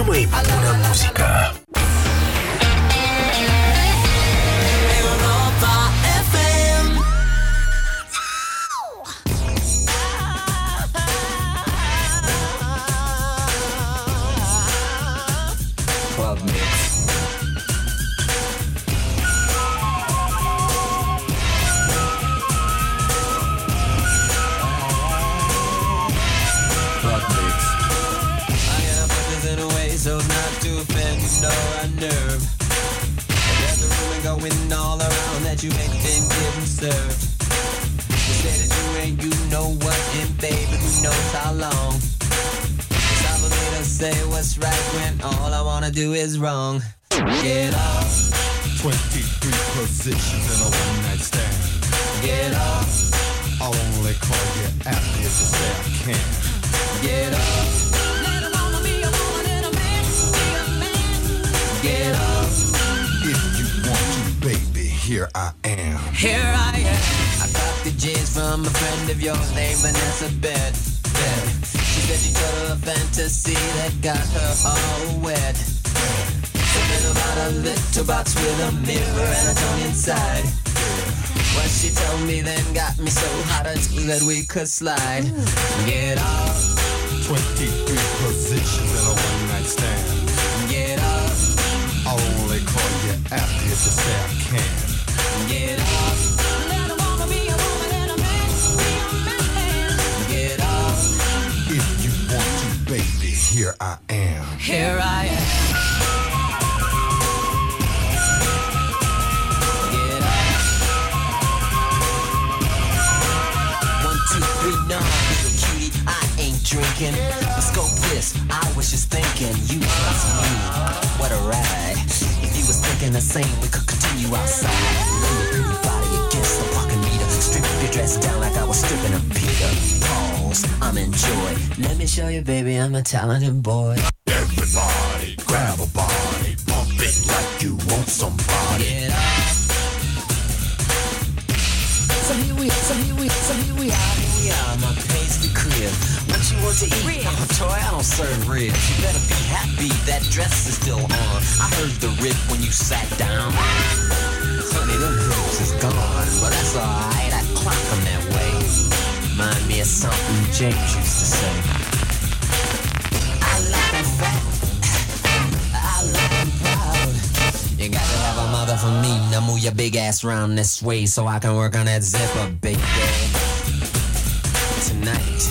Cea mai going all around that you ain't been getting served. You say that you ain't you know what, and baby, who knows how long. It's time for me to say what's right when all I wanna do is wrong. Get off. 23 positions in a one night stand. Get off. I'll only call you after if you say I can. Get up. Let alone be alone, let a man, be a man. Get up. Here I am. Here I am. I got the J's from a friend of yours named Vanessa Bed. She said she her a fantasy that got her all wet. Something about a little box with a mirror and a tongue inside. What she told me then got me so hot that we could slide. Get off. 23 positions in a one night stand. Get off. I'll only call you after you say I can. Get off. Get off. If you want to, baby, here I am. Here I am. Drinking. Let's go this. I was just thinking, you plus me, what a ride. If you was thinking the same, we could continue outside. Lay your body against the parking meter. Strip your dress down like I was stripping a Peter. Pause, I'm in joy. Let me show you, baby, I'm a talented boy. Everybody, grab a body, pump it like you want somebody. Get up. So here we so here we so here we are, here we are, my crib. What you want to eat? Oh, Troy, I don't serve ribs. You better be happy that dress is still on. I heard the rip when you sat down. Honey, them hips is gone, but that's alright. I clock 'em that way. Remind me of something James used to say. I like 'em fat. I like 'em proud. You gotta have a mother for me. Now move your big ass round this way so I can work on that zipper, baby. Tonight,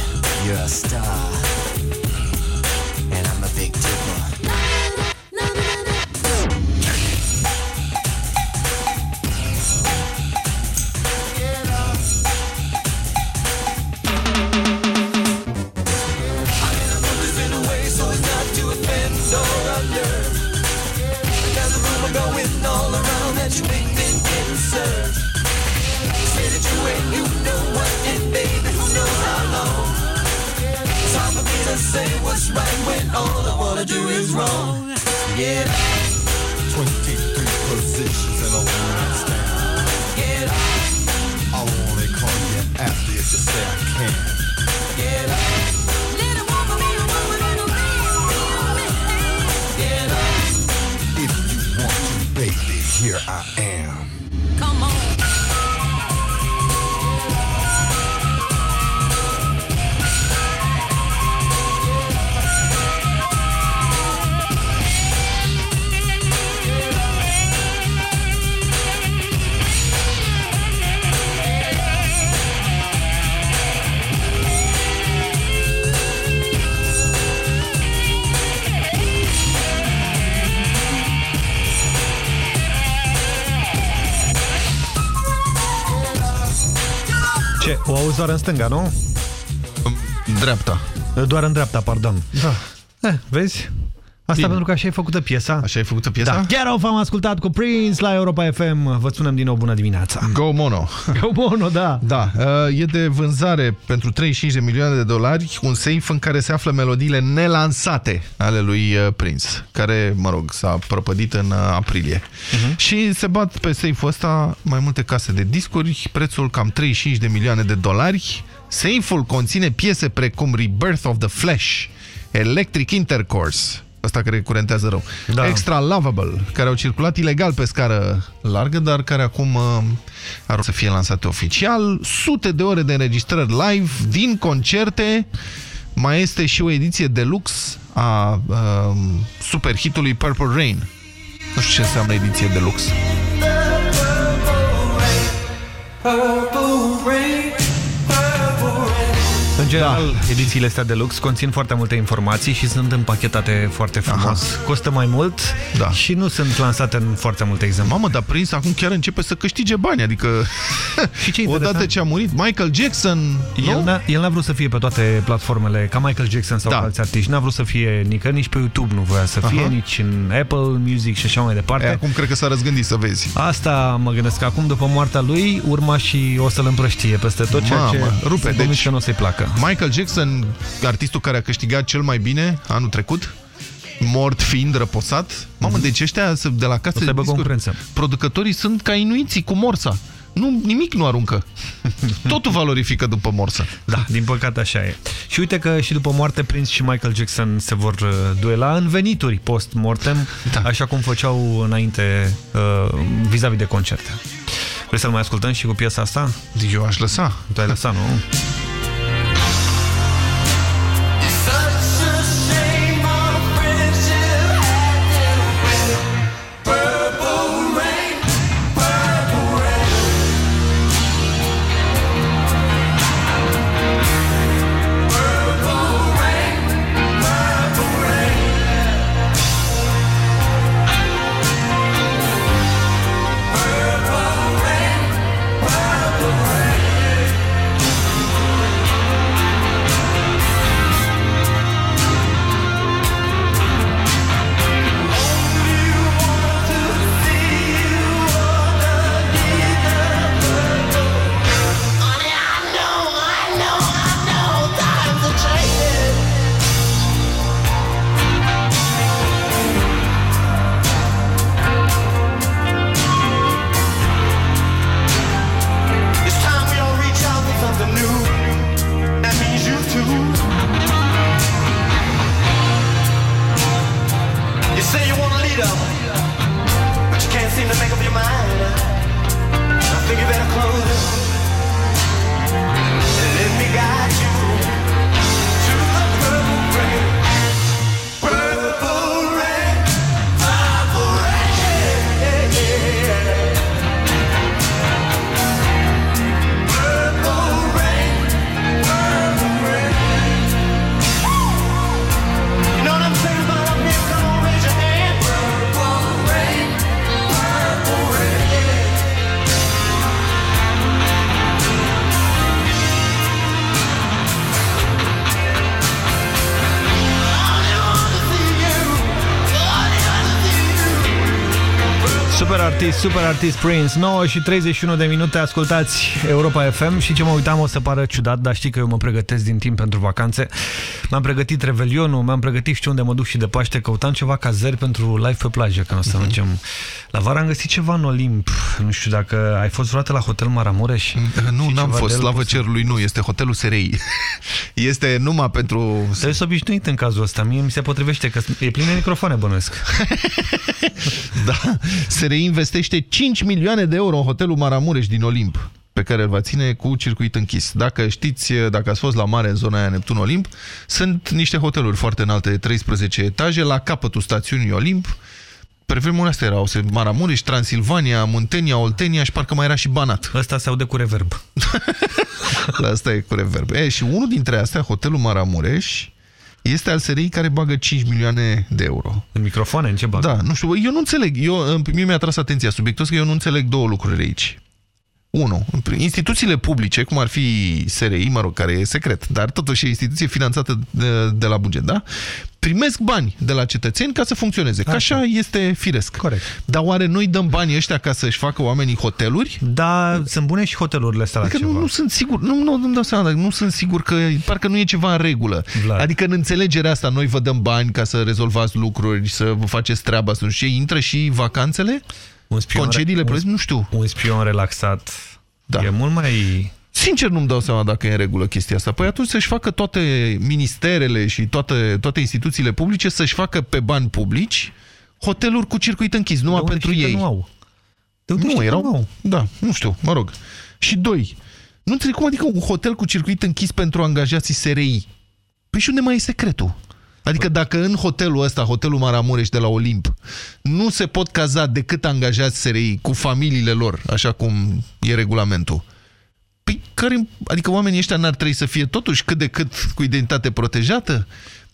your star. All I do is wrong. Get Ce? O auzi doar în stânga, nu? Dreapta. Doar în dreapta, pardon. Da. Eh, vezi? Asta Bine. pentru că așa ai făcută piesa. Așa ai făcută piesa? Da. Chiar am ascultat cu Prince la Europa FM. Vă spunem din nou bună dimineața. Go Mono. <laughs> Go Mono, da. Da, uh, e de vânzare pentru 35 de milioane de dolari un safe în care se află melodiile nelansate ale lui uh, Prince, care, mă rog, s-a prăpădit în uh, aprilie. Mhm. Și se bat pe safe-ul ăsta mai multe case de discuri, prețul cam 35 de milioane de dolari. Safe-ul conține piese precum Rebirth of the Flesh, Electric Intercourse, ăsta care curentează rău, da. Extra Lovable, care au circulat ilegal pe scară largă, dar care acum uh, ar să fie lansate oficial, sute de ore de înregistrări live din concerte, mai este și o ediție deluxe a uh, superhitului Purple Rain. Nu știu ce înseamnă ediție deluxe. Purple general, da. edițiile astea de lux conțin foarte multe informații și sunt împachetate foarte frumos. Aha. Costă mai mult da. și nu sunt lansate în foarte multe exemplare. Mamă, dar Prince acum chiar începe să câștige bani, adică <laughs> și ce <laughs> odată ce a murit Michael Jackson, El n-a vrut să fie pe toate platformele, ca Michael Jackson sau da. alți artiști. N-a vrut să fie nicăieri, nici pe YouTube nu voia să fie, Aha. nici în Apple Music și așa mai departe. E, acum cred că s-a răzgândit să vezi. Asta mă gândesc că acum, după moartea lui, urma și o să-l împrăștie peste tot, ceea Mamă, ce rupe, sunt deci- deci... că nu o să-i placă. Michael Jackson, artistul care a câștigat cel mai bine anul trecut, mort fiind răposat. Mamă, deci ăștia de la O casă să de aibă discuri, concurență. producătorii sunt ca inuiții cu morsa. Nu, nimic nu aruncă. Totul valorifică după morsă. Da, din păcate așa e. Și uite că și după moarte Prince și Michael Jackson se vor uh, duela în venituri post-mortem, da. așa cum făceau înainte uh, vis-a-vis -vis de concerte. Vrei să-l mai ascultăm și cu piesa asta? Eu aș lăsa. Tu ai lăsat, nu? <laughs> Super artist, super artist Prince 9 și 31 de minute Ascultați Europa FM Și ce mă uitam o să pară ciudat Dar știi că eu mă pregătesc din timp pentru vacanțe M-am pregătit Revelionul Mi-am pregătit știu unde mă duc și de Paște Căutam ceva cazări pentru live pe plajă Când o să mergem La vară am găsit ceva în Olimp Nu știu dacă ai fost vreodată la Hotel Maramureș Nu, n-am ceva fost, de slavă lucru? cerului, nu, este hotelul SRI. <laughs> este numai pentru... Trebuie să obișnuit în cazul ăsta Mie mi se potrivește că e plin de microfoane bănuiesc <laughs> Da, se reinvestește 5 milioane de euro în hotelul Maramureș din Olimp pe care îl va ține cu circuit închis. Dacă știți, dacă ați fost la mare în zona aia Neptun Olimp, sunt niște hoteluri foarte înalte de 13 etaje la capătul stațiunii Olimp. Pe vremea astea erau se- Maramureș, Transilvania, Muntenia, Oltenia și parcă mai era și Banat. Ăsta se aude cu reverb. <laughs> La asta e cu reverb. E, și unul dintre astea, hotelul Maramureș, este al SRI care bagă 5 milioane de euro. În microfoane? În ce bagă? Da, nu știu, eu nu înțeleg. Eu, mie mi-a tras atenția subiectul ăsta că eu nu înțeleg două lucruri aici. Unu, instituțiile publice, cum ar fi SRI, mă rog, care e secret, dar totuși e instituție finanțată de, de la buget, da? Primesc bani de la cetățeni ca să funcționeze. Ca așa este firesc. Corect. Dar oare noi dăm banii ăștia ca să-și facă oamenii hoteluri? Da, sunt bune și hotelurile astea la Adică ceva. nu, nu sunt sigur, nu, nu, nu dau seama, dar nu sunt sigur că parcă nu e ceva în regulă. Vlad. Adică în înțelegerea asta noi vă dăm bani ca să rezolvați lucruri, să vă faceți treaba, să nu știu ce, intră și vacanțele? Un spion, Concediile un, plătite? Nu știu. Un spion relaxat Da. e mult mai... Sincer nu-mi dau seama dacă e în regulă chestia asta. Păi atunci să-și facă toate ministerele și toate, toate instituțiile publice să-și facă pe bani publici hoteluri cu circuit închis, numai unde pentru știi că ei. nu au? De unde nu, știi că erau... nu au? Da, nu știu, mă rog. Și doi, nu înțeleg cum adică un hotel cu circuit închis pentru angajații SRI. Păi și unde mai e secretul? Adică dacă în hotelul ăsta, hotelul Maramureș de la Olimp, nu se pot caza decât angajați SRI cu familiile lor, așa cum e regulamentul, Păi care, adică oamenii ăștia n-ar trebui să fie totuși cât de cât cu identitate protejată?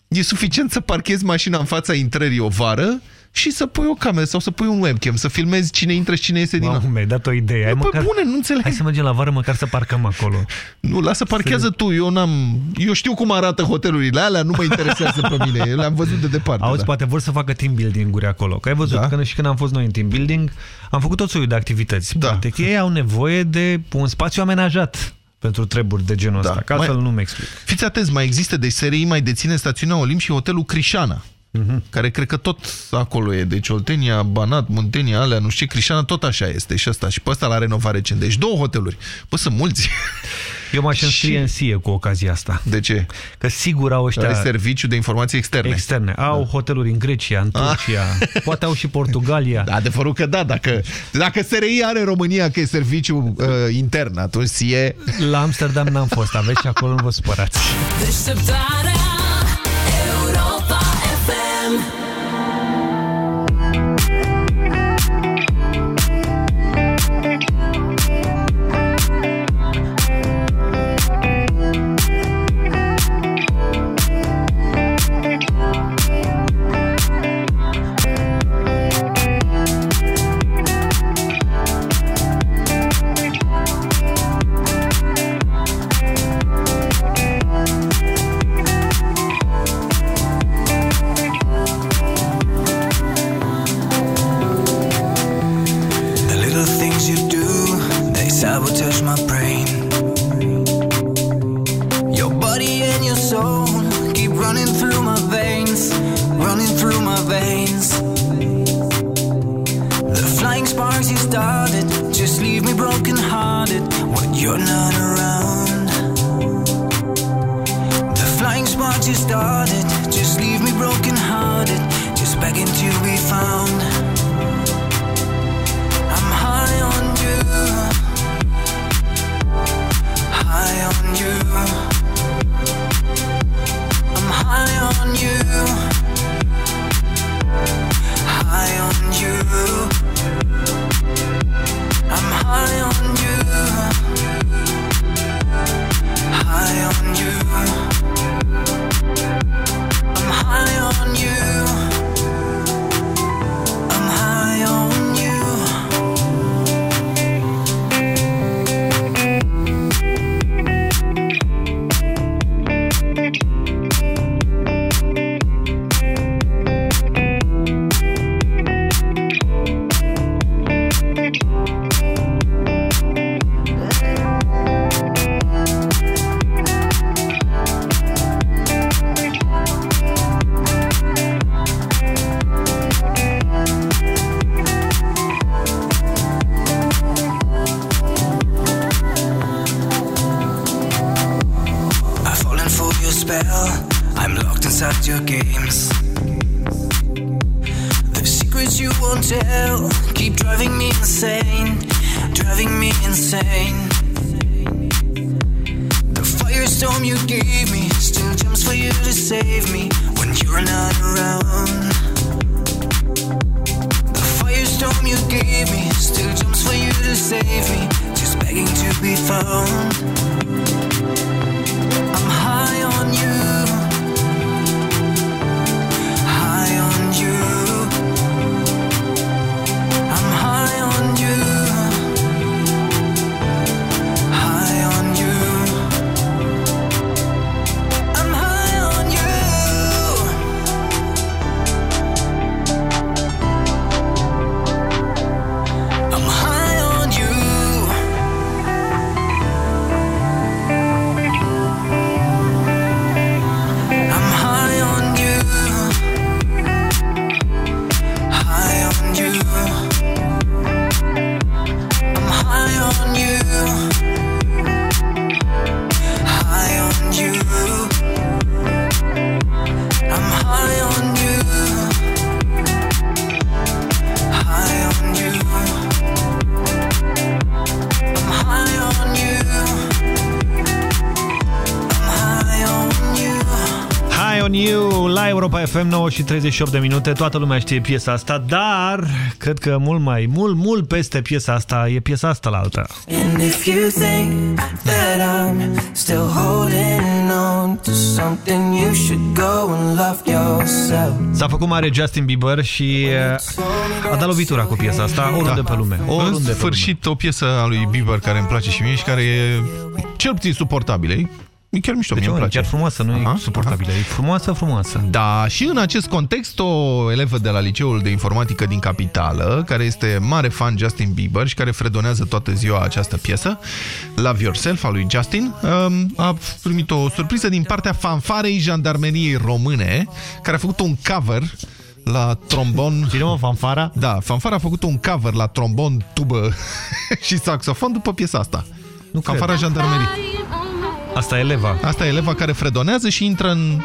E suficient să parchezi mașina în fața intrării o vară și să pui o cameră sau să pui un webcam, să filmezi cine intră și cine iese din Mamă, nou. mi-ai dat o idee. Hai, Bă, măcar... bune, nu înțeleg. Hai să mergem la vară măcar să parcăm acolo. <laughs> Nu, lasă parchează tu, eu n-am... Eu știu cum arată hotelurile alea, nu mă interesează pe mine, eu <laughs> le-am văzut de departe. Auzi, da. poate vor să facă team building-uri acolo. Că ai văzut, Da. când, și când am fost noi în team building, am făcut tot soiul de activități. Da. Poate că ei au nevoie de un spațiu amenajat pentru treburi de genul Da. ăsta. Că Mai- altfel nu-mi explic. Fiți atenți, mai există, deci SRI mai deține stațiunea Olimp și hotelul Crișana. Care cred că tot acolo e. Deci Oltenia, Banat, Muntenia, alea, nu știu ce, Crișana, tot așa este și ăsta. Și pe ăsta l-a renovat recent. Deci două hoteluri. Bă, sunt mulți. <laughs> Eu m-aș înscrie în SIE cu ocazia asta. De ce? Că sigur au ăștia... Are serviciu de informații externe. Externe. Au da. hoteluri în Grecia, în Turcia, <laughs> poate au și Portugalia. Da, adevărul că da, dacă, dacă SRI are în România că e serviciu uh, intern, atunci SIE... La Amsterdam n-am fost, aveți și acolo nu vă supărați. Deșteptarea Europa FM FM 9 și 38 de minute. Toată lumea știe piesa asta, dar cred că mult mai, mult, mult peste piesa asta e piesa asta la alta. And if you think that I'm still holding on to something, you should go and love yourself. S-a făcut mare Justin Bieber și uh, a dat lovitura cu piesa asta oriunde pe lume. În Oriunde pe sfârșit, o piesă a lui Bieber care îmi place și mie și care e cel puțin suportabilă. E E chiar mișto, Deci, mie îmi mă, place. chiar frumoasă, nu e suportabilă. E frumoasă, frumoasă. Da, și în acest context, o elevă de la Liceul de Informatică din Capitală, care este mare fan Justin Bieber și care fredonează toată ziua această piesă, Love Yourself, a lui Justin, um, a primit o surpriză din partea fanfarei jandarmeriei române, care a făcut un cover la trombon. <laughs> Cine mă, fanfara? Da, fanfara a făcut un cover la trombon, tubă <laughs> și saxofon după piesa asta. Nu fanfara cred. jandarmeriei. Asta e eleva. Asta e eleva care fredonează și intră în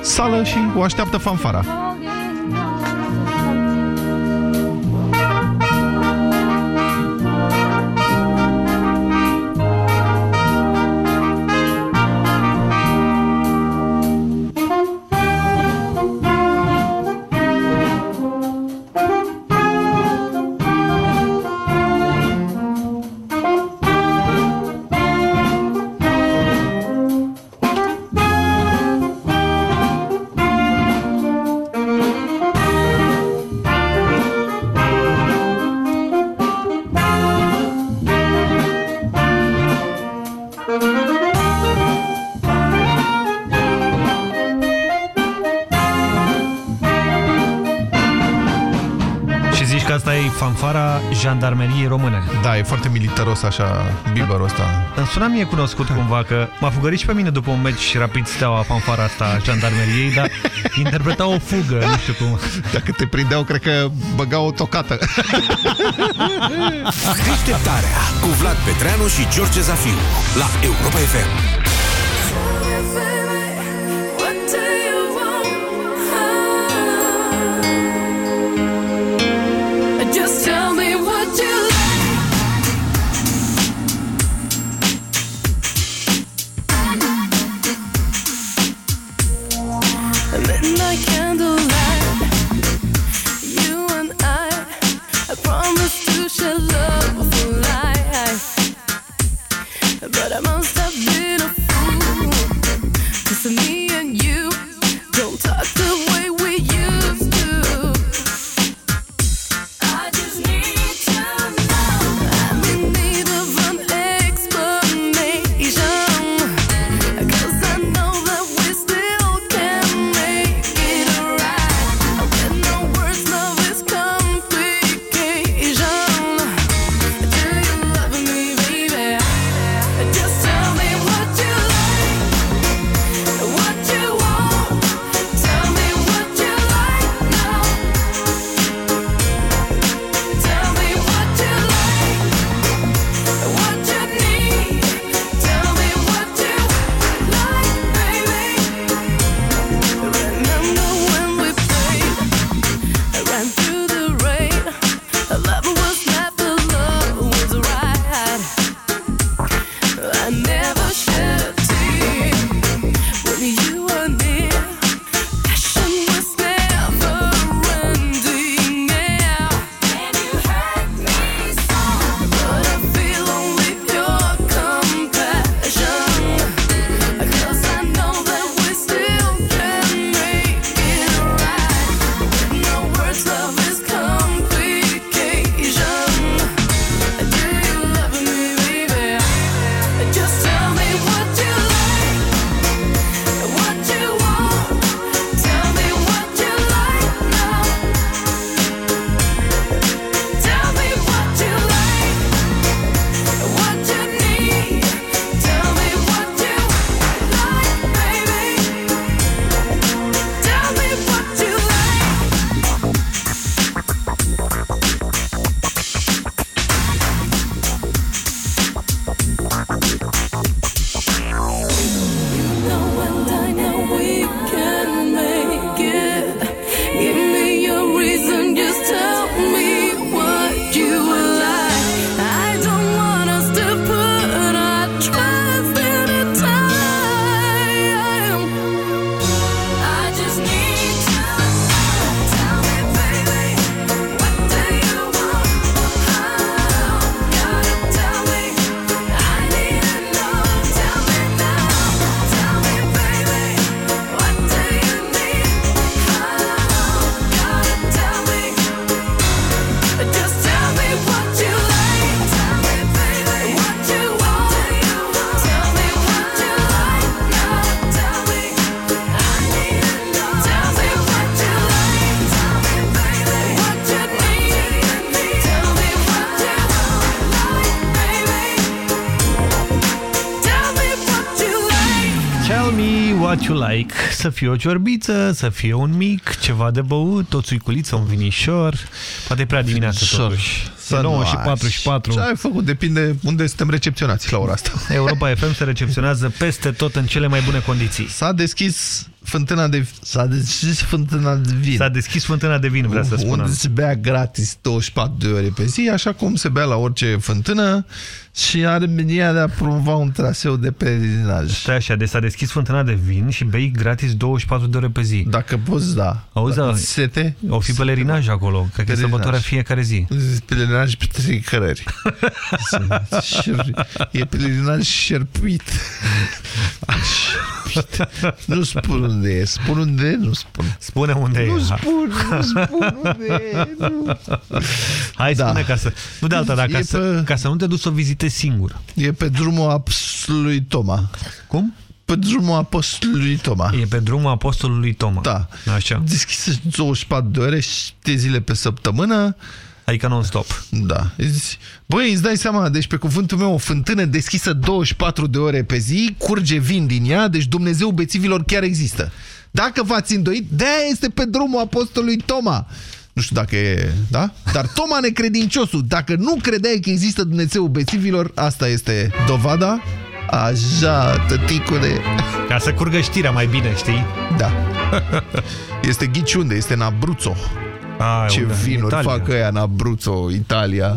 sală și o așteaptă fanfara. Jandarmeriei române. Da, e foarte militaros așa, Bieberul ăsta. Îmi suna mie cunoscut cumva că m-a fugărit și pe mine după un meci rapid steaua fanfara asta a jandarmeriei, dar <laughs> interpreta o fugă, nu știu cum. Dacă te prindeau, cred că băgau o tocată. <laughs> Deșteptarea cu Vlad Petreanu și George Zafiu la Europa FM. Să fie o ciorbiță, să fie un mic, ceva de băut, o țuiculiță, un vinișor. Poate e prea dimineață Șor. totuși. Să E 9 nu și ai. 44. Ce ai făcut? Depinde unde suntem recepționați la ora asta. <laughs> Europa FM se recepționează peste tot în cele mai bune condiții. S-a deschis fântâna de... S-a deschis fântâna de vin. S-a deschis fântâna de vin, vrea să spună. Unde se bea gratis 24 de ore pe zi, așa cum se bea la orice fântână și are menia de a promova un traseu de pelerinaj. Stai așa, deci s-a deschis fântâna de vin și bei gratis 24 de ore pe zi. Dacă poți, da. Auzi, Dacă da, sete, o fi pelerinaj acolo. Cred că e Pelerinaj. sărbătoarea fiecare zi. pelerinaj pe trei cărări. Șer- <laughs> e pelerinaj șerpuit. Șerpuit. Nu spun unde e. Spun unde e? Nu spun. Spune unde Nu e. spun, nu spun unde e. Nu. Hai, Da. spune ca să... Nu de alta, dar ca, E să, pe- ca să nu te duci să o vizitezi singur. E pe drumul apostolului Toma. Cum? Pe drumul apostolului Toma. E pe drumul apostolului Toma. Da. Așa. Deschisă 24 de ore, 7 zile pe săptămână. Adică non-stop. Da. Îți- Băi, îți dai seama, deci pe cuvântul meu, o fântână deschisă 24 de ore pe zi, curge vin din ea, deci Dumnezeu bețivilor chiar există. Dacă v-ați îndoit, de este pe drumul apostolului Toma. Nu știu dacă e... Da? Dar Toma necredinciosul, dacă nu credeai că există Dumnezeul bețivilor, asta este dovada. Așa, tăticule. Ca să curgă știrea mai bine, știi? Da. <laughs> Este ghiciunde, este în Abruzzo. A, Ce unde? vinuri Italia. fac ăia în Abruzzo, Italia.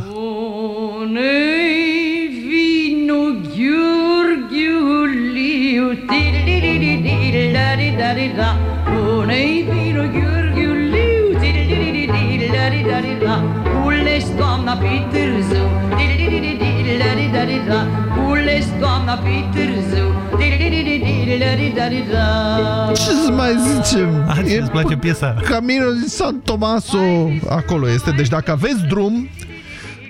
Bunei vino Gheorghiu Tididididididididida Ules doamna pe târziu Tididididididididida Ules doamna pe târziu Tididididididididida Ce să mai zicem? A, ți îți place piesa? Camino di San Tomaso acolo este. Deci dacă aveți drum,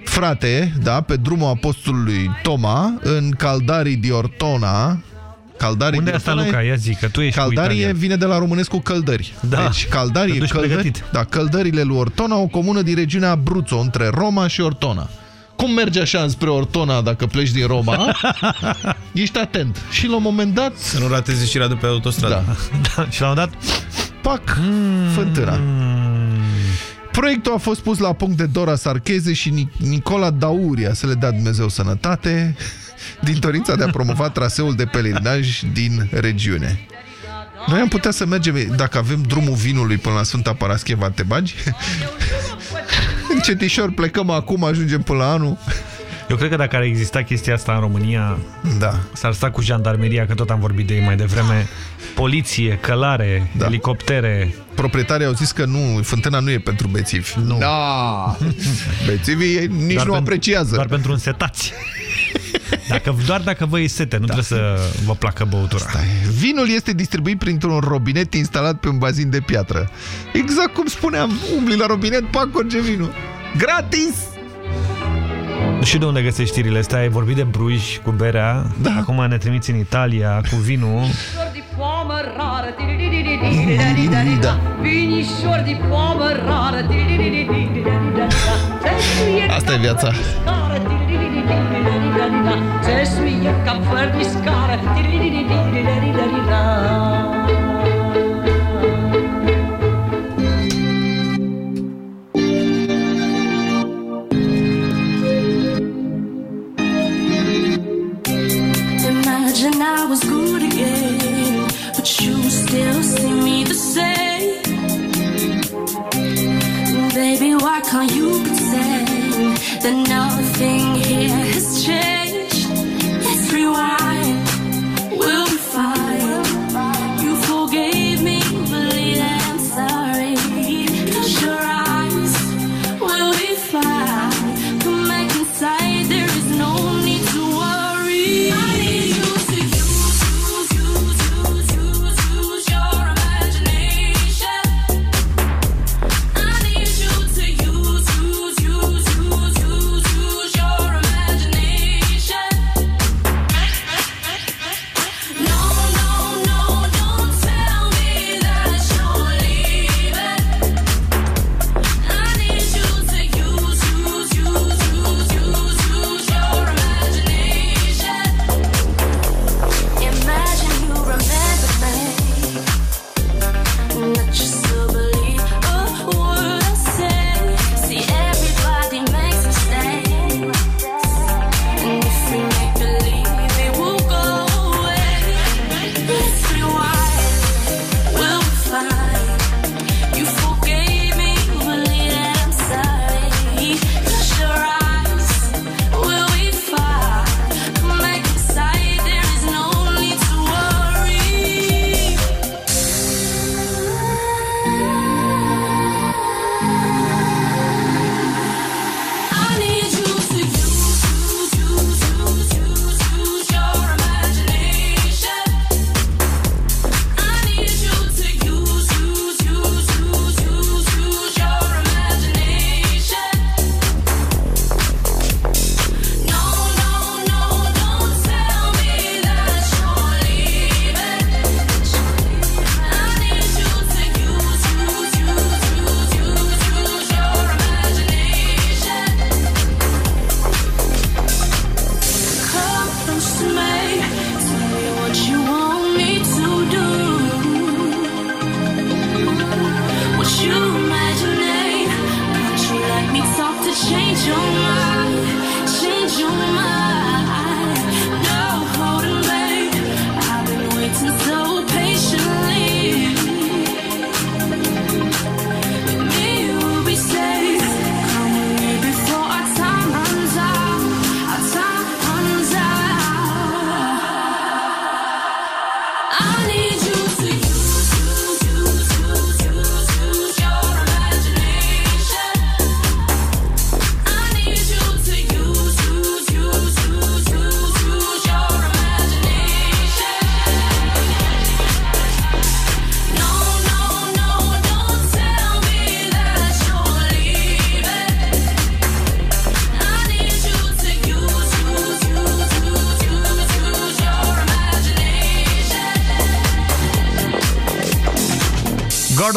frate, da, pe drumul apostolului Toma, în Caldarii di Ortona, Caldarii Unde di e asta, Ortona Luca? Ia zi, că tu ești cu Caldarie Italia. vine de la românescu căldări. Da. Deci Caldarie, Te duci căldări, pregătit. da, căldările lui Ortona, o comună din regiunea Abruzzo, între Roma și Ortona. Cum mergi așa înspre Ortona dacă pleci din Roma? <laughs> Ești atent. Și la un moment dat... Să nu ratezi ieșirea de pe autostradă. Da. <laughs> Da, și la un dat... Pac! Fântâna. Proiectul a fost pus la punct de Dora Sarcheze și Nic- Nicola Dauria, să le dea Dumnezeu sănătate, din dorința de a promova traseul de pelerinaj din regiune. Noi am putea să mergem, dacă avem drumul vinului până la Sfânta Parascheva, te bagi? <laughs> Încetișor, plecăm acum, ajungem până la anul. Eu cred că dacă ar exista chestia asta în România, da. s-ar sta cu jandarmeria, că tot am vorbit de ei mai devreme, poliție, călare, da. elicoptere. Proprietarii au zis că nu, fântâna nu e pentru bețivi. Nu. Da. <laughs> Bețivii nici Doar nu pen- apreciază. Doar pentru însetați. Dacă, doar dacă vă e sete, nu da. trebuie să vă placă băutura. Stai. Vinul este distribuit printr-un robinet instalat pe un bazin de piatră. Exact cum spuneam, umbli la robinet, pac, corge vinul. Gratis! Nu știu de unde găsești știrile astea, ai vorbit de Bruj cu berea, da. acum ne trimiți în Italia cu vinul. Da. Vinișor de poamă rară Asta e viața Imagine I was good again But you still see me the same Baby, why can't you be sad? That nothing here has changed? Let's rewind,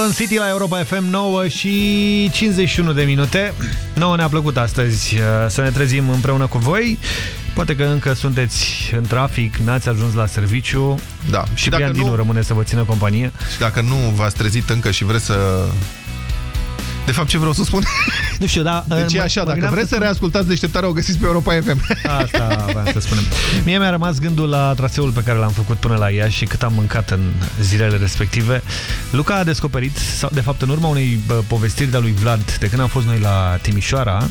Gordon City la Europa FM 9 și 51 de minute. 9 ne-a plăcut astăzi uh, să ne trezim împreună cu voi. Poate că încă sunteți în trafic, n-ați ajuns la serviciu. Da. Și dacă Dinu nu- rămâne să vă țină companie. Și dacă nu v-ați trezit încă și vreți să... De fapt, ce vreau să spun? Nu știu, da... Deci e mă- așa, mă dacă gândeam vreți să spun- reascultați deșteptarea, o găsiți pe Europa FM. <laughs> Asta vreau să spunem. Mie mi-a rămas gândul la traseul pe care l-am făcut până la Iași și cât am mâncat în zilele respective. Luca a descoperit, sau de fapt în urma unei bă, povestiri de-a lui Vlad, de când am fost noi la Timișoara,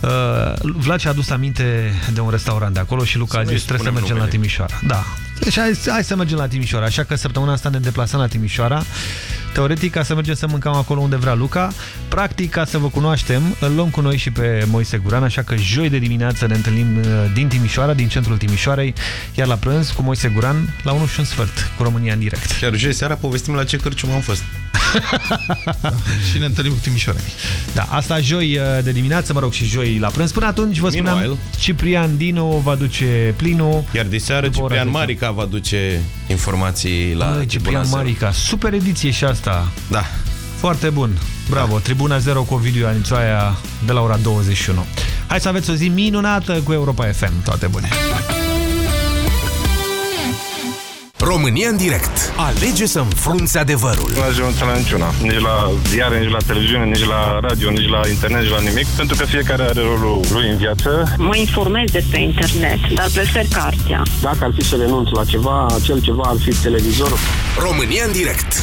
uh, Vlad și-a adus aminte de un restaurant de acolo și Luca Să a nu-i zis trebuie să spunem mergem la numele. Timișoara. Da. Deci hai, hai să mergem la Timișoara. Așa că săptămâna asta ne deplasăm la Timișoara. Teoretic, ca să mergem să mâncăm acolo unde vrea Luca. Practic, ca să vă cunoaștem, îl luăm cu noi și pe Moise Guran, așa că joi de dimineață ne întâlnim uh, din Timișoara, din centrul Timișoarei, iar la prânz cu Moise Guran la 1 și un sfert, cu România în direct. Chiar joi seara povestim la ce cărcium am fost. <laughs> și ne întâlnim cu Timișoara. Da, asta joi uh, de dimineață, mă rog, și joi la prânz. Până atunci, vă spuneam, Meanwhile- Ciprian Dinu va duce plinul. Iar de seară După ora Ciprian 10. Marica va duce informații la Băi, Ciprian Tribuna Zero. Marica, super ediție și asta. Da. Foarte bun. Bravo, Tribuna Zero cu Ovidiu Anițoaia de la ora 21. Hai să aveți o zi minunată cu Europa FM. Toate bune! România în direct. Alege să înfrunți adevărul. Nu ajunge la niciuna. Nici la ziare, nici la televiziune, nici la radio, nici la internet, nici la nimic. Pentru că fiecare are rolul lui în viață. Mă informez despre internet, dar prefer cartea. Dacă ar fi să renunț la ceva, acel ceva ar fi televizorul. România în direct.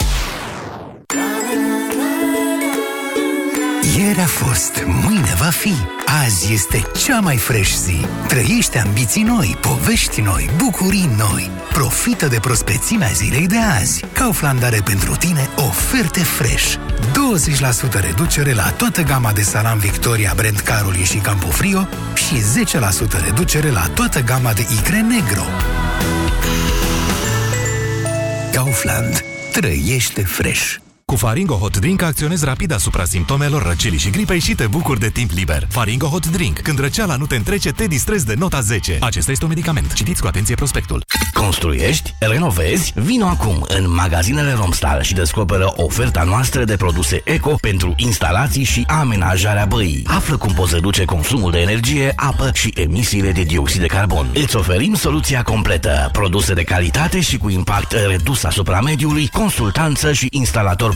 Ieri a fost, mâine va fi. Azi este cea mai fresh zi. Trăiește ambiții noi, povești noi, bucurii noi. Profită de prospețimea zilei de azi. Kaufland are pentru tine oferte fresh. 20% reducere la toată gama de salam Victoria, Brand Caroli și Campofrio și 10% reducere la toată gama de icre negro. Kaufland. Trăiește fresh. Cu Faringo Hot Drink acționezi rapid asupra simptomelor răcelii și gripei și te bucuri de timp liber. Faringo Hot Drink. Când răceala nu te întrece, te distrezi de nota 10. Acesta este un medicament. Citiți cu atenție prospectul. Construiești? Renovezi? Vino acum în magazinele Romstal și descoperă oferta noastră de produse eco pentru instalații și amenajarea băii. Află cum poți reduce consumul de energie, apă și emisiile de dioxid de carbon. Îți oferim soluția completă. Produse de calitate și cu impact redus asupra mediului, consultanță și instalator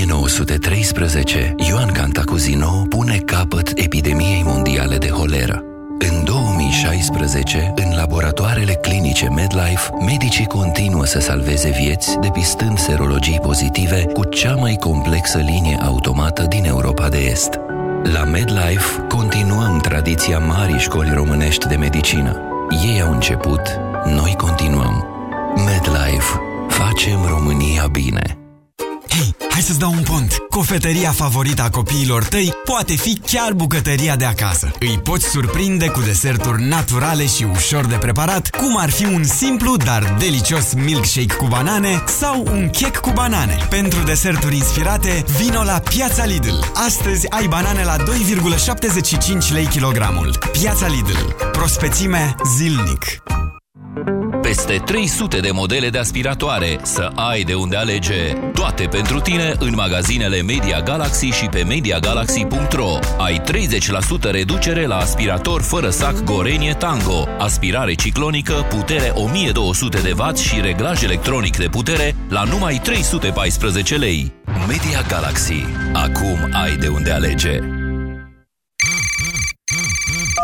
1913, Ioan Cantacuzino pune capăt epidemiei mondiale de holeră. În 2016, în laboratoarele clinice MedLife, medicii continuă să salveze vieți, depistând serologii pozitive cu cea mai complexă linie automată din Europa de Est. La MedLife continuăm tradiția marii școli românești de medicină. Ei au început, noi continuăm. MedLife. Facem România bine. Hei, hai să-ți dau un pont! Cofetăria favorită a copiilor tăi poate fi chiar bucătăria de acasă. Îi poți surprinde cu deserturi naturale și ușor de preparat, cum ar fi un simplu, dar delicios milkshake cu banane sau un cake cu banane. Pentru deserturi inspirate, vino la Piața Lidl. Astăzi ai banane la 2,75 lei kilogramul. Piața Lidl. Prospețime zilnic. Peste 300 de modele de aspiratoare, să ai de unde alege. Toate pentru tine în magazinele Media Galaxy și pe MediaGalaxy.ro. Ai 30% reducere la aspirator fără sac Gorenie Tango, aspirare ciclonică, putere 1200 de W și reglaj electronic de putere la numai 314 lei. Media Galaxy. Acum ai de unde alege.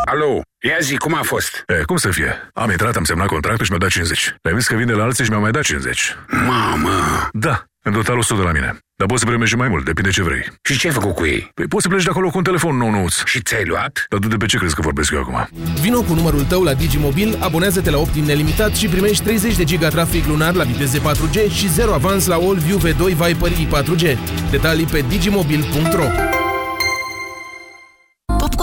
Alo, ia zi, cum a fost? E, cum să fie? Am intrat, am semnat contractul și mi-au dat 50. Le-am zis că vin de la alții și mi-au mai dat 50. Mamă! Da, În total 100 de la mine. Dar poți să primești și mai mult, depinde ce vrei. Și ce ai făcut cu ei? Păi poți să pleci de acolo cu un telefon nou nouț. Și ți-ai luat? Dar tu de pe ce crezi că vorbesc eu acum? Vino cu numărul tău la Digimobil, abonează-te la Optim nelimitat și primești 30 de giga trafic lunar la viteze 4G și 0 avans la All-View V2 Viper i4G. Detalii pe digimobil.ro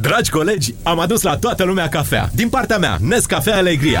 Dragi colegi, am adus la toată lumea cafea. Din partea mea, Nescafe Alegria.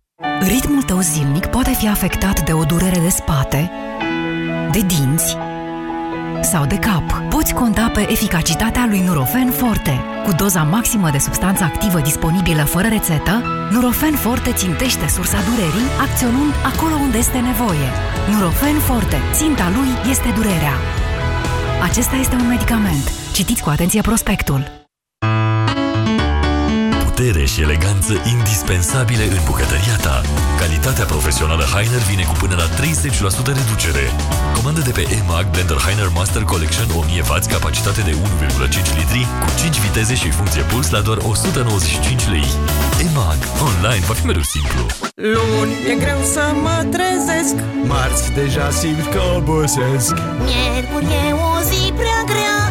Ritmul tău zilnic poate fi afectat de o durere de spate, de dinți sau de cap. Poți conta pe eficacitatea lui Nurofen Forte. Cu doza maximă de substanță activă disponibilă fără rețetă, Nurofen Forte țintește sursa durerii, acționând acolo unde este nevoie. Nurofen Forte. Ținta lui este durerea. Acesta este un medicament. Citiți cu atenție prospectul. Putere și eleganță indispensabile în bucătăria ta. Calitatea profesională Heiner vine cu până la 30% reducere. Comandă de pe EMAG Blender Heiner Master Collection 1000W, capacitate de 1,5 litri, cu 5 viteze și funcție puls la doar 195 lei. EMAG. Online va fi mereu simplu. Luni e greu să mă trezesc Marți deja simt că obosesc Miercuri e o zi prea grea